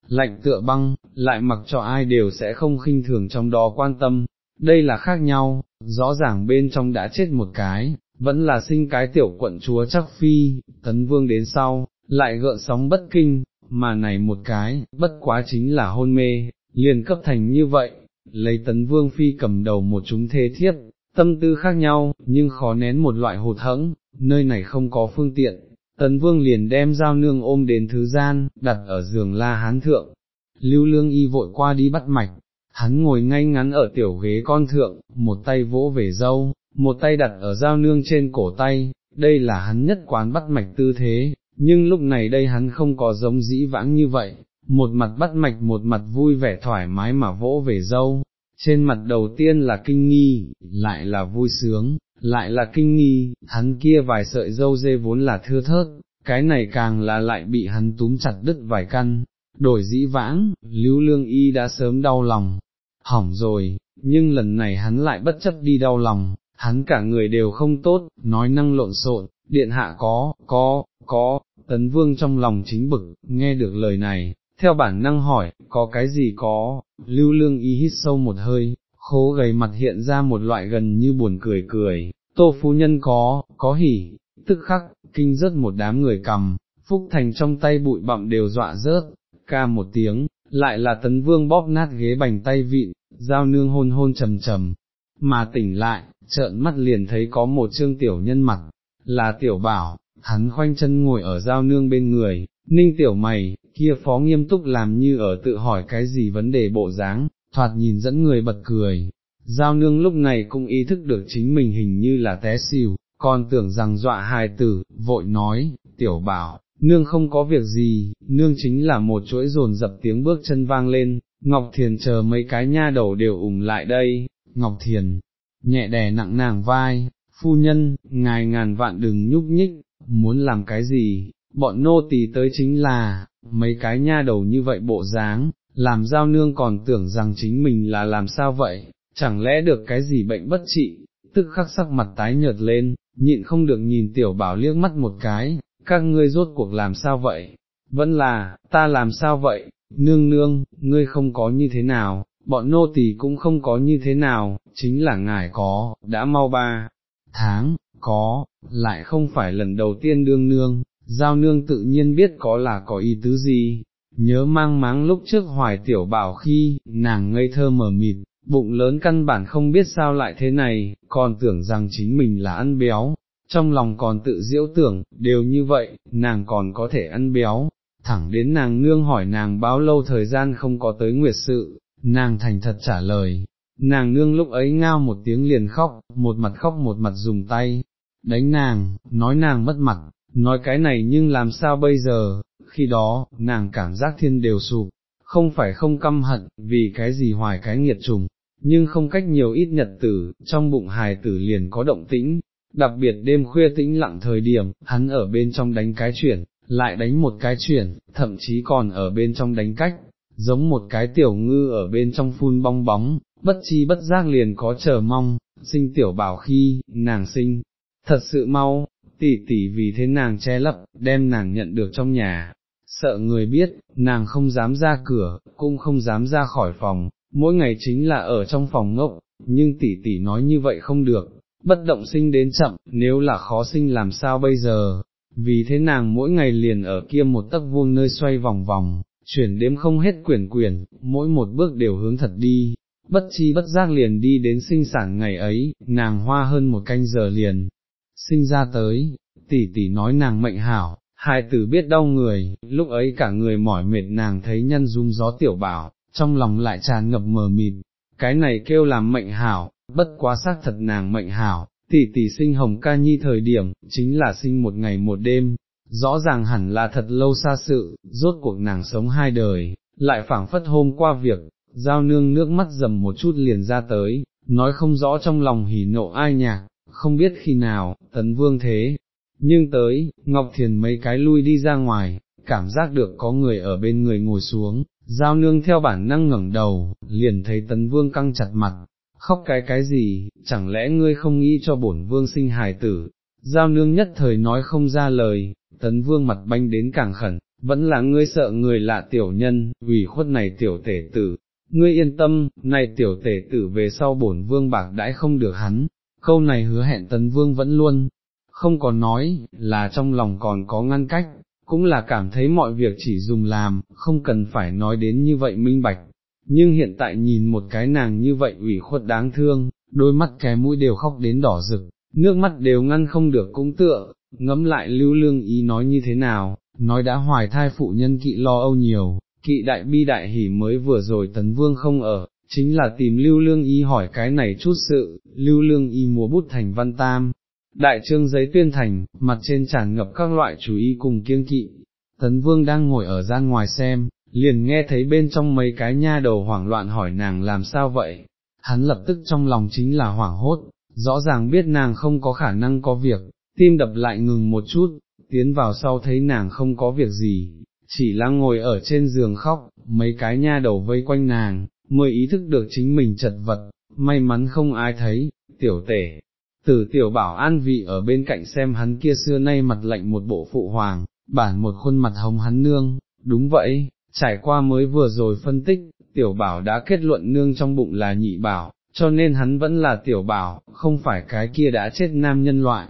lạnh tựa băng, lại mặc cho ai đều sẽ không khinh thường trong đó quan tâm, đây là khác nhau, rõ ràng bên trong đã chết một cái, vẫn là sinh cái tiểu quận chúa chắc phi, tấn vương đến sau, lại gợn sóng bất kinh, mà này một cái, bất quá chính là hôn mê, liền cấp thành như vậy, lấy tấn vương phi cầm đầu một chúng thế thiếp, tâm tư khác nhau, nhưng khó nén một loại hụt hẫng, nơi này không có phương tiện, tấn vương liền đem giao nương ôm đến thứ gian, đặt ở giường la hán thượng, lưu lương y vội qua đi bắt mạch, hắn ngồi ngay ngắn ở tiểu ghế con thượng, một tay vỗ về dâu, một tay đặt ở giao nương trên cổ tay, đây là hắn nhất quán bắt mạch tư thế, nhưng lúc này đây hắn không có giống dĩ vãng như vậy, một mặt bắt mạch một mặt vui vẻ thoải mái mà vỗ về dâu, trên mặt đầu tiên là kinh nghi, lại là vui sướng, lại là kinh nghi, hắn kia vài sợi dâu dê vốn là thưa thớt, cái này càng là lại bị hắn túm chặt đứt vài căn, đổi dĩ vãng, lưu lương y đã sớm đau lòng, hỏng rồi, nhưng lần này hắn lại bất chấp đi đau lòng, hắn cả người đều không tốt, nói năng lộn xộn, điện hạ có, có, có, tấn vương trong lòng chính bực, nghe được lời này, theo bản năng hỏi, có cái gì có, lưu lương y hít sâu một hơi, khố gầy mặt hiện ra một loại gần như buồn cười cười, tô phu nhân có, có hỉ, tức khắc, kinh rớt một đám người cầm, phúc thành trong tay bụi bặm đều dọa rớt, ca một tiếng, lại là tấn vương bóp nát ghế bành tay vịn, giao nương hôn hôn trầm trầm, mà tỉnh lại, trợn mắt liền thấy có một trương tiểu nhân mặt, là tiểu bảo, hắn khoanh chân ngồi ở giao nương bên người, ninh tiểu mày, kia phó nghiêm túc làm như ở tự hỏi cái gì vấn đề bộ dáng, thoạt nhìn dẫn người bật cười. Giao nương lúc này cũng ý thức được chính mình hình như là té xỉu, còn tưởng rằng dọa hài tử, vội nói, tiểu bảo, nương không có việc gì, nương chính là một chuỗi rồn dập tiếng bước chân vang lên, Ngọc Thiền chờ mấy cái nha đầu đều ủng lại đây, Ngọc Thiền, nhẹ đè nặng nàng vai, phu nhân, ngài ngàn vạn đừng nhúc nhích, muốn làm cái gì, bọn nô tỳ tới chính là, mấy cái nha đầu như vậy bộ dáng, làm giao nương còn tưởng rằng chính mình là làm sao vậy, chẳng lẽ được cái gì bệnh bất trị, tức khắc sắc mặt tái nhợt lên, nhịn không được nhìn tiểu bảo liếc mắt một cái, các ngươi rốt cuộc làm sao vậy, vẫn là, ta làm sao vậy, nương nương, ngươi không có như thế nào, bọn nô tỳ cũng không có như thế nào, chính là ngài có, đã mau ba tháng, có, lại không phải lần đầu tiên đương nương, giao nương tự nhiên biết có là có ý tứ gì, nhớ mang máng lúc trước hoài tiểu bảo khi, nàng ngây thơ mờ mịt, bụng lớn căn bản không biết sao lại thế này, còn tưởng rằng chính mình là ăn béo, trong lòng còn tự diễu tưởng, đều như vậy, nàng còn có thể ăn béo, thẳng đến nàng nương hỏi nàng bao lâu thời gian không có tới nguyệt sự, nàng thành thật trả lời, nàng nương lúc ấy ngao một tiếng liền khóc, một mặt khóc một mặt dùng tay, đánh nàng, nói nàng mất mặt, nói cái này nhưng làm sao bây giờ, khi đó, nàng cảm giác thiên đều sụp, không phải không căm hận, vì cái gì hoài cái nghiệt trùng, nhưng không cách nhiều ít nhật tử, trong bụng hài tử liền có động tĩnh, đặc biệt đêm khuya tĩnh lặng thời điểm, hắn ở bên trong đánh cái chuyển, lại đánh một cái chuyển, thậm chí còn ở bên trong đánh cách, giống một cái tiểu ngư ở bên trong phun bong bóng, bất chi bất giác liền có chờ mong, sinh tiểu bảo khi, nàng sinh, thật sự mau, tỷ tỷ vì thế nàng che lấp, đem nàng nhận được trong nhà, sợ người biết, nàng không dám ra cửa, cũng không dám ra khỏi phòng, mỗi ngày chính là ở trong phòng ngốc, nhưng tỷ tỷ nói như vậy không được, bất động sinh đến chậm, nếu là khó sinh làm sao bây giờ, vì thế nàng mỗi ngày liền ở kia một tấc vuông nơi xoay vòng vòng, chuyển đếm không hết quyển quyển, mỗi một bước đều hướng thật đi, bất chi bất giác liền đi đến sinh sản ngày ấy, nàng hoa hơn một canh giờ liền, sinh ra tới, tỷ tỷ nói nàng mệnh hảo, hai tử biết đau người, lúc ấy cả người mỏi mệt nàng thấy nhân dung gió tiểu bảo, trong lòng lại tràn ngập mờ mịt, cái này kêu làm mệnh hảo, bất quá xác thật nàng mệnh hảo, tỷ tỷ sinh hồng ca nhi thời điểm, chính là sinh một ngày một đêm, rõ ràng hẳn là thật lâu xa sự, rốt cuộc nàng sống hai đời, lại phảng phất hôm qua việc, giao nương nước mắt dầm một chút liền ra tới, nói không rõ trong lòng hỉ nộ ai nhạc, không biết khi nào, tấn vương thế. Nhưng tới, Ngọc Thiền mấy cái lui đi ra ngoài, cảm giác được có người ở bên người ngồi xuống, giao nương theo bản năng ngẩng đầu, liền thấy tấn vương căng chặt mặt, khóc cái cái gì, chẳng lẽ ngươi không nghĩ cho bổn vương sinh hài tử, giao nương nhất thời nói không ra lời, tấn vương mặt banh đến càng khẩn, vẫn là ngươi sợ người lạ tiểu nhân, ủy khuất này tiểu tể tử, ngươi yên tâm, này tiểu tể tử về sau bổn vương bạc đãi không được hắn, câu này hứa hẹn tấn vương vẫn luôn, không còn nói, là trong lòng còn có ngăn cách, cũng là cảm thấy mọi việc chỉ dùng làm, không cần phải nói đến như vậy minh bạch, nhưng hiện tại nhìn một cái nàng như vậy ủy khuất đáng thương, đôi mắt cái mũi đều khóc đến đỏ rực, nước mắt đều ngăn không được cũng tựa, ngẫm lại lưu lương ý nói như thế nào, nói đã hoài thai phụ nhân kỵ lo âu nhiều, kỵ đại bi đại hỉ mới vừa rồi tấn vương không ở, chính là tìm lưu lương y hỏi cái này chút sự, lưu lương y múa bút thành văn tam. Đại trương giấy tuyên thành, mặt trên tràn ngập các loại chú ý cùng kiêng kỵ, tấn vương đang ngồi ở gian ngoài xem, liền nghe thấy bên trong mấy cái nha đầu hoảng loạn hỏi nàng làm sao vậy, hắn lập tức trong lòng chính là hoảng hốt, rõ ràng biết nàng không có khả năng có việc, tim đập lại ngừng một chút, tiến vào sau thấy nàng không có việc gì, chỉ là ngồi ở trên giường khóc, mấy cái nha đầu vây quanh nàng, mới ý thức được chính mình chật vật, may mắn không ai thấy, tiểu tể. Tử tiểu bảo an vị ở bên cạnh xem hắn kia xưa nay mặt lạnh một bộ phụ hoàng, bản một khuôn mặt hồng hắn nương, đúng vậy, trải qua mới vừa rồi phân tích, tiểu bảo đã kết luận nương trong bụng là nhị bảo, cho nên hắn vẫn là tiểu bảo, không phải cái kia đã chết nam nhân loại.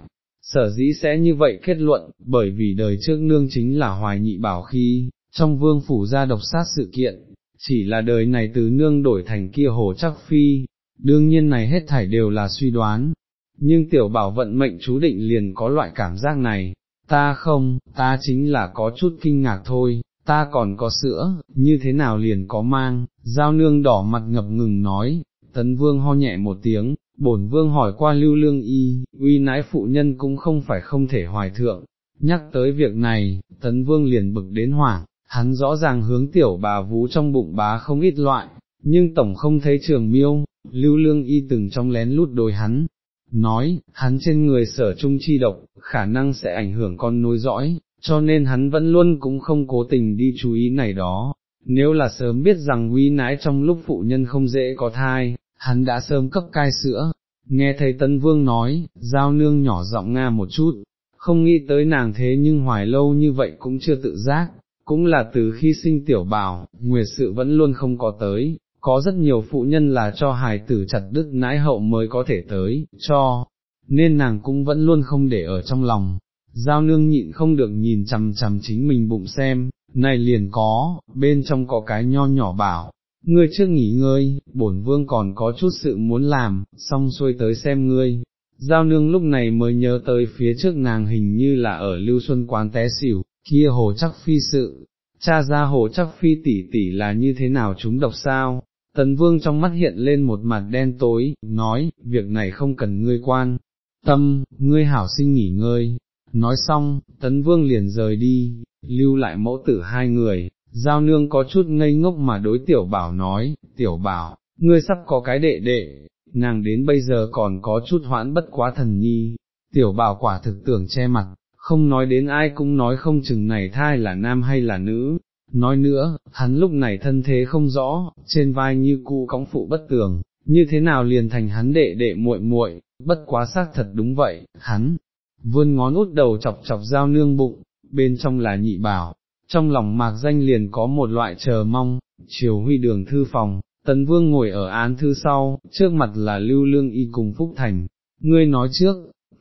Sở dĩ sẽ như vậy kết luận, bởi vì đời trước nương chính là hoài nhị bảo khi, trong vương phủ ra độc sát sự kiện, chỉ là đời này từ nương đổi thành kia hồ chắc phi, đương nhiên này hết thảy đều là suy đoán, nhưng tiểu bảo vận mệnh chú định liền có loại cảm giác này, ta không, ta chính là có chút kinh ngạc thôi, ta còn có sữa, như thế nào liền có mang, giao nương đỏ mặt ngập ngừng nói, tấn vương ho nhẹ một tiếng, bổn vương hỏi qua lưu lương y, uy nãi phụ nhân cũng không phải không thể hoài thượng, nhắc tới việc này, tấn vương liền bực đến hoảng, hắn rõ ràng hướng tiểu bà vú trong bụng bá không ít loại, nhưng tổng không thấy trường miêu, lưu lương y từng trong lén lút đôi hắn, nói, hắn trên người sở trung chi độc, khả năng sẽ ảnh hưởng con nối dõi, cho nên hắn vẫn luôn cũng không cố tình đi chú ý này đó. Nếu là sớm biết rằng uy nãi trong lúc phụ nhân không dễ có thai, hắn đã sớm cấp cai sữa, nghe thấy Tân Vương nói, giao nương nhỏ giọng nga một chút, không nghĩ tới nàng thế nhưng hoài lâu như vậy cũng chưa tự giác, cũng là từ khi sinh tiểu bảo, nguyệt sự vẫn luôn không có tới, có rất nhiều phụ nhân là cho hài tử chặt đứt nãi hậu mới có thể tới, cho, nên nàng cũng vẫn luôn không để ở trong lòng. Giao nương nhịn không được nhìn chằm chằm chính mình bụng xem, này liền có, bên trong có cái nho nhỏ bảo, ngươi chưa nghỉ ngơi, bổn vương còn có chút sự muốn làm, xong xuôi tới xem ngươi. giao nương lúc này mới nhớ tới phía trước nàng hình như là ở lưu xuân quán té xỉu, kia hồ chắc phi sự, cha ra hồ chắc phi tỷ tỷ là như thế nào chúng độc sao, tấn vương trong mắt hiện lên một mặt đen tối, nói, việc này không cần ngươi quan, tâm, ngươi hảo sinh nghỉ ngơi, nói xong, tấn vương liền rời đi, lưu lại mẫu tử hai người, giao nương có chút ngây ngốc mà đối tiểu bảo nói, tiểu bảo, ngươi sắp có cái đệ đệ, nàng đến bây giờ còn có chút hoãn bất quá thần nhi, tiểu bảo quả thực tưởng che mặt, không nói đến ai cũng nói không chừng này thai là nam hay là nữ. Nói nữa, hắn lúc này thân thế không rõ, trên vai như cu cõng phụ bất tường, như thế nào liền thành hắn đệ đệ muội muội, bất quá xác thật đúng vậy, hắn, vươn ngón út đầu chọc chọc dao nương bụng, bên trong là nhị bảo, trong lòng mạc danh liền có một loại chờ mong, chiều huy đường thư phòng, tấn vương ngồi ở án thư sau, trước mặt là lưu lương y cùng phúc thành, ngươi nói trước,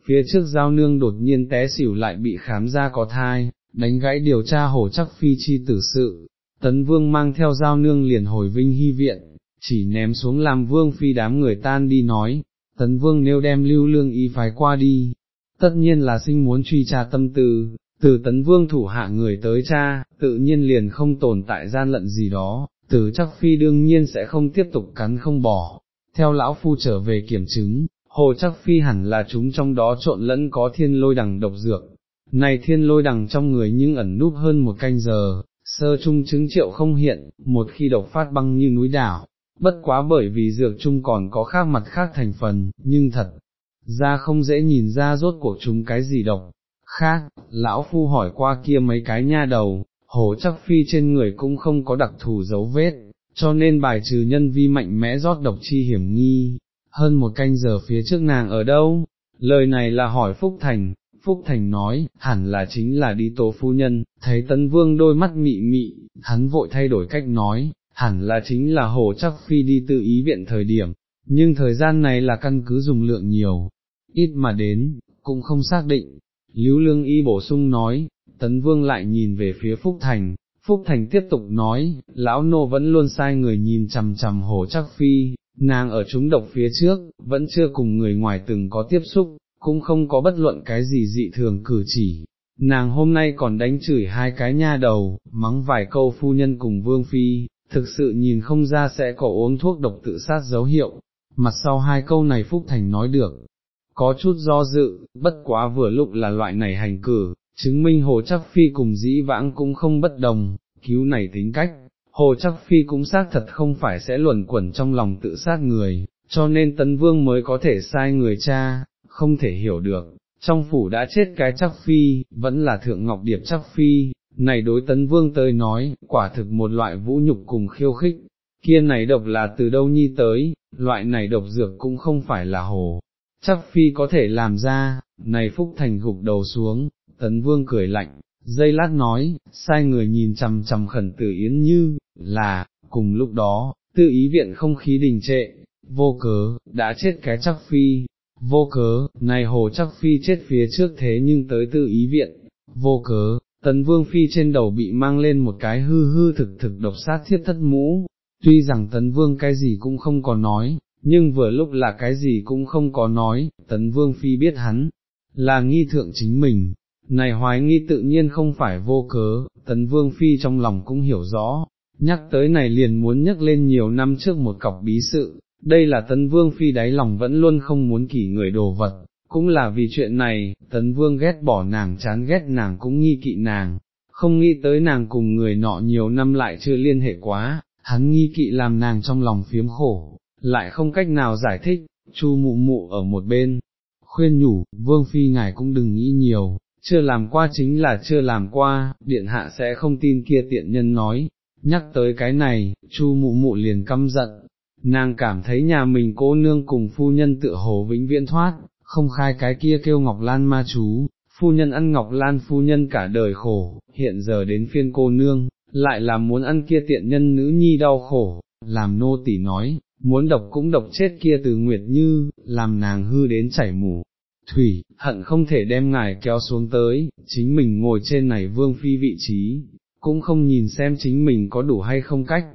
phía trước giao nương đột nhiên té xỉu lại bị khám ra có thai, đánh gãy điều tra hổ chắc phi chi tử sự, tấn vương mang theo giao nương liền hồi vinh hy viện, chỉ ném xuống làm vương phi đám người tan đi nói, tấn vương nếu đem lưu lương y phái qua đi, tất nhiên là sinh muốn truy tra tâm tư, từ tấn vương thủ hạ người tới cha, tự nhiên liền không tồn tại gian lận gì đó, từ chắc phi đương nhiên sẽ không tiếp tục cắn không bỏ, theo lão phu trở về kiểm chứng, hồ chắc phi hẳn là chúng trong đó trộn lẫn có thiên lôi đằng độc dược, này thiên lôi đằng trong người nhưng ẩn núp hơn một canh giờ, sơ trung chứng triệu không hiện, một khi độc phát băng như núi đảo, bất quá bởi vì dược chung còn có khác mặt khác thành phần, nhưng thật ra không dễ nhìn ra rốt cuộc chúng cái gì độc. Khác, lão phu hỏi qua kia mấy cái nha đầu, hồ chắc phi trên người cũng không có đặc thù dấu vết, cho nên bài trừ nhân vi mạnh mẽ rót độc chi hiểm nghi, hơn một canh giờ phía trước nàng ở đâu, lời này là hỏi Phúc Thành, Phúc Thành nói, hẳn là chính là đi tố phu nhân, thấy tấn vương đôi mắt mị mị, hắn vội thay đổi cách nói, hẳn là chính là hồ chắc phi đi tự ý viện thời điểm, nhưng thời gian này là căn cứ dùng lượng nhiều, ít mà đến, cũng không xác định. Lưu Lương Y bổ sung nói, Tấn Vương lại nhìn về phía Phúc Thành, Phúc Thành tiếp tục nói, lão nô vẫn luôn sai người nhìn chằm chằm hồ chắc phi, nàng ở chúng độc phía trước, vẫn chưa cùng người ngoài từng có tiếp xúc, cũng không có bất luận cái gì dị thường cử chỉ. Nàng hôm nay còn đánh chửi hai cái nha đầu, mắng vài câu phu nhân cùng vương phi, thực sự nhìn không ra sẽ có uống thuốc độc tự sát dấu hiệu. Mặt sau hai câu này Phúc Thành nói được, có chút do dự, bất quá vừa lúc là loại này hành cử, chứng minh Hồ Chắc Phi cùng dĩ vãng cũng không bất đồng, cứu này tính cách, Hồ Chắc Phi cũng xác thật không phải sẽ luẩn quẩn trong lòng tự sát người, cho nên Tấn Vương mới có thể sai người cha, không thể hiểu được, trong phủ đã chết cái Chắc Phi, vẫn là Thượng Ngọc Điệp Chắc Phi, này đối Tấn Vương tới nói, quả thực một loại vũ nhục cùng khiêu khích, kia này độc là từ đâu nhi tới, loại này độc dược cũng không phải là hồ. Chắc phi có thể làm ra, này Phúc Thành gục đầu xuống, tấn vương cười lạnh, dây lát nói, sai người nhìn chằm chằm khẩn tử yến như, là, cùng lúc đó, tự ý viện không khí đình trệ, vô cớ, đã chết cái chắc phi, vô cớ, này hồ chắc phi chết phía trước thế nhưng tới tự ý viện, vô cớ, tấn vương phi trên đầu bị mang lên một cái hư hư thực thực độc sát thiết thất mũ, tuy rằng tấn vương cái gì cũng không có nói, nhưng vừa lúc là cái gì cũng không có nói, tấn vương phi biết hắn, là nghi thượng chính mình, này hoái nghi tự nhiên không phải vô cớ, tấn vương phi trong lòng cũng hiểu rõ, nhắc tới này liền muốn nhắc lên nhiều năm trước một cọc bí sự, đây là tấn vương phi đáy lòng vẫn luôn không muốn kỷ người đồ vật, cũng là vì chuyện này, tấn vương ghét bỏ nàng chán ghét nàng cũng nghi kỵ nàng, không nghĩ tới nàng cùng người nọ nhiều năm lại chưa liên hệ quá, hắn nghi kỵ làm nàng trong lòng phiếm khổ, lại không cách nào giải thích, chu mụ mụ ở một bên, khuyên nhủ, vương phi ngài cũng đừng nghĩ nhiều, chưa làm qua chính là chưa làm qua, điện hạ sẽ không tin kia tiện nhân nói, nhắc tới cái này, chu mụ mụ liền căm giận, nàng cảm thấy nhà mình cô nương cùng phu nhân tự hồ vĩnh viễn thoát, không khai cái kia kêu Ngọc Lan ma chú, phu nhân ăn Ngọc Lan phu nhân cả đời khổ, hiện giờ đến phiên cô nương, lại là muốn ăn kia tiện nhân nữ nhi đau khổ, làm nô tỳ nói, muốn độc cũng độc chết kia từ Nguyệt Như, làm nàng hư đến chảy mù. Thủy, hận không thể đem ngài kéo xuống tới, chính mình ngồi trên này vương phi vị trí, cũng không nhìn xem chính mình có đủ hay không cách,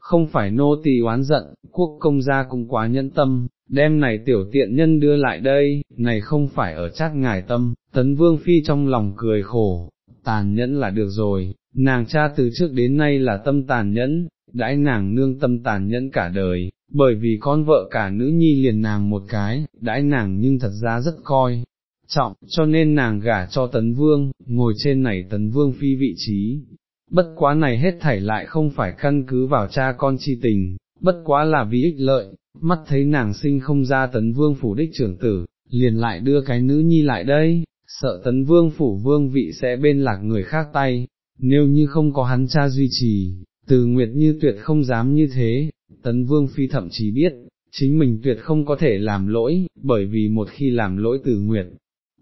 không phải nô tỳ oán giận, quốc công gia cũng quá nhẫn tâm, đem này tiểu tiện nhân đưa lại đây, này không phải ở chát ngài tâm, tấn vương phi trong lòng cười khổ, tàn nhẫn là được rồi, nàng cha từ trước đến nay là tâm tàn nhẫn, đãi nàng nương tâm tàn nhẫn cả đời, bởi vì con vợ cả nữ nhi liền nàng một cái, đãi nàng nhưng thật ra rất coi, trọng, cho nên nàng gả cho tấn vương, ngồi trên này tấn vương phi vị trí. Bất quá này hết thảy lại không phải căn cứ vào cha con chi tình, bất quá là vì ích lợi, mắt thấy nàng sinh không ra tấn vương phủ đích trưởng tử, liền lại đưa cái nữ nhi lại đây, sợ tấn vương phủ vương vị sẽ bên lạc người khác tay, nếu như không có hắn cha duy trì, từ nguyệt như tuyệt không dám như thế, tấn vương phi thậm chí biết, chính mình tuyệt không có thể làm lỗi, bởi vì một khi làm lỗi từ nguyệt,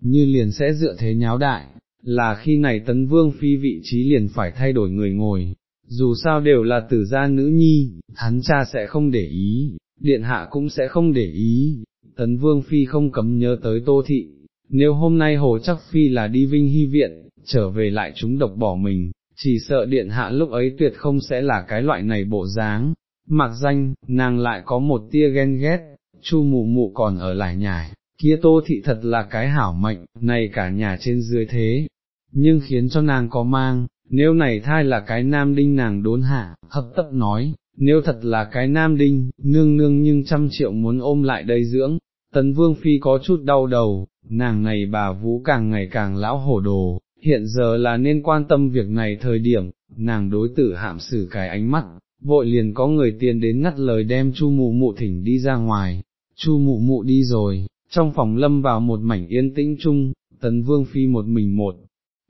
như liền sẽ dựa thế nháo đại, là khi này tấn vương phi vị trí liền phải thay đổi người ngồi, dù sao đều là tử gia nữ nhi, hắn cha sẽ không để ý, điện hạ cũng sẽ không để ý, tấn vương phi không cấm nhớ tới tô thị, nếu hôm nay hồ chắc phi là đi vinh hy viện, trở về lại chúng độc bỏ mình, chỉ sợ điện hạ lúc ấy tuyệt không sẽ là cái loại này bộ dáng, mặc danh, nàng lại có một tia ghen ghét, chu mụ mụ còn ở lại nhải, kia tô thị thật là cái hảo mệnh, này cả nhà trên dưới thế, nhưng khiến cho nàng có mang, nếu này thai là cái nam đinh nàng đốn hạ, hấp tấp nói, nếu thật là cái nam đinh, nương nương nhưng trăm triệu muốn ôm lại đây dưỡng, tấn vương phi có chút đau đầu, nàng này bà vũ càng ngày càng lão hổ đồ, hiện giờ là nên quan tâm việc này thời điểm, nàng đối tử hạm xử cái ánh mắt, vội liền có người tiền đến ngắt lời đem chu mụ mụ thỉnh đi ra ngoài, chu mụ mụ đi rồi, trong phòng lâm vào một mảnh yên tĩnh chung, tấn vương phi một mình một,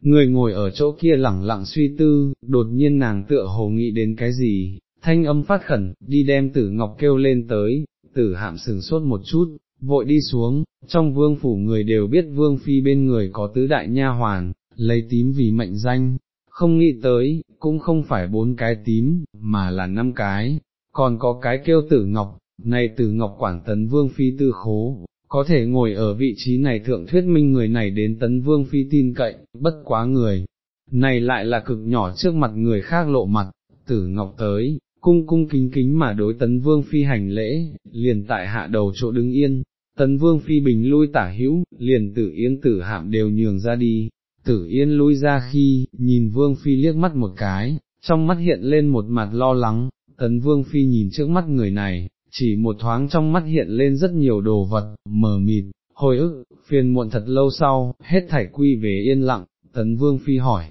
người ngồi ở chỗ kia lẳng lặng suy tư, đột nhiên nàng tựa hồ nghĩ đến cái gì, thanh âm phát khẩn, đi đem tử ngọc kêu lên tới, tử hạm sừng sốt một chút, vội đi xuống, trong vương phủ người đều biết vương phi bên người có tứ đại nha hoàn, lấy tím vì mệnh danh, không nghĩ tới, cũng không phải bốn cái tím, mà là năm cái, còn có cái kêu tử ngọc, này tử ngọc quản tấn vương phi tư khố, có thể ngồi ở vị trí này thượng thuyết minh người này đến tấn vương phi tin cậy, bất quá người, này lại là cực nhỏ trước mặt người khác lộ mặt, tử ngọc tới, cung cung kính kính mà đối tấn vương phi hành lễ, liền tại hạ đầu chỗ đứng yên, tấn vương phi bình lui tả hữu, liền tử yên tử hạm đều nhường ra đi, tử yên lui ra khi, nhìn vương phi liếc mắt một cái, trong mắt hiện lên một mặt lo lắng, tấn vương phi nhìn trước mắt người này, chỉ một thoáng trong mắt hiện lên rất nhiều đồ vật, mờ mịt, hồi ức, phiền muộn thật lâu sau, hết thảy quy về yên lặng, tấn vương phi hỏi,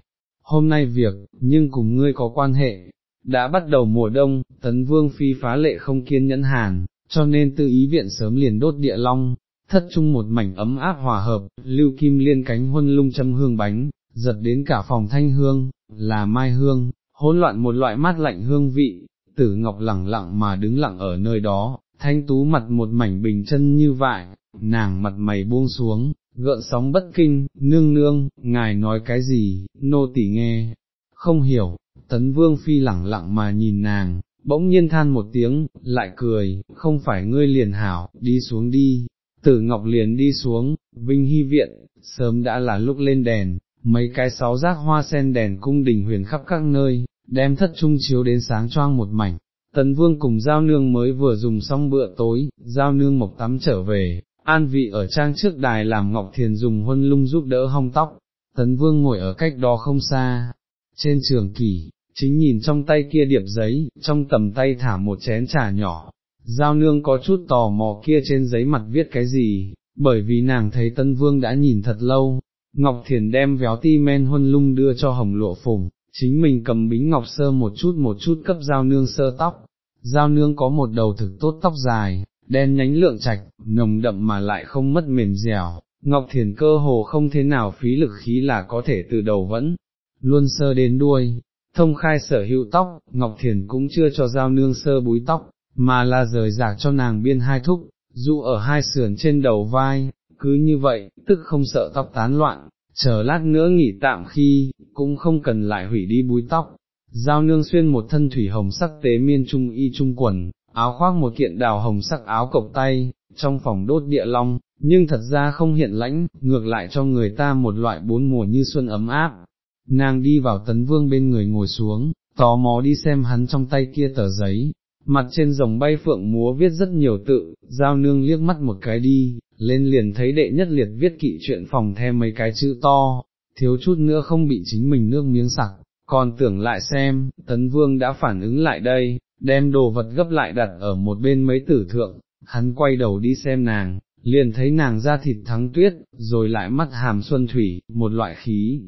hôm nay việc, nhưng cùng ngươi có quan hệ, đã bắt đầu mùa đông, tấn vương phi phá lệ không kiên nhẫn hàn, cho nên tư ý viện sớm liền đốt địa long, thất chung một mảnh ấm áp hòa hợp, lưu kim liên cánh huân lung châm hương bánh, giật đến cả phòng thanh hương, là mai hương, hỗn loạn một loại mát lạnh hương vị, tử ngọc lẳng lặng mà đứng lặng ở nơi đó, thanh tú mặt một mảnh bình chân như vậy, nàng mặt mày buông xuống, gợn sóng bất kinh, nương nương, ngài nói cái gì, nô tỳ nghe, không hiểu, tấn vương phi lẳng lặng mà nhìn nàng, bỗng nhiên than một tiếng, lại cười, không phải ngươi liền hảo, đi xuống đi, tử ngọc liền đi xuống, vinh hy viện, sớm đã là lúc lên đèn, mấy cái sáu rác hoa sen đèn cung đình huyền khắp các nơi, đem thất trung chiếu đến sáng choang một mảnh. Tấn vương cùng giao nương mới vừa dùng xong bữa tối, giao nương mộc tắm trở về, an vị ở trang trước đài làm ngọc thiền dùng huân lung giúp đỡ hong tóc, tấn vương ngồi ở cách đó không xa, trên trường kỷ, chính nhìn trong tay kia điệp giấy, trong tầm tay thả một chén trà nhỏ, giao nương có chút tò mò kia trên giấy mặt viết cái gì, bởi vì nàng thấy tân vương đã nhìn thật lâu, Ngọc Thiền đem véo ti men huân lung đưa cho hồng Lụa phùng, chính mình cầm bính ngọc sơ một chút một chút cấp giao nương sơ tóc, giao nương có một đầu thực tốt tóc dài, đen nhánh lượng trạch, nồng đậm mà lại không mất mềm dẻo, Ngọc Thiền cơ hồ không thế nào phí lực khí là có thể từ đầu vẫn, luôn sơ đến đuôi, thông khai sở hữu tóc, Ngọc Thiền cũng chưa cho giao nương sơ búi tóc, mà là rời rạc cho nàng biên hai thúc, dụ ở hai sườn trên đầu vai, cứ như vậy, tức không sợ tóc tán loạn, chờ lát nữa nghỉ tạm khi, cũng không cần lại hủy đi búi tóc. Giao nương xuyên một thân thủy hồng sắc tế miên trung y trung quần, áo khoác một kiện đào hồng sắc áo cộc tay, trong phòng đốt địa long, nhưng thật ra không hiện lãnh, ngược lại cho người ta một loại bốn mùa như xuân ấm áp. Nàng đi vào tấn vương bên người ngồi xuống, tò mò đi xem hắn trong tay kia tờ giấy, mặt trên rồng bay phượng múa viết rất nhiều tự, giao nương liếc mắt một cái đi, lên liền thấy đệ nhất liệt viết kỵ chuyện phòng thêm mấy cái chữ to, thiếu chút nữa không bị chính mình nước miếng sặc, còn tưởng lại xem, tấn vương đã phản ứng lại đây, đem đồ vật gấp lại đặt ở một bên mấy tử thượng, hắn quay đầu đi xem nàng, liền thấy nàng ra thịt thắng tuyết, rồi lại mắt hàm xuân thủy, một loại khí,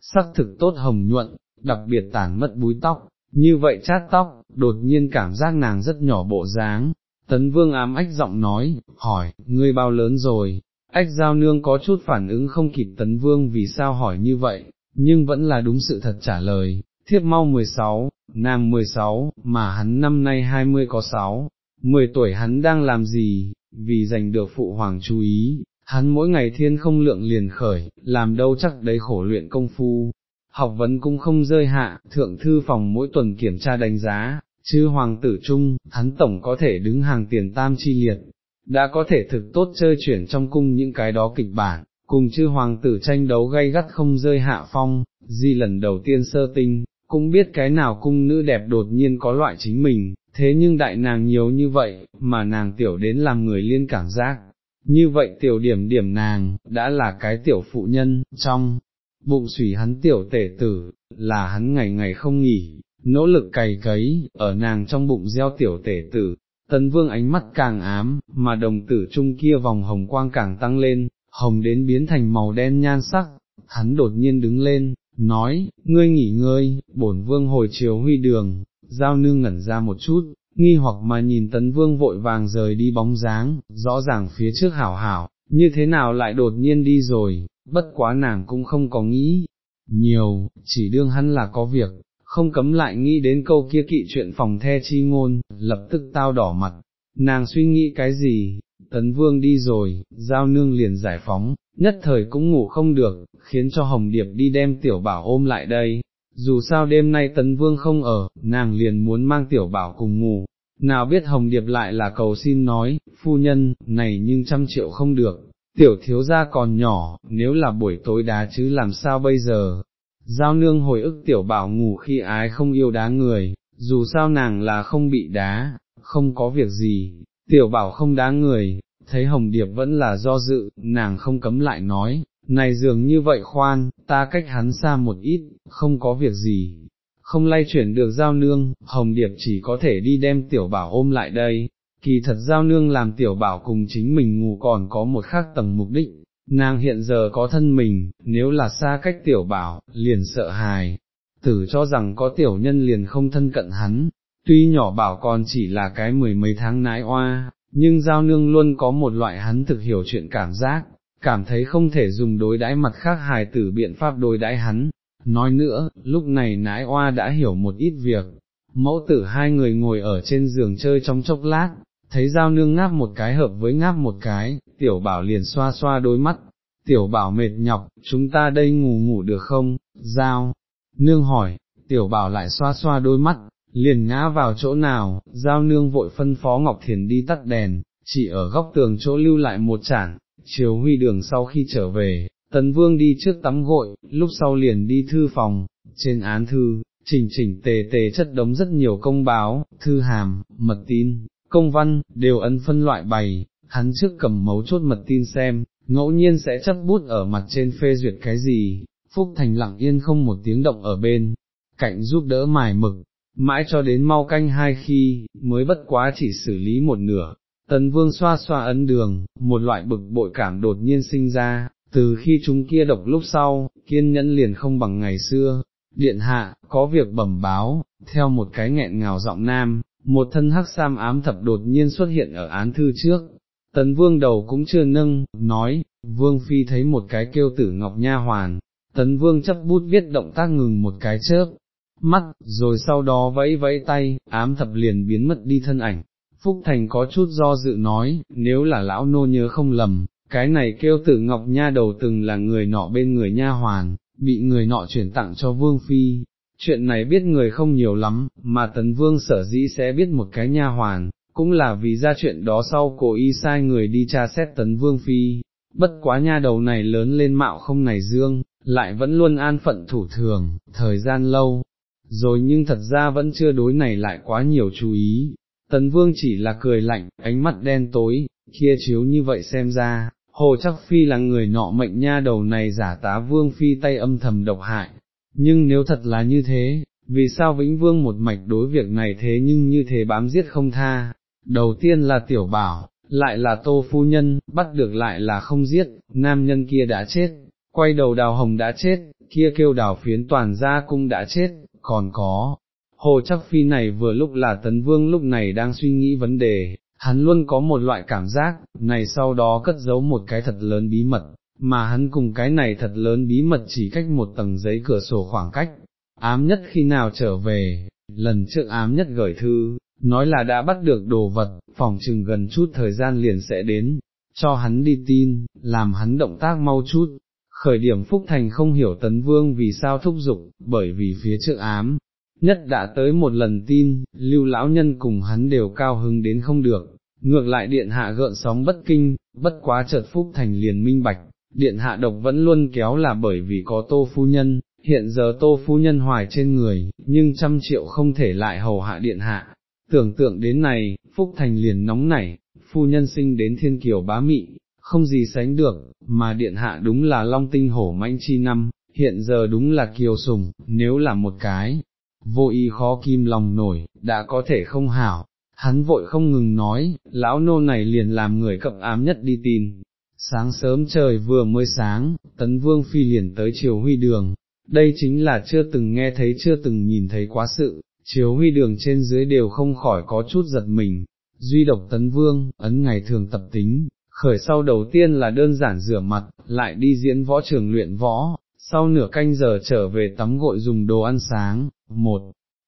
sắc thực tốt hồng nhuận, đặc biệt tản mất búi tóc, như vậy chát tóc, đột nhiên cảm giác nàng rất nhỏ bộ dáng. Tấn vương ám ách giọng nói, hỏi, ngươi bao lớn rồi, ách giao nương có chút phản ứng không kịp tấn vương vì sao hỏi như vậy, nhưng vẫn là đúng sự thật trả lời, thiếp mau 16, nàng 16, mà hắn năm nay 20 có 6, 10 tuổi hắn đang làm gì, vì giành được phụ hoàng chú ý, hắn mỗi ngày thiên không lượng liền khởi, làm đâu chắc đấy khổ luyện công phu, học vấn cũng không rơi hạ, thượng thư phòng mỗi tuần kiểm tra đánh giá, chứ hoàng tử trung, hắn tổng có thể đứng hàng tiền tam chi liệt, đã có thể thực tốt chơi chuyển trong cung những cái đó kịch bản, cùng chư hoàng tử tranh đấu gay gắt không rơi hạ phong, di lần đầu tiên sơ tinh, cũng biết cái nào cung nữ đẹp đột nhiên có loại chính mình, thế nhưng đại nàng nhiều như vậy, mà nàng tiểu đến làm người liên cảm giác, như vậy tiểu điểm điểm nàng, đã là cái tiểu phụ nhân, trong bụng sủy hắn tiểu tể tử, là hắn ngày ngày không nghỉ, nỗ lực cày cấy, ở nàng trong bụng gieo tiểu tể tử, tấn vương ánh mắt càng ám, mà đồng tử trung kia vòng hồng quang càng tăng lên, hồng đến biến thành màu đen nhan sắc, hắn đột nhiên đứng lên, nói, ngươi nghỉ ngơi, bổn vương hồi chiều huy đường, giao nương ngẩn ra một chút, nghi hoặc mà nhìn tấn vương vội vàng rời đi bóng dáng, rõ ràng phía trước hảo hảo, như thế nào lại đột nhiên đi rồi, bất quá nàng cũng không có nghĩ, nhiều, chỉ đương hắn là có việc, không cấm lại nghĩ đến câu kia kỵ chuyện phòng the chi ngôn, lập tức tao đỏ mặt, nàng suy nghĩ cái gì, tấn vương đi rồi, giao nương liền giải phóng, nhất thời cũng ngủ không được, khiến cho Hồng Điệp đi đem tiểu bảo ôm lại đây, dù sao đêm nay tấn vương không ở, nàng liền muốn mang tiểu bảo cùng ngủ, nào biết Hồng Điệp lại là cầu xin nói, phu nhân, này nhưng trăm triệu không được, tiểu thiếu gia còn nhỏ, nếu là buổi tối đá chứ làm sao bây giờ, giao nương hồi ức tiểu bảo ngủ khi ái không yêu đá người, dù sao nàng là không bị đá, không có việc gì, tiểu bảo không đá người, thấy Hồng Điệp vẫn là do dự, nàng không cấm lại nói, này dường như vậy khoan, ta cách hắn xa một ít, không có việc gì, không lay chuyển được giao nương, Hồng Điệp chỉ có thể đi đem tiểu bảo ôm lại đây, kỳ thật giao nương làm tiểu bảo cùng chính mình ngủ còn có một khác tầng mục đích, nàng hiện giờ có thân mình, nếu là xa cách tiểu bảo, liền sợ hài, tử cho rằng có tiểu nhân liền không thân cận hắn, tuy nhỏ bảo còn chỉ là cái mười mấy tháng nãi oa, nhưng giao nương luôn có một loại hắn thực hiểu chuyện cảm giác, cảm thấy không thể dùng đối đãi mặt khác hài tử biện pháp đối đãi hắn. Nói nữa, lúc này nãi oa đã hiểu một ít việc, mẫu tử hai người ngồi ở trên giường chơi trong chốc lát, thấy giao nương ngáp một cái hợp với ngáp một cái, tiểu bảo liền xoa xoa đôi mắt, tiểu bảo mệt nhọc, chúng ta đây ngủ ngủ được không, giao, nương hỏi, tiểu bảo lại xoa xoa đôi mắt, liền ngã vào chỗ nào, giao nương vội phân phó Ngọc Thiền đi tắt đèn, chỉ ở góc tường chỗ lưu lại một chản, chiều huy đường sau khi trở về, tấn vương đi trước tắm gội, lúc sau liền đi thư phòng, trên án thư, chỉnh chỉnh tề tề chất đống rất nhiều công báo, thư hàm, mật tin, công văn, đều ấn phân loại bày, hắn trước cầm mấu chốt mật tin xem, ngẫu nhiên sẽ chấp bút ở mặt trên phê duyệt cái gì, Phúc Thành lặng yên không một tiếng động ở bên, cạnh giúp đỡ mài mực, mãi cho đến mau canh hai khi, mới bất quá chỉ xử lý một nửa. Tần vương xoa xoa ấn đường, một loại bực bội cảm đột nhiên sinh ra, từ khi chúng kia độc lúc sau, kiên nhẫn liền không bằng ngày xưa, điện hạ, có việc bẩm báo, theo một cái nghẹn ngào giọng nam, một thân hắc sam ám thập đột nhiên xuất hiện ở án thư trước, tấn vương đầu cũng chưa nâng, nói, vương phi thấy một cái kêu tử ngọc nha hoàn, tấn vương chấp bút viết động tác ngừng một cái chớp, mắt, rồi sau đó vẫy vẫy tay, ám thập liền biến mất đi thân ảnh. Phúc Thành có chút do dự nói, nếu là lão nô nhớ không lầm, cái này kêu tử ngọc nha đầu từng là người nọ bên người nha hoàn, bị người nọ chuyển tặng cho vương phi. Chuyện này biết người không nhiều lắm, mà tấn vương sở dĩ sẽ biết một cái nha hoàn, cũng là vì ra chuyện đó sau cổ y sai người đi tra xét tấn vương phi, bất quá nha đầu này lớn lên mạo không này dương, lại vẫn luôn an phận thủ thường, thời gian lâu, rồi nhưng thật ra vẫn chưa đối này lại quá nhiều chú ý, tấn vương chỉ là cười lạnh, ánh mắt đen tối, kia chiếu như vậy xem ra, hồ chắc phi là người nọ mệnh nha đầu này giả tá vương phi tay âm thầm độc hại, nhưng nếu thật là như thế, vì sao vĩnh vương một mạch đối việc này thế nhưng như thế bám giết không tha, đầu tiên là tiểu bảo, lại là tô phu nhân, bắt được lại là không giết, nam nhân kia đã chết, quay đầu đào hồng đã chết, kia kêu đào phiến toàn gia cung đã chết, còn có, hồ chắc phi này vừa lúc là tấn vương lúc này đang suy nghĩ vấn đề, hắn luôn có một loại cảm giác, này sau đó cất giấu một cái thật lớn bí mật, mà hắn cùng cái này thật lớn bí mật chỉ cách một tầng giấy cửa sổ khoảng cách, ám nhất khi nào trở về, lần trước ám nhất gửi thư, nói là đã bắt được đồ vật, phòng chừng gần chút thời gian liền sẽ đến, cho hắn đi tin, làm hắn động tác mau chút. Khởi điểm Phúc Thành không hiểu Tấn Vương vì sao thúc giục, bởi vì phía trước ám, nhất đã tới một lần tin, lưu lão nhân cùng hắn đều cao hứng đến không được, ngược lại điện hạ gợn sóng bất kinh, bất quá chợt Phúc Thành liền minh bạch, điện hạ độc vẫn luôn kéo là bởi vì có tô phu nhân, hiện giờ tô phu nhân hoài trên người, nhưng trăm triệu không thể lại hầu hạ điện hạ. Tưởng tượng đến này, Phúc Thành liền nóng nảy, phu nhân sinh đến thiên kiều bá mị, không gì sánh được, mà điện hạ đúng là long tinh hổ mãnh chi năm, hiện giờ đúng là kiều sùng, nếu là một cái, vô ý khó kim lòng nổi, đã có thể không hảo, hắn vội không ngừng nói, lão nô này liền làm người cậm ám nhất đi tin. Sáng sớm trời vừa mới sáng, tấn vương phi liền tới chiều huy đường, đây chính là chưa từng nghe thấy chưa từng nhìn thấy quá sự, chiếu huy đường trên dưới đều không khỏi có chút giật mình, duy độc tấn vương, ấn ngày thường tập tính, khởi sau đầu tiên là đơn giản rửa mặt, lại đi diễn võ trường luyện võ, sau nửa canh giờ trở về tắm gội dùng đồ ăn sáng, một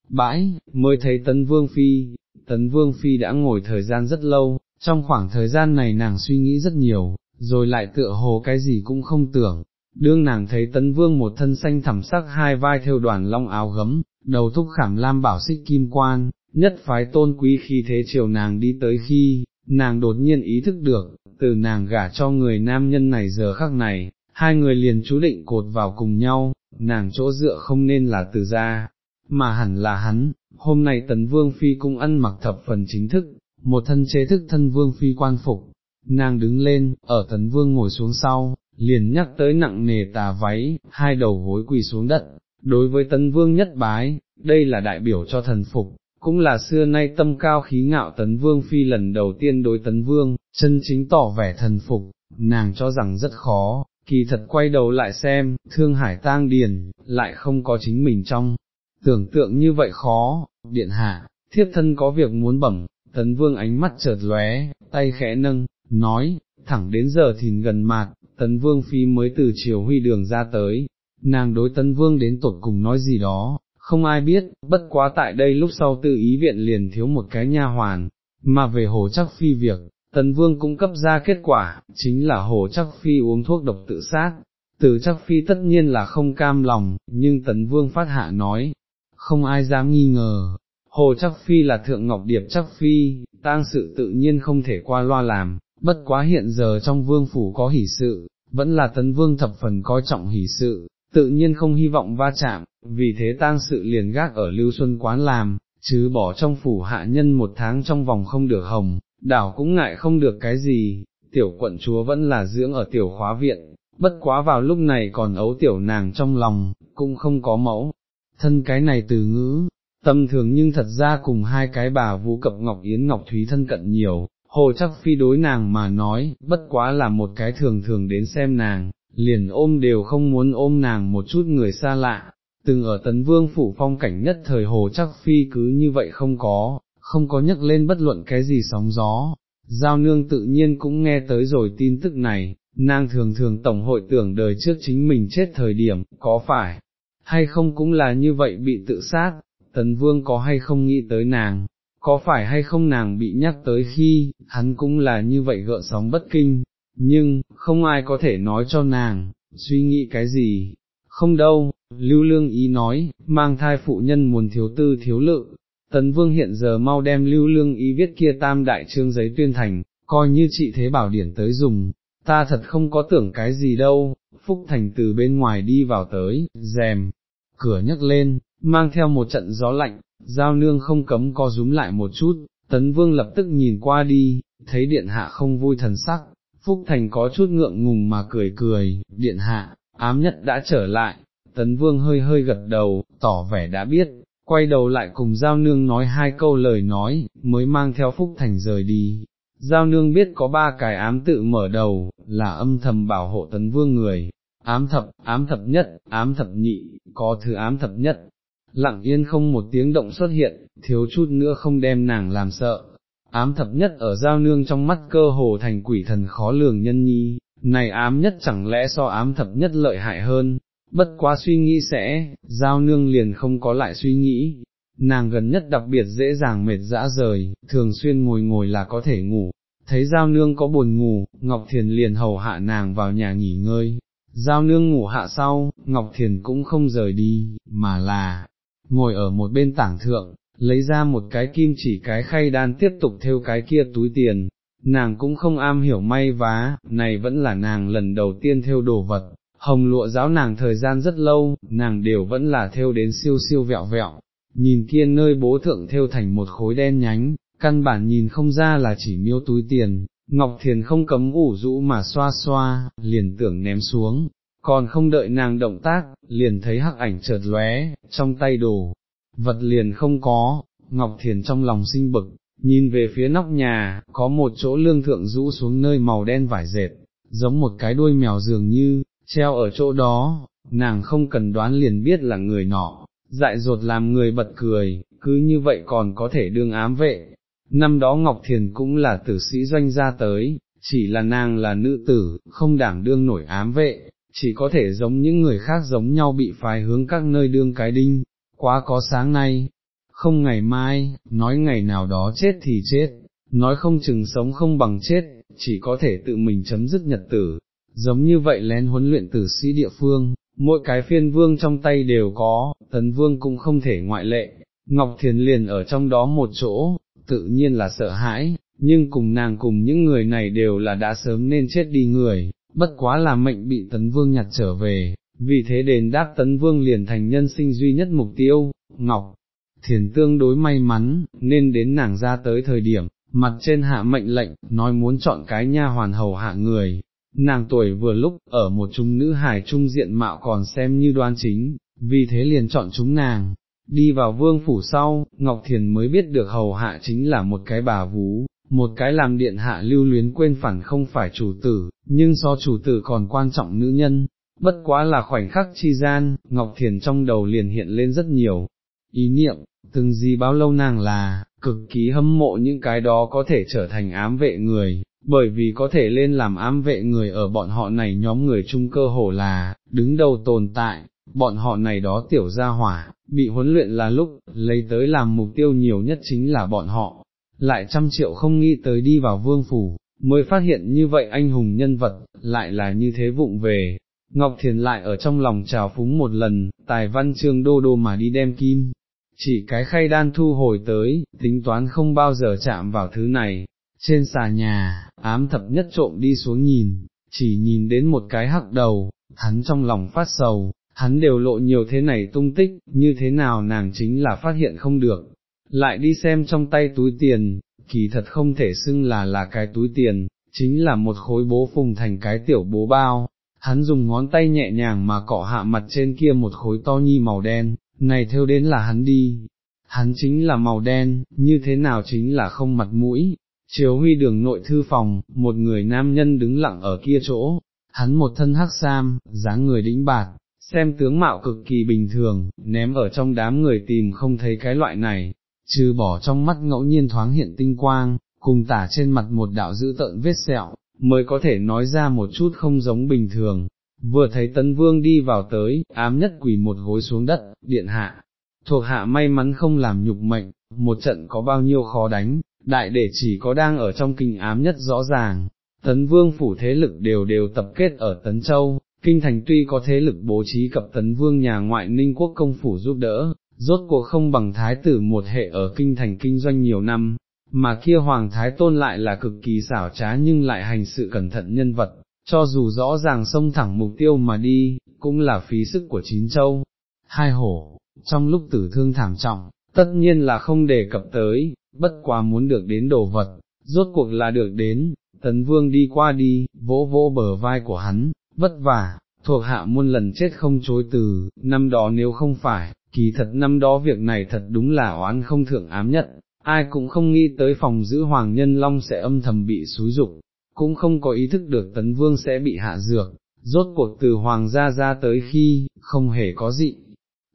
bãi, mới thấy tấn vương phi, tấn vương phi đã ngồi thời gian rất lâu, trong khoảng thời gian này nàng suy nghĩ rất nhiều, rồi lại tựa hồ cái gì cũng không tưởng, đương nàng thấy tấn vương một thân xanh thẳm sắc hai vai theo đoàn long áo gấm, đầu thúc khảm lam bảo xích kim quan, nhất phái tôn quý khi thế chiều nàng đi tới khi, nàng đột nhiên ý thức được, từ nàng gả cho người nam nhân này giờ khắc này, hai người liền chú định cột vào cùng nhau, nàng chỗ dựa không nên là từ ra, mà hẳn là hắn, hôm nay tấn vương phi cung ăn mặc thập phần chính thức, một thân chế thức thân vương phi quan phục, nàng đứng lên, ở tấn vương ngồi xuống sau, liền nhắc tới nặng nề tà váy, hai đầu gối quỳ xuống đất, đối với tấn vương nhất bái, đây là đại biểu cho thần phục, cũng là xưa nay tâm cao khí ngạo tấn vương phi lần đầu tiên đối tấn vương, chân chính tỏ vẻ thần phục, nàng cho rằng rất khó, kỳ thật quay đầu lại xem, thương hải tang điền, lại không có chính mình trong, tưởng tượng như vậy khó, điện hạ, thiếp thân có việc muốn bẩm, tấn vương ánh mắt chợt lóe, tay khẽ nâng, nói, thẳng đến giờ thìn gần mạt, tấn vương phi mới từ chiều huy đường ra tới, nàng đối tấn vương đến tột cùng nói gì đó, không ai biết, bất quá tại đây lúc sau tự ý viện liền thiếu một cái nha hoàn, mà về hồ chắc phi việc, tấn vương cũng cấp ra kết quả, chính là hồ chắc phi uống thuốc độc tự sát. Từ chắc phi tất nhiên là không cam lòng, nhưng tấn vương phát hạ nói, không ai dám nghi ngờ, hồ chắc phi là thượng ngọc điệp chắc phi, tang sự tự nhiên không thể qua loa làm, bất quá hiện giờ trong vương phủ có hỷ sự, vẫn là tấn vương thập phần coi trọng hỷ sự, tự nhiên không hy vọng va chạm, vì thế tang sự liền gác ở lưu xuân quán làm, chứ bỏ trong phủ hạ nhân một tháng trong vòng không được hồng, đảo cũng ngại không được cái gì, tiểu quận chúa vẫn là dưỡng ở tiểu khóa viện, bất quá vào lúc này còn ấu tiểu nàng trong lòng, cũng không có mẫu, thân cái này từ ngữ, tâm thường nhưng thật ra cùng hai cái bà vũ cập Ngọc Yến Ngọc Thúy thân cận nhiều, hồ chắc phi đối nàng mà nói, bất quá là một cái thường thường đến xem nàng, liền ôm đều không muốn ôm nàng một chút người xa lạ, từng ở tấn vương phủ phong cảnh nhất thời hồ chắc phi cứ như vậy không có, không có nhắc lên bất luận cái gì sóng gió, giao nương tự nhiên cũng nghe tới rồi tin tức này, nàng thường thường tổng hội tưởng đời trước chính mình chết thời điểm, có phải, hay không cũng là như vậy bị tự sát, tấn vương có hay không nghĩ tới nàng, có phải hay không nàng bị nhắc tới khi, hắn cũng là như vậy gợn sóng bất kinh, nhưng, không ai có thể nói cho nàng, suy nghĩ cái gì, không đâu, lưu lương ý nói, mang thai phụ nhân muốn thiếu tư thiếu lự, tấn vương hiện giờ mau đem lưu lương ý viết kia tam đại trương giấy tuyên thành, coi như chị thế bảo điển tới dùng, ta thật không có tưởng cái gì đâu, Phúc Thành từ bên ngoài đi vào tới, rèm, cửa nhấc lên, mang theo một trận gió lạnh, giao nương không cấm co rúm lại một chút, tấn vương lập tức nhìn qua đi, thấy điện hạ không vui thần sắc, Phúc Thành có chút ngượng ngùng mà cười cười, điện hạ, ám nhất đã trở lại, tấn vương hơi hơi gật đầu, tỏ vẻ đã biết, quay đầu lại cùng Giao Nương nói hai câu lời nói, mới mang theo Phúc Thành rời đi. Giao Nương biết có ba cái ám tự mở đầu, là âm thầm bảo hộ tấn vương người, ám thập, ám thập nhất, ám thập nhị, có thứ ám thập nhất. Lặng yên không một tiếng động xuất hiện, thiếu chút nữa không đem nàng làm sợ. Ám thập nhất ở giao nương trong mắt cơ hồ thành quỷ thần khó lường nhân nhi, này ám nhất chẳng lẽ so ám thập nhất lợi hại hơn, bất quá suy nghĩ sẽ, giao nương liền không có lại suy nghĩ, nàng gần nhất đặc biệt dễ dàng mệt dã rời, thường xuyên ngồi ngồi là có thể ngủ, thấy giao nương có buồn ngủ, Ngọc Thiền liền hầu hạ nàng vào nhà nghỉ ngơi, giao nương ngủ hạ sau, Ngọc Thiền cũng không rời đi, mà là, ngồi ở một bên tảng thượng, lấy ra một cái kim chỉ cái khay đan tiếp tục theo cái kia túi tiền, nàng cũng không am hiểu may vá, này vẫn là nàng lần đầu tiên theo đồ vật, hồng lụa giáo nàng thời gian rất lâu, nàng đều vẫn là theo đến siêu siêu vẹo vẹo, nhìn kia nơi bố thượng theo thành một khối đen nhánh, căn bản nhìn không ra là chỉ miêu túi tiền, Ngọc Thiền không cấm ủ rũ mà xoa xoa, liền tưởng ném xuống, còn không đợi nàng động tác, liền thấy hắc ảnh chợt lóe, trong tay đồ, vật liền không có, Ngọc Thiền trong lòng sinh bực, nhìn về phía nóc nhà, có một chỗ lương thượng rũ xuống nơi màu đen vải dệt, giống một cái đuôi mèo dường như, treo ở chỗ đó, nàng không cần đoán liền biết là người nọ, dại dột làm người bật cười, cứ như vậy còn có thể đương ám vệ. Năm đó Ngọc Thiền cũng là tử sĩ doanh ra tới, chỉ là nàng là nữ tử, không đảm đương nổi ám vệ, chỉ có thể giống những người khác giống nhau bị phái hướng các nơi đương cái đinh, quá có sáng nay, không ngày mai, nói ngày nào đó chết thì chết, nói không chừng sống không bằng chết, chỉ có thể tự mình chấm dứt nhật tử, giống như vậy lén huấn luyện tử sĩ địa phương, mỗi cái phiên vương trong tay đều có, tấn vương cũng không thể ngoại lệ, Ngọc Thiền liền ở trong đó một chỗ, tự nhiên là sợ hãi, nhưng cùng nàng cùng những người này đều là đã sớm nên chết đi người, bất quá là mệnh bị tấn vương nhặt trở về, vì thế đền đáp tấn vương liền thành nhân sinh duy nhất mục tiêu, Ngọc. Thiền tương đối may mắn, nên đến nàng ra tới thời điểm, mặt trên hạ mệnh lệnh, nói muốn chọn cái nha hoàn hầu hạ người, nàng tuổi vừa lúc, ở một chúng nữ hài trung diện mạo còn xem như đoan chính, vì thế liền chọn chúng nàng. Đi vào vương phủ sau, Ngọc Thiền mới biết được hầu hạ chính là một cái bà vú, một cái làm điện hạ lưu luyến quên phản không phải chủ tử, nhưng so chủ tử còn quan trọng nữ nhân, bất quá là khoảnh khắc chi gian, Ngọc Thiền trong đầu liền hiện lên rất nhiều, ý niệm, từng gì bao lâu nàng là, cực kỳ hâm mộ những cái đó có thể trở thành ám vệ người, bởi vì có thể lên làm ám vệ người ở bọn họ này nhóm người chung cơ hồ là, đứng đầu tồn tại, bọn họ này đó tiểu gia hỏa, bị huấn luyện là lúc, lấy tới làm mục tiêu nhiều nhất chính là bọn họ, lại trăm triệu không nghĩ tới đi vào vương phủ, mới phát hiện như vậy anh hùng nhân vật, lại là như thế vụng về. Ngọc Thiền lại ở trong lòng trào phúng một lần, tài văn chương đô đô mà đi đem kim, chỉ cái khay đan thu hồi tới, tính toán không bao giờ chạm vào thứ này, trên xà nhà, ám thập nhất trộm đi xuống nhìn, chỉ nhìn đến một cái hắc đầu, hắn trong lòng phát sầu, hắn đều lộ nhiều thế này tung tích, như thế nào nàng chính là phát hiện không được, lại đi xem trong tay túi tiền, kỳ thật không thể xưng là là cái túi tiền, chính là một khối bố phùng thành cái tiểu bố bao, hắn dùng ngón tay nhẹ nhàng mà cọ hạ mặt trên kia một khối to nhi màu đen, này theo đến là hắn đi, hắn chính là màu đen, như thế nào chính là không mặt mũi. Chiếu huy đường nội thư phòng, một người nam nhân đứng lặng ở kia chỗ, hắn một thân hắc sam, dáng người đĩnh bạt, xem tướng mạo cực kỳ bình thường, ném ở trong đám người tìm không thấy cái loại này, trừ bỏ trong mắt ngẫu nhiên thoáng hiện tinh quang, cùng tả trên mặt một đạo dữ tợn vết sẹo, mới có thể nói ra một chút không giống bình thường. Vừa thấy tấn vương đi vào tới, ám nhất quỳ một gối xuống đất, điện hạ, thuộc hạ may mắn không làm nhục mệnh, một trận có bao nhiêu khó đánh, đại để chỉ có đang ở trong kinh ám nhất rõ ràng, tấn vương phủ thế lực đều đều tập kết ở Tấn Châu, kinh thành tuy có thế lực bố trí cập tấn vương nhà ngoại ninh quốc công phủ giúp đỡ, rốt cuộc không bằng thái tử một hệ ở kinh thành kinh doanh nhiều năm, mà kia hoàng thái tôn lại là cực kỳ xảo trá nhưng lại hành sự cẩn thận nhân vật, cho dù rõ ràng xông thẳng mục tiêu mà đi, cũng là phí sức của chín châu, hai hổ, trong lúc tử thương thảm trọng, tất nhiên là không đề cập tới, bất quá muốn được đến đồ vật, rốt cuộc là được đến, tấn vương đi qua đi, vỗ vỗ bờ vai của hắn, vất vả, thuộc hạ muôn lần chết không chối từ, năm đó nếu không phải, kỳ thật năm đó việc này thật đúng là oán không thượng ám nhất, ai cũng không nghĩ tới phòng giữ hoàng nhân long sẽ âm thầm bị xúi dục, cũng không có ý thức được tấn vương sẽ bị hạ dược, rốt cuộc từ hoàng gia ra tới khi, không hề có dị.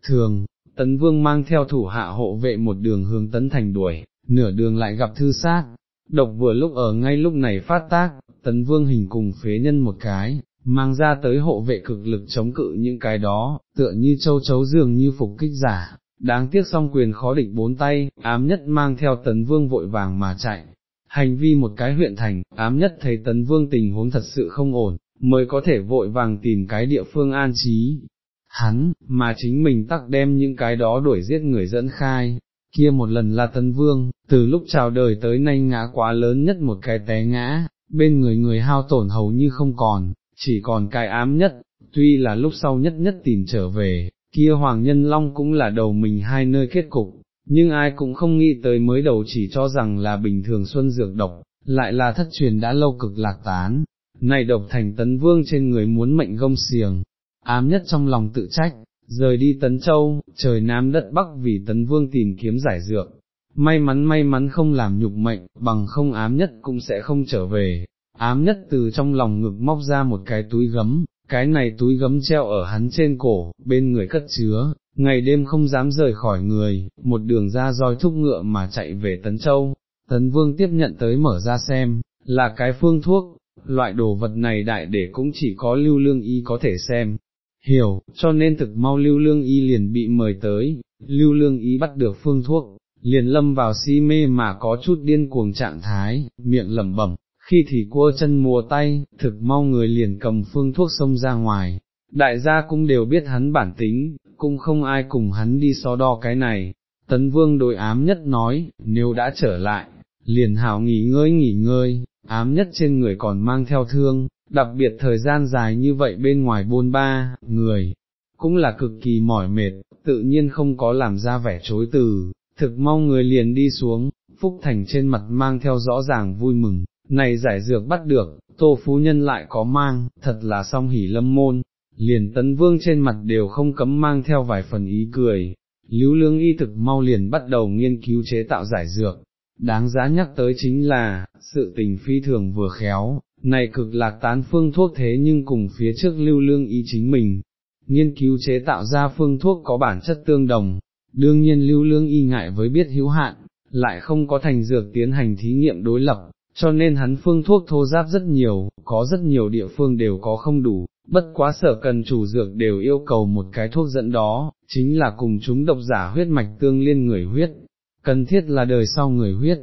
Thường, tấn vương mang theo thủ hạ hộ vệ một đường hướng tấn thành đuổi, nửa đường lại gặp thư sát, độc vừa lúc ở ngay lúc này phát tác, tấn vương hình cùng phế nhân một cái, mang ra tới hộ vệ cực lực chống cự những cái đó, tựa như châu chấu dường như phục kích giả, đáng tiếc song quyền khó địch bốn tay, ám nhất mang theo tấn vương vội vàng mà chạy. Hành vi một cái huyện thành, ám nhất thấy tấn vương tình huống thật sự không ổn, mới có thể vội vàng tìm cái địa phương an trí. Hắn, mà chính mình tắc đem những cái đó đuổi giết người dẫn khai, kia một lần là tấn vương, từ lúc chào đời tới nay ngã quá lớn nhất một cái té ngã, bên người người hao tổn hầu như không còn, chỉ còn cái ám nhất, tuy là lúc sau nhất nhất tìm trở về, kia Hoàng Nhân Long cũng là đầu mình hai nơi kết cục, nhưng ai cũng không nghĩ tới mới đầu chỉ cho rằng là bình thường xuân dược độc, lại là thất truyền đã lâu cực lạc tán, này độc thành tấn vương trên người muốn mệnh gông xiềng, ám nhất trong lòng tự trách, rời đi tấn châu, trời nam đất bắc vì tấn vương tìm kiếm giải dược, may mắn may mắn không làm nhục mệnh, bằng không ám nhất cũng sẽ không trở về, ám nhất từ trong lòng ngực móc ra một cái túi gấm, cái này túi gấm treo ở hắn trên cổ, bên người cất chứa, ngày đêm không dám rời khỏi người, một đường ra roi thúc ngựa mà chạy về Tấn Châu, Tấn Vương tiếp nhận tới mở ra xem, là cái phương thuốc, loại đồ vật này đại để cũng chỉ có lưu lương y có thể xem, hiểu, cho nên thực mau lưu lương y liền bị mời tới, lưu lương y bắt được phương thuốc, liền lâm vào si mê mà có chút điên cuồng trạng thái, miệng lẩm bẩm, khi thì cua chân mùa tay, thực mau người liền cầm phương thuốc xông ra ngoài, đại gia cũng đều biết hắn bản tính, cũng không ai cùng hắn đi so đo cái này, tấn vương đội ám nhất nói, nếu đã trở lại, liền hảo nghỉ ngơi nghỉ ngơi, ám nhất trên người còn mang theo thương, đặc biệt thời gian dài như vậy bên ngoài bôn ba, người, cũng là cực kỳ mỏi mệt, tự nhiên không có làm ra vẻ chối từ, thực mong người liền đi xuống, Phúc Thành trên mặt mang theo rõ ràng vui mừng, này giải dược bắt được, tô phú nhân lại có mang, thật là song hỉ lâm môn, liền tấn vương trên mặt đều không cấm mang theo vài phần ý cười, lưu lương y thực mau liền bắt đầu nghiên cứu chế tạo giải dược, đáng giá nhắc tới chính là, sự tình phi thường vừa khéo, này cực lạc tán phương thuốc thế nhưng cùng phía trước lưu lương y chính mình, nghiên cứu chế tạo ra phương thuốc có bản chất tương đồng, đương nhiên lưu lương y ngại với biết hữu hạn, lại không có thành dược tiến hành thí nghiệm đối lập, cho nên hắn phương thuốc thô giáp rất nhiều, có rất nhiều địa phương đều có không đủ, bất quá sở cần chủ dược đều yêu cầu một cái thuốc dẫn đó, chính là cùng chúng độc giả huyết mạch tương liên người huyết, cần thiết là đời sau người huyết,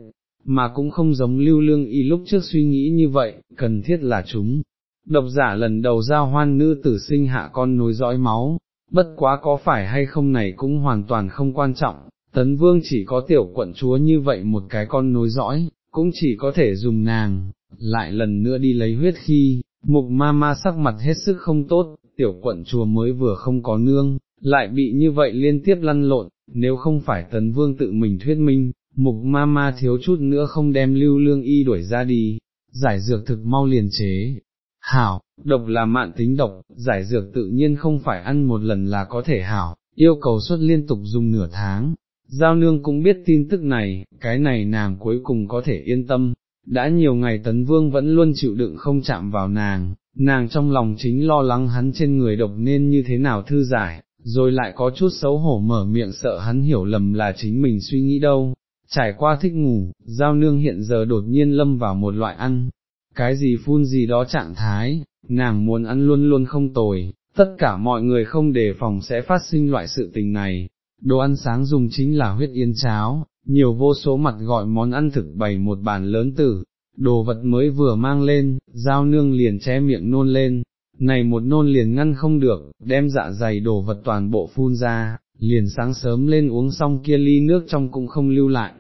mà cũng không giống lưu lương y lúc trước suy nghĩ như vậy, cần thiết là chúng. Độc giả lần đầu giao hoan nữ tử sinh hạ con nối dõi máu, bất quá có phải hay không này cũng hoàn toàn không quan trọng, tấn vương chỉ có tiểu quận chúa như vậy một cái con nối dõi, cũng chỉ có thể dùng nàng, lại lần nữa đi lấy huyết khi, mục ma ma sắc mặt hết sức không tốt, tiểu quận chùa mới vừa không có nương, lại bị như vậy liên tiếp lăn lộn, nếu không phải tấn vương tự mình thuyết minh, mục ma ma thiếu chút nữa không đem lưu lương y đuổi ra đi, giải dược thực mau liền chế. Hảo, độc là mạn tính độc, giải dược tự nhiên không phải ăn một lần là có thể hảo, yêu cầu suất liên tục dùng nửa tháng, Giao nương cũng biết tin tức này, cái này nàng cuối cùng có thể yên tâm, đã nhiều ngày tấn vương vẫn luôn chịu đựng không chạm vào nàng, nàng trong lòng chính lo lắng hắn trên người độc nên như thế nào thư giải, rồi lại có chút xấu hổ mở miệng sợ hắn hiểu lầm là chính mình suy nghĩ đâu. Trải qua thích ngủ, giao nương hiện giờ đột nhiên lâm vào một loại ăn, cái gì phun gì đó trạng thái, nàng muốn ăn luôn luôn không tồi, tất cả mọi người không đề phòng sẽ phát sinh loại sự tình này, đồ ăn sáng dùng chính là huyết yên cháo, nhiều vô số mặt gọi món ăn thực bày một bàn lớn tử, đồ vật mới vừa mang lên, giao nương liền che miệng nôn lên, này một nôn liền ngăn không được, đem dạ dày đồ vật toàn bộ phun ra, liền sáng sớm lên uống xong kia ly nước trong cũng không lưu lại.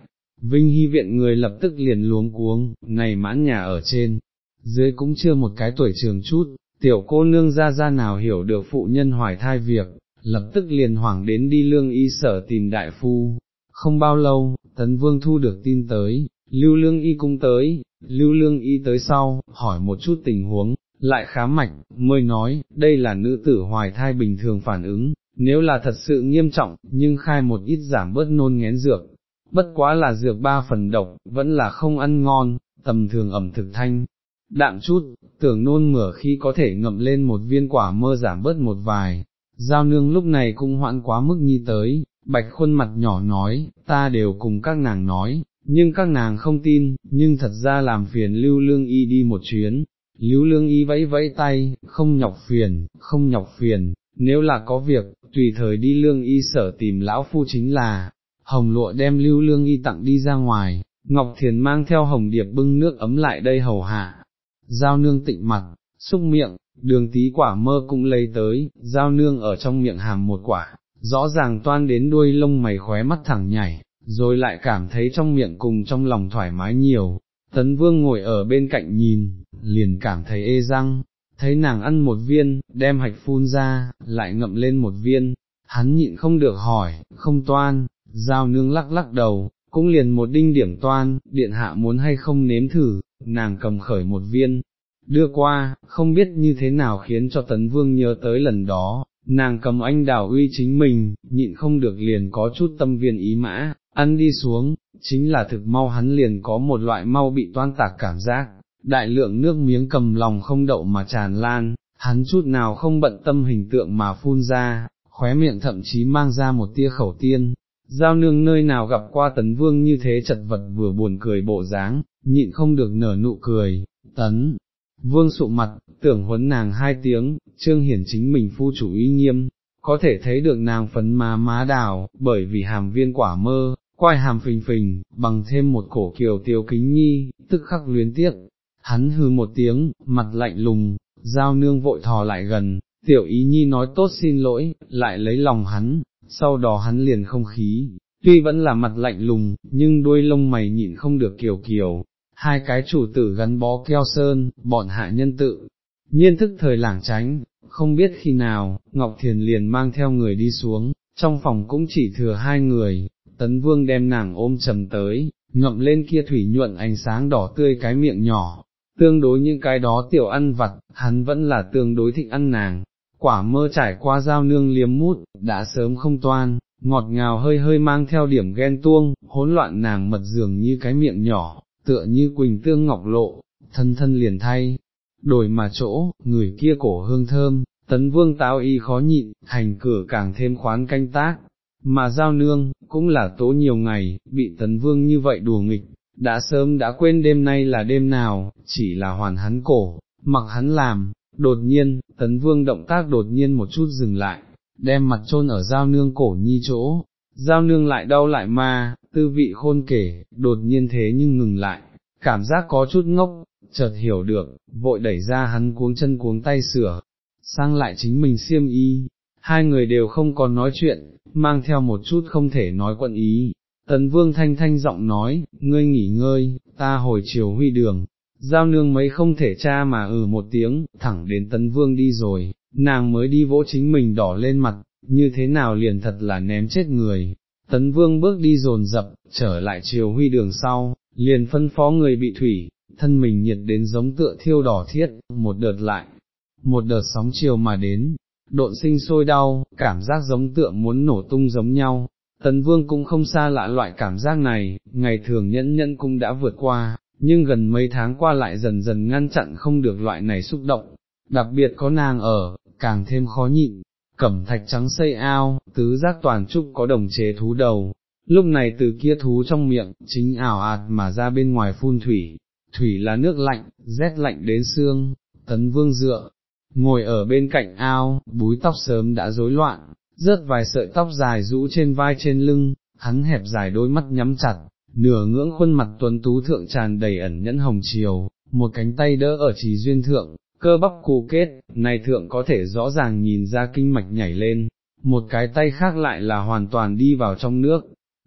Vinh hy viện người lập tức liền luống cuống, này mãn nhà ở trên, dưới cũng chưa một cái tuổi trường chút, tiểu cô nương ra ra nào hiểu được phụ nhân hoài thai việc, lập tức liền hoảng đến đi lương y sở tìm đại phu, Không bao lâu, tấn vương thu được tin tới, lưu lương y cũng tới, lưu lương y tới sau, hỏi một chút tình huống, lại khám mạch, mới nói, đây là nữ tử hoài thai bình thường phản ứng, nếu là thật sự nghiêm trọng, nhưng khai một ít giảm bớt nôn ngén dược, bất quá là dược ba phần độc, vẫn là không ăn ngon, tầm thường ẩm thực thanh. Đạm chút, tưởng nôn mửa khi có thể ngậm lên một viên quả mơ giảm bớt một vài, giao nương lúc này cũng hoãn quá mức nhi tới, bạch khuôn mặt nhỏ nói, ta đều cùng các nàng nói, nhưng các nàng không tin, nhưng thật ra làm phiền lưu lương y đi một chuyến, lưu lương y vẫy vẫy tay, không nhọc phiền, không nhọc phiền, nếu là có việc, tùy thời đi lương y sở tìm lão phu chính là, hồng lụa đem lưu lương y tặng đi ra ngoài, Ngọc Thiền mang theo hồng điệp bưng nước ấm lại đây hầu hạ, giao nương tịnh mặt, xúc miệng, đường tí quả mơ cũng lấy tới, giao nương ở trong miệng hàm một quả, rõ ràng toan đến đuôi lông mày khóe mắt thẳng nhảy, rồi lại cảm thấy trong miệng cùng trong lòng thoải mái nhiều. Tấn vương ngồi ở bên cạnh nhìn, liền cảm thấy ê răng, thấy nàng ăn một viên, đem hạch phun ra, lại ngậm lên một viên, hắn nhịn không được hỏi, không toan, giao nương lắc lắc đầu, cũng liền một đinh điểm toan, điện hạ muốn hay không nếm thử, nàng cầm khởi một viên, đưa qua, không biết như thế nào khiến cho tấn vương nhớ tới lần đó, nàng cầm anh đào uy chính mình, nhịn không được liền có chút tâm viên ý mã, ăn đi xuống, chính là thực mau hắn liền có một loại mau bị toan tạc cảm giác, đại lượng nước miếng cầm lòng không đậu mà tràn lan, hắn chút nào không bận tâm hình tượng mà phun ra, khóe miệng thậm chí mang ra một tia khẩu tiên. Giao nương nơi nào gặp qua tấn vương như thế chật vật vừa buồn cười bộ dáng, nhịn không được nở nụ cười, tấn, vương sụ mặt, tưởng huấn nàng hai tiếng, trương hiển chính mình phu chủ uy nghiêm, có thể thấy được nàng phấn má má đào, bởi vì hàm viên quả mơ, quai hàm phình phình, bằng thêm một cổ kiều tiêu kính nhi, tức khắc luyến tiếc, hắn hư một tiếng, mặt lạnh lùng, giao nương vội thò lại gần, tiểu ý nhi nói tốt xin lỗi, lại lấy lòng hắn, sau đó hắn liền không khí, tuy vẫn là mặt lạnh lùng, nhưng đuôi lông mày nhịn không được kiều kiều, hai cái chủ tử gắn bó keo sơn, bọn hạ nhân tự, nhiên thức thời lảng tránh, không biết khi nào, Ngọc Thiền liền mang theo người đi xuống, trong phòng cũng chỉ thừa hai người, tấn vương đem nàng ôm trầm tới, ngậm lên kia thủy nhuận ánh sáng đỏ tươi cái miệng nhỏ, tương đối những cái đó tiểu ăn vặt, hắn vẫn là tương đối thích ăn nàng, quả mơ trải qua dao nương liếm mút, đã sớm không toan, ngọt ngào hơi hơi mang theo điểm ghen tuông, hỗn loạn nàng mật dường như cái miệng nhỏ, tựa như quỳnh tương ngọc lộ, thân thân liền thay, đổi mà chỗ, người kia cổ hương thơm, tấn vương táo y khó nhịn, hành cửa càng thêm khoán canh tác, mà giao nương, cũng là tố nhiều ngày, bị tấn vương như vậy đùa nghịch, đã sớm đã quên đêm nay là đêm nào, chỉ là hoàn hắn cổ, mặc hắn làm, đột nhiên, tấn vương động tác đột nhiên một chút dừng lại, đem mặt chôn ở giao nương cổ nhi chỗ, giao nương lại đau lại ma, tư vị khôn kể, đột nhiên thế nhưng ngừng lại, cảm giác có chút ngốc, chợt hiểu được, vội đẩy ra hắn cuống chân cuống tay sửa, sang lại chính mình xiêm y, hai người đều không còn nói chuyện, mang theo một chút không thể nói quận ý. Tấn vương thanh thanh giọng nói, ngươi nghỉ ngơi, ta hồi chiều huy đường, giao nương mấy không thể cha mà ừ một tiếng, thẳng đến tấn vương đi rồi, nàng mới đi vỗ chính mình đỏ lên mặt, như thế nào liền thật là ném chết người. Tấn vương bước đi dồn dập, trở lại chiều huy đường sau, liền phân phó người bị thủy, thân mình nhiệt đến giống tựa thiêu đỏ thiết, một đợt lại, một đợt sóng chiều mà đến, độn sinh sôi đau, cảm giác giống tượng muốn nổ tung giống nhau. Tấn vương cũng không xa lạ loại cảm giác này, ngày thường nhẫn nhẫn cũng đã vượt qua, nhưng gần mấy tháng qua lại dần dần ngăn chặn không được loại này xúc động, đặc biệt có nàng ở, càng thêm khó nhịn, cẩm thạch trắng xây ao, tứ giác toàn trúc có đồng chế thú đầu, lúc này từ kia thú trong miệng, chính ảo ạt mà ra bên ngoài phun thủy, thủy là nước lạnh, rét lạnh đến xương, tấn vương dựa, ngồi ở bên cạnh ao, búi tóc sớm đã rối loạn, rớt vài sợi tóc dài rũ trên vai trên lưng, hắn hẹp dài đôi mắt nhắm chặt, nửa ngưỡng khuôn mặt tuấn tú thượng tràn đầy ẩn nhẫn hồng chiều, một cánh tay đỡ ở trí duyên thượng, cơ bắp cù kết, này thượng có thể rõ ràng nhìn ra kinh mạch nhảy lên, một cái tay khác lại là hoàn toàn đi vào trong nước.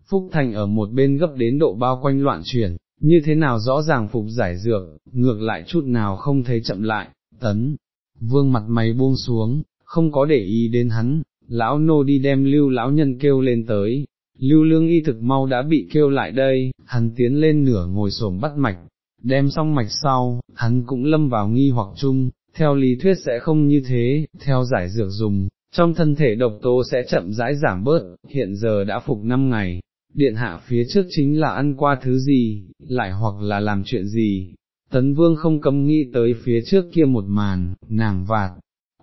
Phúc Thành ở một bên gấp đến độ bao quanh loạn chuyển, như thế nào rõ ràng phục giải dược, ngược lại chút nào không thấy chậm lại, tấn, vương mặt mày buông xuống, không có để ý đến hắn, lão nô đi đem lưu lão nhân kêu lên tới, lưu lương y thực mau đã bị kêu lại đây, hắn tiến lên nửa ngồi xổm bắt mạch, đem xong mạch sau, hắn cũng lâm vào nghi hoặc chung, theo lý thuyết sẽ không như thế, theo giải dược dùng, trong thân thể độc tố sẽ chậm rãi giảm bớt, hiện giờ đã phục 5 ngày, điện hạ phía trước chính là ăn qua thứ gì, lại hoặc là làm chuyện gì. Tấn vương không cấm nghĩ tới phía trước kia một màn, nàng vạt,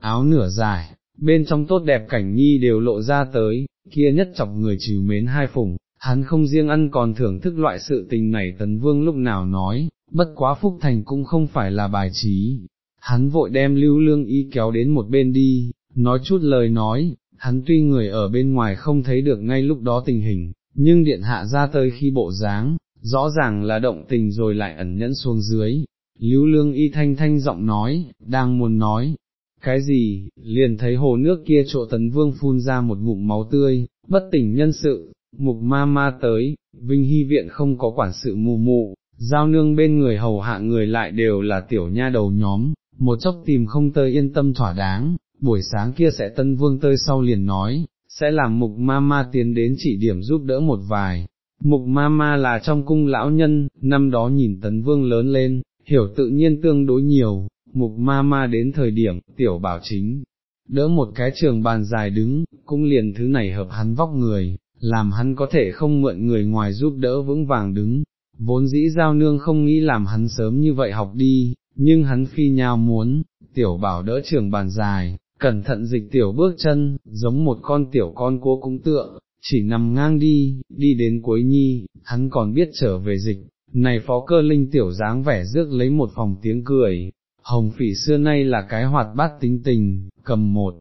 áo nửa dài, bên trong tốt đẹp cảnh nhi đều lộ ra tới, kia nhất chọc người trừ mến hai phùng, hắn không riêng ăn còn thưởng thức loại sự tình này tấn vương lúc nào nói, bất quá phúc thành cũng không phải là bài trí. Hắn vội đem lưu lương y kéo đến một bên đi, nói chút lời nói, hắn tuy người ở bên ngoài không thấy được ngay lúc đó tình hình, nhưng điện hạ ra tới khi bộ dáng, rõ ràng là động tình rồi lại ẩn nhẫn xuống dưới. Lưu lương y thanh thanh giọng nói, đang muốn nói, cái gì, liền thấy hồ nước kia chỗ tấn vương phun ra một ngụm máu tươi, bất tỉnh nhân sự, mục ma ma tới, vinh hy viện không có quản sự mù mụ, giao nương bên người hầu hạ người lại đều là tiểu nha đầu nhóm, một chốc tìm không tơi yên tâm thỏa đáng, buổi sáng kia sẽ tân vương tơi sau liền nói, sẽ làm mục ma ma tiến đến chỉ điểm giúp đỡ một vài. Mục ma ma là trong cung lão nhân, năm đó nhìn tấn vương lớn lên, hiểu tự nhiên tương đối nhiều, mục ma ma đến thời điểm, tiểu bảo chính, đỡ một cái trường bàn dài đứng, cũng liền thứ này hợp hắn vóc người, làm hắn có thể không mượn người ngoài giúp đỡ vững vàng đứng, vốn dĩ giao nương không nghĩ làm hắn sớm như vậy học đi, nhưng hắn phi nhào muốn, tiểu bảo đỡ trường bàn dài, cẩn thận dịch tiểu bước chân, giống một con tiểu con cua cũng tựa, chỉ nằm ngang đi, đi đến cuối nhi, hắn còn biết trở về dịch, này phó cơ linh tiểu dáng vẻ rước lấy một phòng tiếng cười, hồng phỉ xưa nay là cái hoạt bát tính tình, cầm một,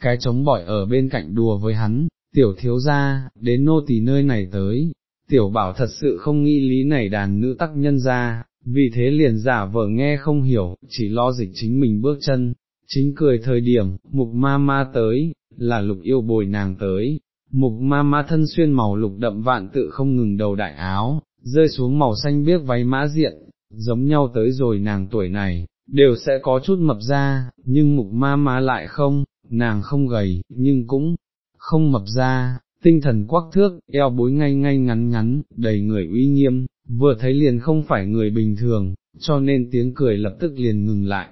cái trống bỏi ở bên cạnh đùa với hắn, tiểu thiếu ra, đến nô tỳ nơi này tới, tiểu bảo thật sự không nghĩ lý này đàn nữ tắc nhân ra, vì thế liền giả vờ nghe không hiểu, chỉ lo dịch chính mình bước chân, chính cười thời điểm, mục ma ma tới, là lục yêu bồi nàng tới, mục ma ma thân xuyên màu lục đậm vạn tự không ngừng đầu đại áo, rơi xuống màu xanh biếc váy mã diện, giống nhau tới rồi nàng tuổi này, đều sẽ có chút mập ra, nhưng mục ma ma lại không, nàng không gầy, nhưng cũng không mập ra, tinh thần quắc thước, eo bối ngay ngay ngắn ngắn, đầy người uy nghiêm, vừa thấy liền không phải người bình thường, cho nên tiếng cười lập tức liền ngừng lại.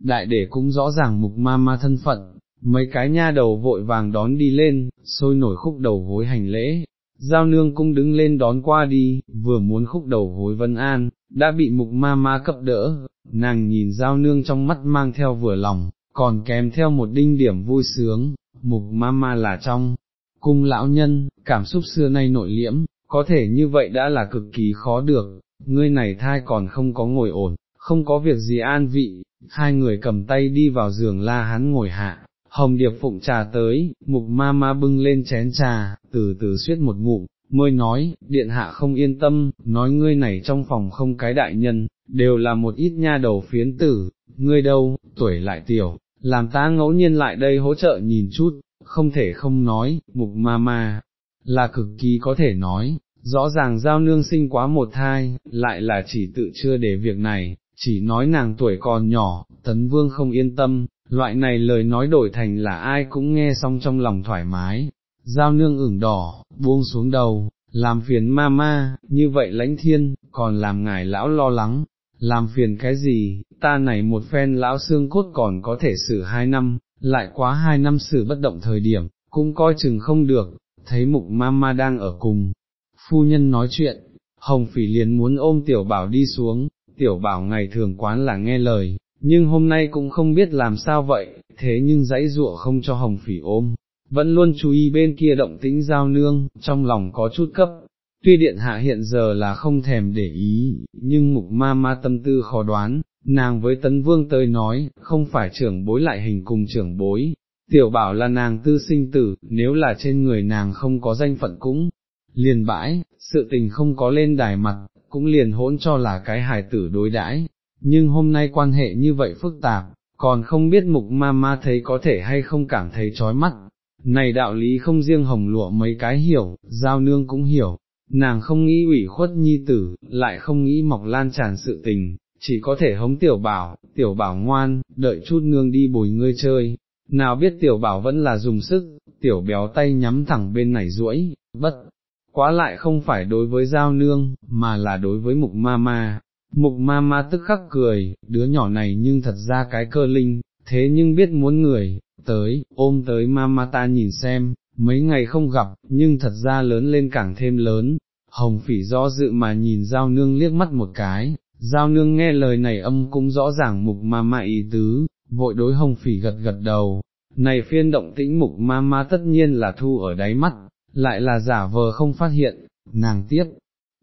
Đại để cũng rõ ràng mục ma ma thân phận, mấy cái nha đầu vội vàng đón đi lên, sôi nổi khúc đầu gối hành lễ, giao nương cũng đứng lên đón qua đi, vừa muốn khúc đầu gối vân an, đã bị mục ma ma cập đỡ, nàng nhìn giao nương trong mắt mang theo vừa lòng, còn kèm theo một đinh điểm vui sướng, mục ma ma là trong, cung lão nhân, cảm xúc xưa nay nội liễm, có thể như vậy đã là cực kỳ khó được, ngươi này thai còn không có ngồi ổn, không có việc gì an vị, hai người cầm tay đi vào giường la hắn ngồi hạ, hồng điệp phụng trà tới, mục ma ma bưng lên chén trà, từ từ suyết một ngụm, mới nói, điện hạ không yên tâm, nói ngươi này trong phòng không cái đại nhân, đều là một ít nha đầu phiến tử, ngươi đâu, tuổi lại tiểu, làm ta ngẫu nhiên lại đây hỗ trợ nhìn chút, không thể không nói, mục ma ma, là cực kỳ có thể nói, rõ ràng giao nương sinh quá một thai, lại là chỉ tự chưa để việc này, chỉ nói nàng tuổi còn nhỏ, tấn vương không yên tâm, loại này lời nói đổi thành là ai cũng nghe xong trong lòng thoải mái, giao nương ửng đỏ, buông xuống đầu, làm phiền ma ma, như vậy lãnh thiên, còn làm ngài lão lo lắng, làm phiền cái gì, ta này một phen lão xương cốt còn có thể xử hai năm, lại quá hai năm xử bất động thời điểm, cũng coi chừng không được, thấy mục ma ma đang ở cùng, phu nhân nói chuyện, hồng phỉ liền muốn ôm tiểu bảo đi xuống, tiểu bảo ngày thường quán là nghe lời, nhưng hôm nay cũng không biết làm sao vậy, thế nhưng dãy dụa không cho hồng phỉ ôm, vẫn luôn chú ý bên kia động tĩnh giao nương, trong lòng có chút cấp. Tuy điện hạ hiện giờ là không thèm để ý, nhưng mục ma ma tâm tư khó đoán, nàng với tấn vương tới nói, không phải trưởng bối lại hình cùng trưởng bối, tiểu bảo là nàng tư sinh tử, nếu là trên người nàng không có danh phận cũng, liền bãi, sự tình không có lên đài mặt, cũng liền hỗn cho là cái hài tử đối đãi. nhưng hôm nay quan hệ như vậy phức tạp, còn không biết mục ma ma thấy có thể hay không cảm thấy chói mắt, này đạo lý không riêng hồng lụa mấy cái hiểu, giao nương cũng hiểu, nàng không nghĩ ủy khuất nhi tử, lại không nghĩ mọc lan tràn sự tình, chỉ có thể hống tiểu bảo, tiểu bảo ngoan, đợi chút nương đi bồi ngươi chơi, nào biết tiểu bảo vẫn là dùng sức, tiểu béo tay nhắm thẳng bên này duỗi, bất, quá lại không phải đối với giao nương, mà là đối với mục ma ma. Mục ma ma tức khắc cười, đứa nhỏ này nhưng thật ra cái cơ linh, thế nhưng biết muốn người, tới, ôm tới ma ma ta nhìn xem, mấy ngày không gặp, nhưng thật ra lớn lên càng thêm lớn. Hồng phỉ do dự mà nhìn giao nương liếc mắt một cái, giao nương nghe lời này âm cũng rõ ràng mục ma ma ý tứ, vội đối hồng phỉ gật gật đầu, này phiên động tĩnh mục ma ma tất nhiên là thu ở đáy mắt, lại là giả vờ không phát hiện, nàng tiếp,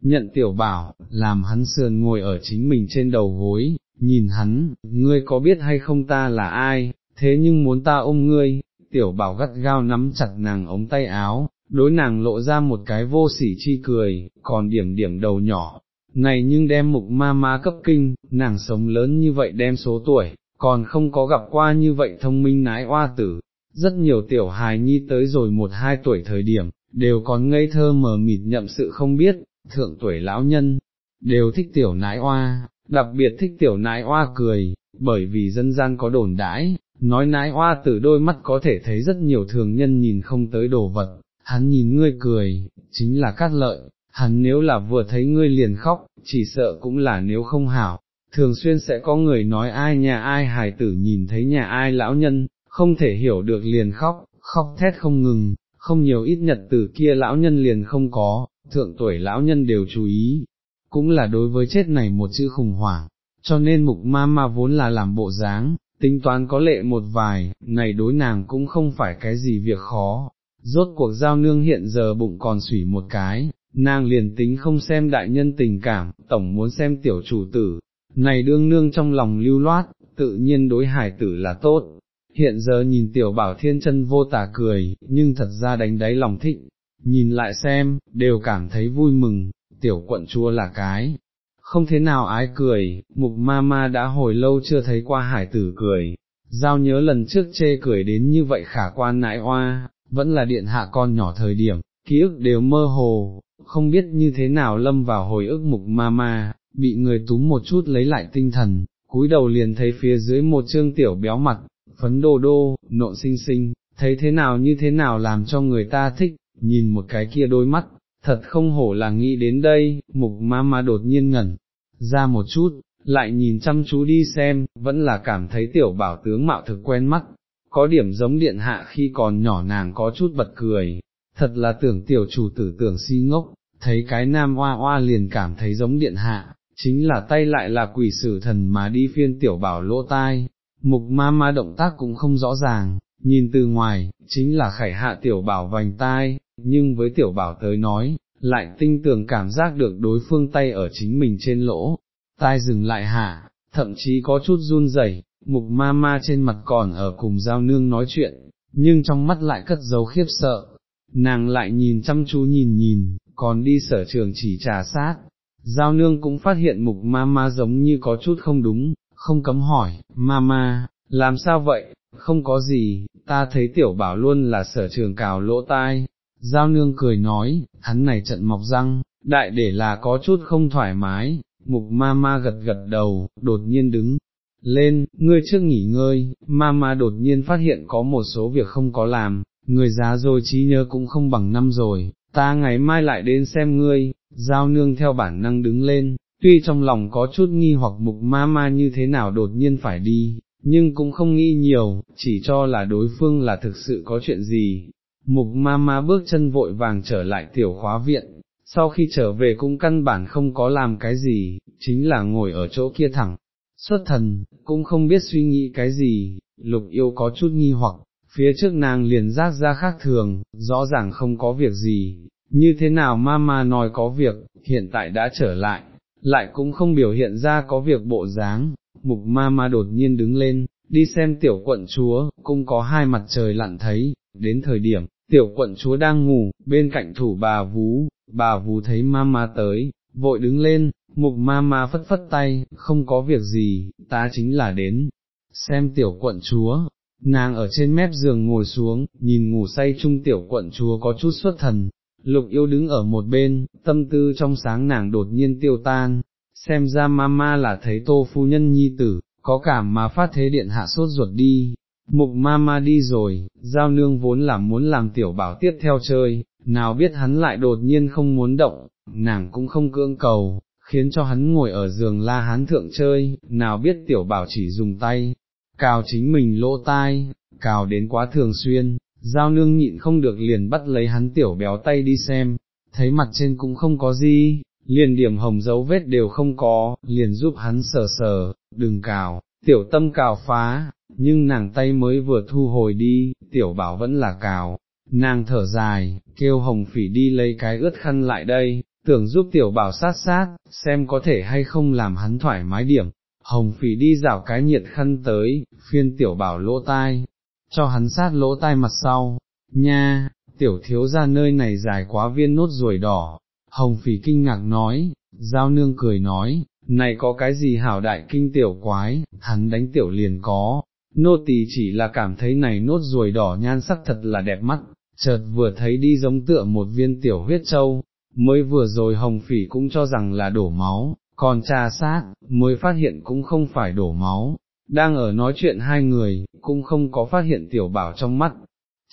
nhận tiểu bảo, làm hắn sườn ngồi ở chính mình trên đầu gối, nhìn hắn, ngươi có biết hay không ta là ai, thế nhưng muốn ta ôm ngươi, tiểu bảo gắt gao nắm chặt nàng ống tay áo, đối nàng lộ ra một cái vô sỉ chi cười, còn điểm điểm đầu nhỏ, này nhưng đem mục ma ma cấp kinh, nàng sống lớn như vậy đem số tuổi, còn không có gặp qua như vậy thông minh nái oa tử, rất nhiều tiểu hài nhi tới rồi một hai tuổi thời điểm, đều còn ngây thơ mờ mịt nhậm sự không biết, thượng tuổi lão nhân, đều thích tiểu nái oa, đặc biệt thích tiểu nái oa cười, bởi vì dân gian có đồn đãi, nói nái oa tử đôi mắt có thể thấy rất nhiều thường nhân nhìn không tới đồ vật, hắn nhìn ngươi cười, chính là cát lợi, hắn nếu là vừa thấy ngươi liền khóc, chỉ sợ cũng là nếu không hảo, thường xuyên sẽ có người nói ai nhà ai hài tử nhìn thấy nhà ai lão nhân, không thể hiểu được liền khóc, khóc thét không ngừng, không nhiều ít nhật tử kia lão nhân liền không có, thượng tuổi lão nhân đều chú ý, cũng là đối với chết này một chữ khủng hoảng, cho nên mục ma ma vốn là làm bộ dáng, tính toán có lệ một vài, này đối nàng cũng không phải cái gì việc khó, rốt cuộc giao nương hiện giờ bụng còn sủy một cái, nàng liền tính không xem đại nhân tình cảm, tổng muốn xem tiểu chủ tử, này đương nương trong lòng lưu loát, tự nhiên đối hải tử là tốt. Hiện giờ nhìn tiểu bảo thiên chân vô tà cười, nhưng thật ra đánh đáy lòng thịnh, nhìn lại xem, đều cảm thấy vui mừng, tiểu quận chua là cái, không thế nào ái cười, mục ma ma đã hồi lâu chưa thấy qua hải tử cười, giao nhớ lần trước chê cười đến như vậy khả quan nãi hoa, vẫn là điện hạ con nhỏ thời điểm, ký ức đều mơ hồ, không biết như thế nào lâm vào hồi ức mục ma ma, bị người túm một chút lấy lại tinh thần, cúi đầu liền thấy phía dưới một trương tiểu béo mặt, phấn đô đô, nộn xinh xinh, thấy thế nào như thế nào làm cho người ta thích, nhìn một cái kia đôi mắt, thật không hổ là nghĩ đến đây, mục ma ma đột nhiên ngẩn, ra một chút, lại nhìn chăm chú đi xem, vẫn là cảm thấy tiểu bảo tướng mạo thực quen mắt, có điểm giống điện hạ khi còn nhỏ nàng có chút bật cười, thật là tưởng tiểu chủ tử tưởng si ngốc, thấy cái nam hoa hoa liền cảm thấy giống điện hạ, chính là tay lại là quỷ sử thần mà đi phiên tiểu bảo lỗ tai, mục ma ma động tác cũng không rõ ràng, nhìn từ ngoài, chính là khải hạ tiểu bảo vành tai, nhưng với tiểu bảo tới nói, lại tinh tường cảm giác được đối phương tay ở chính mình trên lỗ, tai dừng lại hạ, thậm chí có chút run rẩy. mục ma ma trên mặt còn ở cùng giao nương nói chuyện, nhưng trong mắt lại cất dấu khiếp sợ, nàng lại nhìn chăm chú nhìn nhìn, còn đi sở trường chỉ trà sát, giao nương cũng phát hiện mục ma ma giống như có chút không đúng, không cấm hỏi, ma ma, làm sao vậy, không có gì, ta thấy tiểu bảo luôn là sở trường cào lỗ tai, giao nương cười nói, hắn này trận mọc răng, đại để là có chút không thoải mái, mục ma ma gật gật đầu, đột nhiên đứng. Lên, ngươi trước nghỉ ngơi, ma ma đột nhiên phát hiện có một số việc không có làm, người già rồi trí nhớ cũng không bằng năm rồi, ta ngày mai lại đến xem ngươi, giao nương theo bản năng đứng lên, tuy trong lòng có chút nghi hoặc mục ma ma như thế nào đột nhiên phải đi, nhưng cũng không nghĩ nhiều, chỉ cho là đối phương là thực sự có chuyện gì. Mục ma ma bước chân vội vàng trở lại tiểu khóa viện, sau khi trở về cũng căn bản không có làm cái gì, chính là ngồi ở chỗ kia thẳng, xuất thần, cũng không biết suy nghĩ cái gì, lục yêu có chút nghi hoặc, phía trước nàng liền giác ra khác thường, rõ ràng không có việc gì, như thế nào mama nói có việc, hiện tại đã trở lại, lại cũng không biểu hiện ra có việc bộ dáng, mục mama đột nhiên đứng lên, đi xem tiểu quận chúa, cũng có hai mặt trời lặn thấy, đến thời điểm, tiểu quận chúa đang ngủ, bên cạnh thủ bà vú, bà vú thấy mama tới, vội đứng lên, mục mama phất phất tay, không có việc gì, ta chính là đến, xem tiểu quận chúa, nàng ở trên mép giường ngồi xuống, nhìn ngủ say trung tiểu quận chúa có chút xuất thần, lục yêu đứng ở một bên, tâm tư trong sáng nàng đột nhiên tiêu tan, xem ra mama là thấy tô phu nhân nhi tử, có cảm mà phát thế điện hạ sốt ruột đi. Mục mama đi rồi, giao nương vốn là muốn làm tiểu bảo tiếp theo chơi, nào biết hắn lại đột nhiên không muốn động, nàng cũng không cưỡng cầu, khiến cho hắn ngồi ở giường la hán thượng chơi, nào biết tiểu bảo chỉ dùng tay, cào chính mình lỗ tai, cào đến quá thường xuyên, giao nương nhịn không được liền bắt lấy hắn tiểu béo tay đi xem, thấy mặt trên cũng không có gì, liền điểm hồng dấu vết đều không có, liền giúp hắn sờ sờ, đừng cào, tiểu tâm cào phá, nhưng nàng tay mới vừa thu hồi đi, tiểu bảo vẫn là cào, nàng thở dài, kêu hồng phỉ đi lấy cái ướt khăn lại đây, tưởng giúp tiểu bảo sát sát, xem có thể hay không làm hắn thoải mái điểm. Hồng phỉ đi rảo cái nhiệt khăn tới, phiên tiểu bảo lỗ tai, cho hắn sát lỗ tai mặt sau, nha, tiểu thiếu ra nơi này dài quá viên nốt ruồi đỏ, hồng phỉ kinh ngạc nói, giao nương cười nói, này có cái gì hảo đại kinh tiểu quái, hắn đánh tiểu liền có, nô tỳ chỉ là cảm thấy này nốt ruồi đỏ nhan sắc thật là đẹp mắt, chợt vừa thấy đi giống tựa một viên tiểu huyết châu, mới vừa rồi hồng phỉ cũng cho rằng là đổ máu, còn trà sát, mới phát hiện cũng không phải đổ máu, đang ở nói chuyện hai người, cũng không có phát hiện tiểu bảo trong mắt,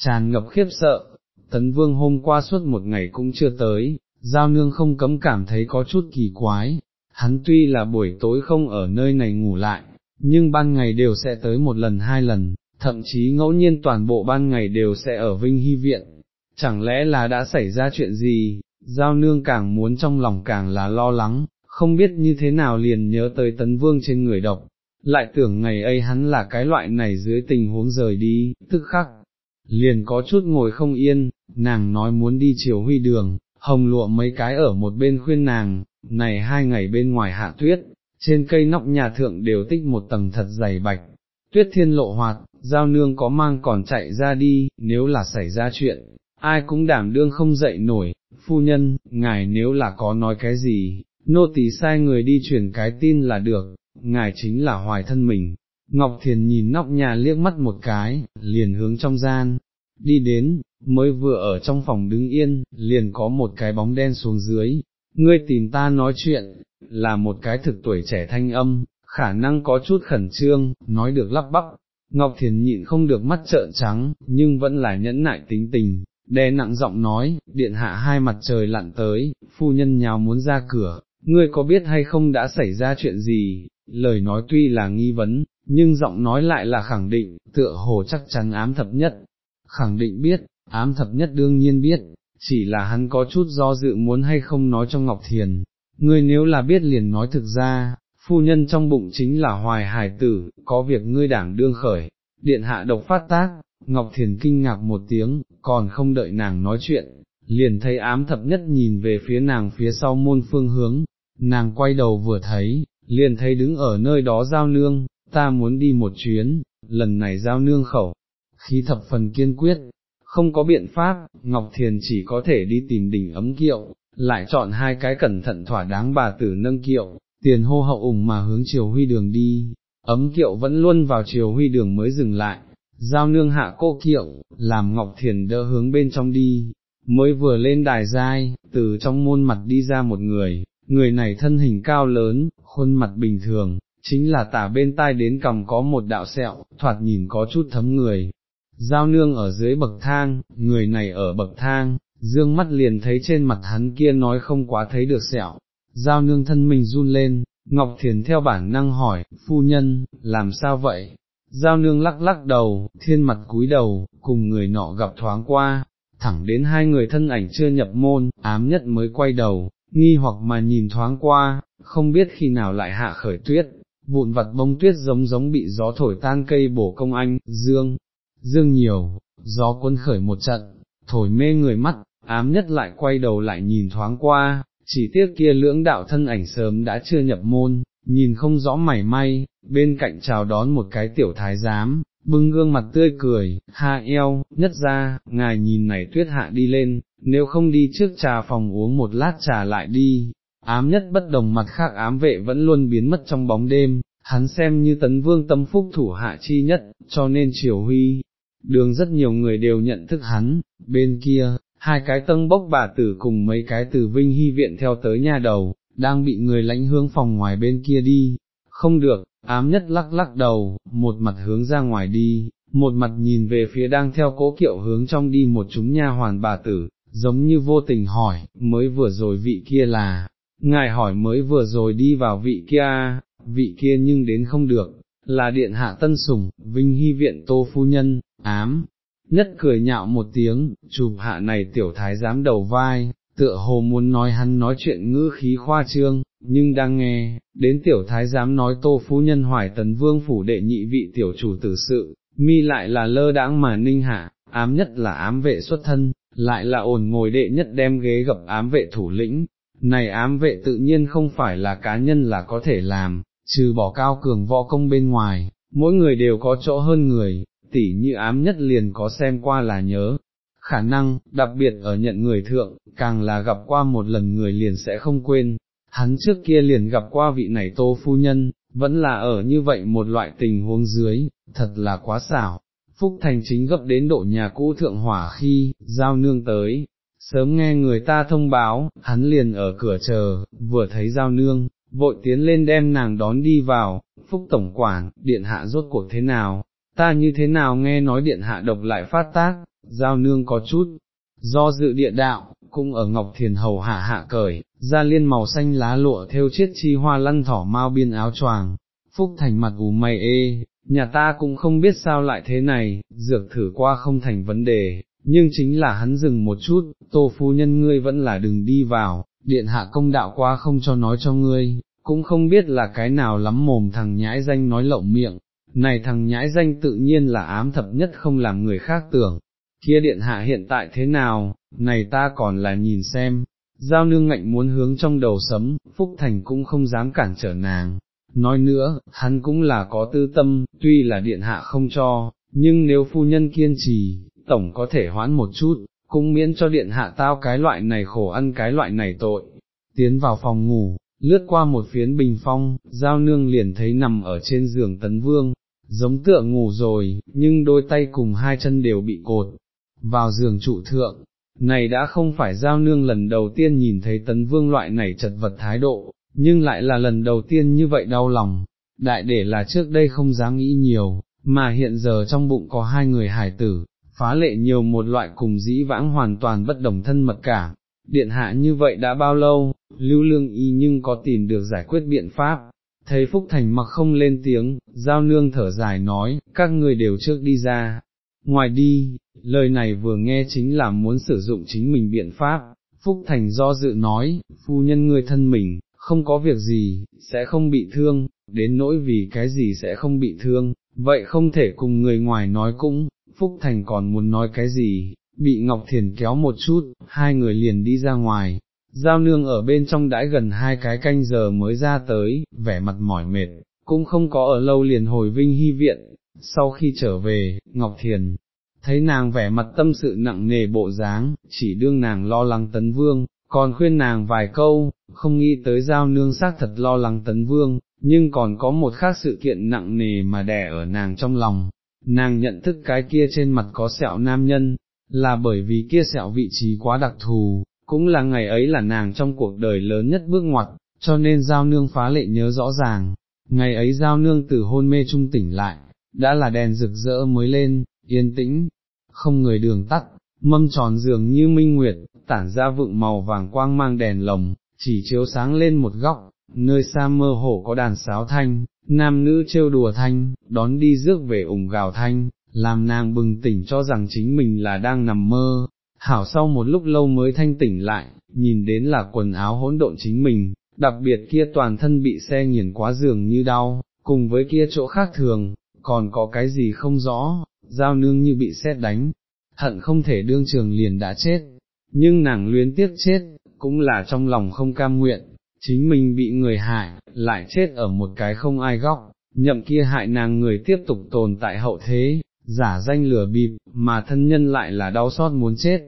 tràn ngập khiếp sợ, tấn vương hôm qua suốt một ngày cũng chưa tới, giao nương không cấm cảm thấy có chút kỳ quái, hắn tuy là buổi tối không ở nơi này ngủ lại, nhưng ban ngày đều sẽ tới một lần hai lần, thậm chí ngẫu nhiên toàn bộ ban ngày đều sẽ ở Vinh Hy Viện, chẳng lẽ là đã xảy ra chuyện gì, giao nương càng muốn trong lòng càng là lo lắng, không biết như thế nào liền nhớ tới tấn vương trên người độc, lại tưởng ngày ấy hắn là cái loại này dưới tình huống rời đi, tức khắc, liền có chút ngồi không yên, nàng nói muốn đi chiều huy đường, hồng lụa mấy cái ở một bên khuyên nàng, này hai ngày bên ngoài hạ tuyết, trên cây nóc nhà thượng đều tích một tầng thật dày bạch, tuyết thiên lộ hoạt, giao nương có mang còn chạy ra đi, nếu là xảy ra chuyện, ai cũng đảm đương không dậy nổi, phu nhân, ngài nếu là có nói cái gì, nô tỳ sai người đi truyền cái tin là được, ngài chính là hoài thân mình. Ngọc Thiền nhìn nóc nhà liếc mắt một cái, liền hướng trong gian, đi đến, mới vừa ở trong phòng đứng yên, liền có một cái bóng đen xuống dưới, ngươi tìm ta nói chuyện, là một cái thực tuổi trẻ thanh âm, khả năng có chút khẩn trương, nói được lắp bắp, Ngọc Thiền nhịn không được mắt trợn trắng, nhưng vẫn là nhẫn nại tính tình, đè nặng giọng nói, điện hạ hai mặt trời lặn tới, phu nhân nhào muốn ra cửa, ngươi có biết hay không đã xảy ra chuyện gì, lời nói tuy là nghi vấn, nhưng giọng nói lại là khẳng định, tựa hồ chắc chắn ám thập nhất, khẳng định biết, ám thập nhất đương nhiên biết, chỉ là hắn có chút do dự muốn hay không nói cho Ngọc Thiền, ngươi nếu là biết liền nói thực ra, phu nhân trong bụng chính là hoài Hải tử, có việc ngươi đảng đương khởi, điện hạ độc phát tác, Ngọc Thiền kinh ngạc một tiếng, còn không đợi nàng nói chuyện, liền thấy ám thập nhất nhìn về phía nàng phía sau môn phương hướng, nàng quay đầu vừa thấy, liền thấy đứng ở nơi đó giao nương, ta muốn đi một chuyến, lần này giao nương khẩu, khí thập phần kiên quyết, không có biện pháp, Ngọc Thiền chỉ có thể đi tìm đỉnh ấm kiệu, lại chọn hai cái cẩn thận thỏa đáng bà tử nâng kiệu, tiền hô hậu ủng mà hướng chiều huy đường đi, ấm kiệu vẫn luôn vào chiều huy đường mới dừng lại, giao nương hạ cô kiệu, làm Ngọc Thiền đỡ hướng bên trong đi, mới vừa lên đài giai, từ trong môn mặt đi ra một người, người này thân hình cao lớn, khuôn mặt bình thường, chính là tả bên tai đến cầm có một đạo sẹo, thoạt nhìn có chút thấm người. Giao nương ở dưới bậc thang, người này ở bậc thang, dương mắt liền thấy trên mặt hắn kia nói không quá thấy được sẹo, giao nương thân mình run lên, Ngọc Thiền theo bản năng hỏi, phu nhân, làm sao vậy? Giao nương lắc lắc đầu, thiên mặt cúi đầu, cùng người nọ gặp thoáng qua, thẳng đến hai người thân ảnh chưa nhập môn, ám nhất mới quay đầu, nghi hoặc mà nhìn thoáng qua, không biết khi nào lại hạ khởi tuyết, vụn vặt bông tuyết giống giống bị gió thổi tan cây bổ công anh, dương, dương nhiều, gió cuốn khởi một trận, thổi mê người mắt, ám nhất lại quay đầu lại nhìn thoáng qua, chỉ tiếc kia lưỡng đạo thân ảnh sớm đã chưa nhập môn, nhìn không rõ mảy may, bên cạnh chào đón một cái tiểu thái giám, bưng gương mặt tươi cười, ha eo, nhất ra, ngài nhìn này tuyết hạ đi lên, nếu không đi trước trà phòng uống một lát trà lại đi, ám nhất bất đồng mặt khác ám vệ vẫn luôn biến mất trong bóng đêm, hắn xem như tấn vương tâm phúc thủ hạ chi nhất, cho nên triều huy, đường rất nhiều người đều nhận thức hắn, bên kia, hai cái tân bốc bà tử cùng mấy cái từ vinh hy viện theo tới nhà đầu, đang bị người lãnh hướng phòng ngoài bên kia đi, không được, ám nhất lắc lắc đầu, một mặt hướng ra ngoài đi, một mặt nhìn về phía đang theo cố kiệu hướng trong đi một chúng nha hoàn bà tử, giống như vô tình hỏi, mới vừa rồi vị kia là, ngài hỏi mới vừa rồi đi vào vị kia, à? vị kia nhưng đến không được, là điện hạ tân sủng, vinh hy viện tô phu nhân, ám, nhất cười nhạo một tiếng, chụp hạ này tiểu thái giám đầu vai, tựa hồ muốn nói hắn nói chuyện ngữ khí khoa trương, nhưng đang nghe, đến tiểu thái giám nói tô phu nhân hoài tấn vương phủ đệ nhị vị tiểu chủ tử sự, mi lại là lơ đãng mà ninh hạ, ám nhất là ám vệ xuất thân, lại là ổn ngồi đệ nhất đem ghế gặp ám vệ thủ lĩnh, này ám vệ tự nhiên không phải là cá nhân là có thể làm, trừ bỏ cao cường võ công bên ngoài, mỗi người đều có chỗ hơn người, tỉ như ám nhất liền có xem qua là nhớ. Khả năng, đặc biệt ở nhận người thượng, càng là gặp qua một lần người liền sẽ không quên, hắn trước kia liền gặp qua vị này tô phu nhân, vẫn là ở như vậy một loại tình huống dưới, thật là quá xảo. Phúc Thành chính gấp đến độ nhà cũ thượng hỏa khi, giao nương tới, sớm nghe người ta thông báo, hắn liền ở cửa chờ, vừa thấy giao nương, vội tiến lên đem nàng đón đi vào, Phúc Tổng Quản, điện hạ rốt cuộc thế nào, ta như thế nào nghe nói điện hạ độc lại phát tác, giao nương có chút, do dự địa đạo, cũng ở Ngọc Thiền Hầu hạ hạ cởi, ra liên màu xanh lá lụa theo chiết chi hoa lăn thỏ mau biên áo choàng, Phúc Thành mặt ủ mày ê, nhà ta cũng không biết sao lại thế này, dược thử qua không thành vấn đề, nhưng chính là hắn dừng một chút, tô phu nhân ngươi vẫn là đừng đi vào, điện hạ công đạo qua không cho nói cho ngươi, cũng không biết là cái nào lắm mồm thằng nhãi danh nói lộng miệng, này thằng nhãi danh tự nhiên là ám thập nhất không làm người khác tưởng, kia điện hạ hiện tại thế nào, này ta còn là nhìn xem, giao nương ngạnh muốn hướng trong đầu sấm, Phúc Thành cũng không dám cản trở nàng. Nói nữa, hắn cũng là có tư tâm, tuy là điện hạ không cho, nhưng nếu phu nhân kiên trì, tổng có thể hoãn một chút, cũng miễn cho điện hạ tao cái loại này khổ ăn cái loại này tội. Tiến vào phòng ngủ, lướt qua một phiến bình phong, giao nương liền thấy nằm ở trên giường tấn vương, giống tựa ngủ rồi, nhưng đôi tay cùng hai chân đều bị cột, vào giường trụ thượng. Này đã không phải giao nương lần đầu tiên nhìn thấy tấn vương loại này chật vật thái độ, nhưng lại là lần đầu tiên như vậy đau lòng, đại để là trước đây không dám nghĩ nhiều, mà hiện giờ trong bụng có hai người hải tử, phá lệ nhiều một loại cùng dĩ vãng hoàn toàn bất đồng thân mật cả. Điện hạ như vậy đã bao lâu, lưu lương y nhưng có tìm được giải quyết biện pháp, thấy Phúc Thành mặc không lên tiếng, giao nương thở dài nói, các người đều trước đi ra, ngoài đi, lời này vừa nghe chính là muốn sử dụng chính mình biện pháp, Phúc Thành do dự nói, phu nhân người thân mình, không có việc gì, sẽ không bị thương, đến nỗi vì cái gì sẽ không bị thương, vậy không thể cùng người ngoài nói cũng, Phúc Thành còn muốn nói cái gì, bị Ngọc Thiền kéo một chút, hai người liền đi ra ngoài, giao nương ở bên trong đãi gần hai cái canh giờ mới ra tới, vẻ mặt mỏi mệt, cũng không có ở lâu liền hồi vinh hy viện, sau khi trở về, Ngọc Thiền, thấy nàng vẻ mặt tâm sự nặng nề bộ dáng, chỉ đương nàng lo lắng tấn vương, còn khuyên nàng vài câu, không nghĩ tới giao nương xác thật lo lắng tấn vương, nhưng còn có một khác sự kiện nặng nề mà đè ở nàng trong lòng, nàng nhận thức cái kia trên mặt có sẹo nam nhân, là bởi vì kia sẹo vị trí quá đặc thù, cũng là ngày ấy là nàng trong cuộc đời lớn nhất bước ngoặt, cho nên giao nương phá lệ nhớ rõ ràng, ngày ấy giao nương từ hôn mê trung tỉnh lại, đã là đèn rực rỡ mới lên, yên tĩnh, không người đường tắt, mâm tròn dường như minh nguyệt, tản ra vựng màu vàng quang mang đèn lồng, chỉ chiếu sáng lên một góc, nơi xa mơ hồ có đàn sáo thanh, nam nữ trêu đùa thanh, đón đi rước về ủng gào thanh, làm nàng bừng tỉnh cho rằng chính mình là đang nằm mơ, hảo sau một lúc lâu mới thanh tỉnh lại, nhìn đến là quần áo hỗn độn chính mình, đặc biệt kia toàn thân bị xe nghiền quá giường như đau, cùng với kia chỗ khác thường, còn có cái gì không rõ, giao nương như bị xét đánh, hận không thể đương trường liền đã chết, nhưng nàng luyến tiếc chết, cũng là trong lòng không cam nguyện, chính mình bị người hại, lại chết ở một cái không ai góc, nhậm kia hại nàng người tiếp tục tồn tại hậu thế, giả danh lửa bịp, mà thân nhân lại là đau xót muốn chết.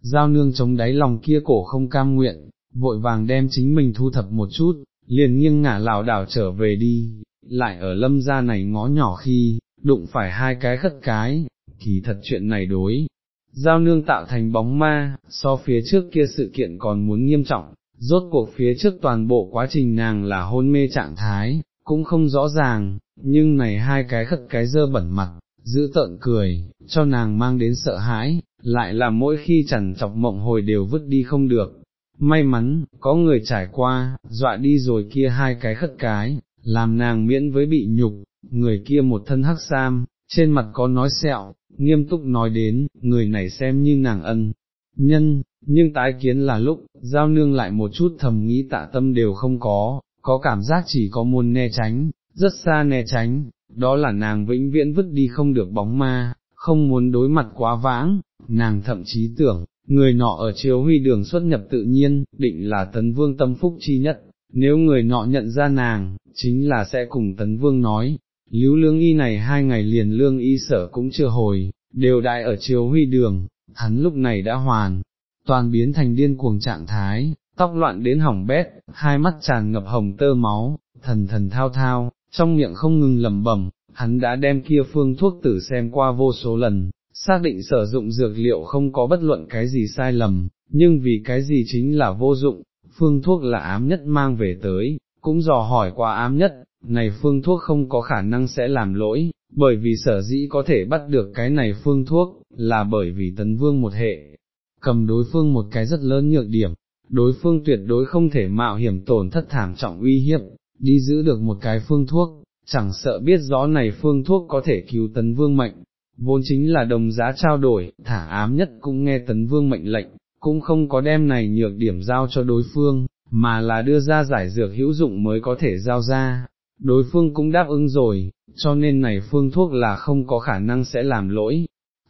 Giao nương chống đáy lòng kia cổ không cam nguyện, vội vàng đem chính mình thu thập một chút, liền nghiêng ngả lảo đảo trở về đi, lại ở lâm gia này ngó nhỏ khi, đụng phải hai cái khất cái, kỳ thật chuyện này đối. Giao nương tạo thành bóng ma, so phía trước kia sự kiện còn muốn nghiêm trọng, rốt cuộc phía trước toàn bộ quá trình nàng là hôn mê trạng thái, cũng không rõ ràng, nhưng này hai cái khất cái dơ bẩn mặt, giữ tợn cười, cho nàng mang đến sợ hãi, lại là mỗi khi chẳng chọc mộng hồi đều vứt đi không được. May mắn, có người trải qua, dọa đi rồi kia hai cái khất cái, làm nàng miễn với bị nhục, người kia một thân hắc sam, trên mặt có nói sẹo, nghiêm túc nói đến, người này xem như nàng ân, nhân, nhưng tái kiến là lúc, giao nương lại một chút thầm nghĩ tạ tâm đều không có, có cảm giác chỉ có muốn né tránh, rất xa né tránh, đó là nàng vĩnh viễn vứt đi không được bóng ma, không muốn đối mặt quá vãng, nàng thậm chí tưởng, người nọ ở chiếu huy đường xuất nhập tự nhiên, định là tấn vương tâm phúc chi nhất, nếu người nọ nhận ra nàng, chính là sẽ cùng tấn vương nói, lưu lương y này hai ngày liền lương y sở cũng chưa hồi, đều đại ở chiếu huy đường, hắn lúc này đã hoàn, toàn biến thành điên cuồng trạng thái, tóc loạn đến hỏng bét, hai mắt tràn ngập hồng tơ máu, thần thần thao thao, trong miệng không ngừng lẩm bẩm, hắn đã đem kia phương thuốc tử xem qua vô số lần, xác định sử dụng dược liệu không có bất luận cái gì sai lầm, nhưng vì cái gì chính là vô dụng, phương thuốc là ám nhất mang về tới, cũng dò hỏi qua ám nhất, này phương thuốc không có khả năng sẽ làm lỗi, bởi vì sở dĩ có thể bắt được cái này phương thuốc, là bởi vì tấn vương một hệ, cầm đối phương một cái rất lớn nhược điểm, đối phương tuyệt đối không thể mạo hiểm tổn thất thảm trọng uy hiếp, đi giữ được một cái phương thuốc, chẳng sợ biết rõ này phương thuốc có thể cứu tấn vương mệnh, vốn chính là đồng giá trao đổi, thả ám nhất cũng nghe tấn vương mệnh lệnh, cũng không có đem này nhược điểm giao cho đối phương, mà là đưa ra giải dược hữu dụng mới có thể giao ra, đối phương cũng đáp ứng rồi, cho nên này phương thuốc là không có khả năng sẽ làm lỗi,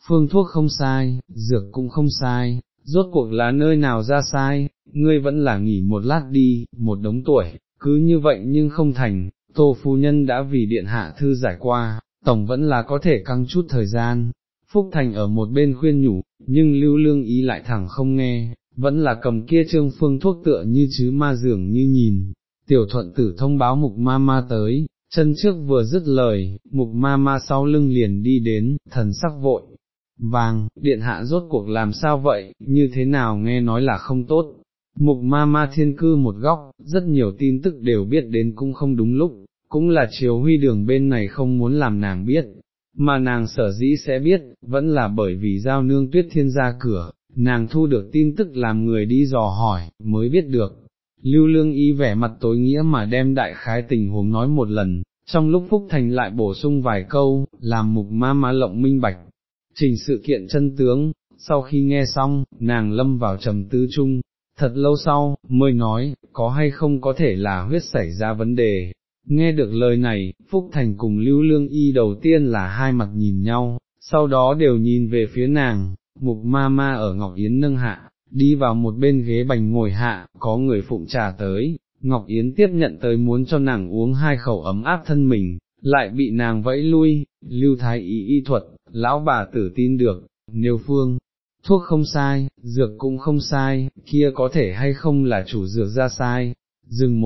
phương thuốc không sai, dược cũng không sai, rốt cuộc là nơi nào ra sai, ngươi vẫn là nghỉ một lát đi, một đống tuổi, cứ như vậy nhưng không thành, tô phu nhân đã vì điện hạ thư giải qua, tổng vẫn là có thể căng chút thời gian. Phúc Thành ở một bên khuyên nhủ, nhưng lưu lương ý lại thẳng không nghe, vẫn là cầm kia trương phương thuốc tựa như chứ ma dường như nhìn, tiểu thuận tử thông báo mục ma ma tới, chân trước vừa dứt lời, mục ma ma sau lưng liền đi đến, thần sắc vội, vàng, điện hạ rốt cuộc làm sao vậy, như thế nào nghe nói là không tốt. Mục ma ma thiên cư một góc, rất nhiều tin tức đều biết đến cũng không đúng lúc, cũng là chiều huy đường bên này không muốn làm nàng biết, mà nàng sở dĩ sẽ biết, vẫn là bởi vì giao nương tuyết thiên ra cửa, nàng thu được tin tức làm người đi dò hỏi, mới biết được. Lưu lương y vẻ mặt tối nghĩa mà đem đại khái tình huống nói một lần, trong lúc Phúc Thành lại bổ sung vài câu, làm mục ma ma lộng minh bạch, trình sự kiện chân tướng, sau khi nghe xong, nàng lâm vào trầm tư chung, thật lâu sau, mới nói, có hay không có thể là huyết xảy ra vấn đề. Nghe được lời này, Phúc Thành cùng Lưu Lương Y đầu tiên là hai mặt nhìn nhau, sau đó đều nhìn về phía nàng, mục ma ma ở Ngọc Yến nâng hạ, đi vào một bên ghế bành ngồi hạ, có người phụng trà tới, Ngọc Yến tiếp nhận tới muốn cho nàng uống hai khẩu ấm áp thân mình, lại bị nàng vẫy lui, lưu thái y y thuật, lão bà tử tin được, nếu phương, thuốc không sai, dược cũng không sai, kia có thể hay không là chủ dược ra sai, dừng một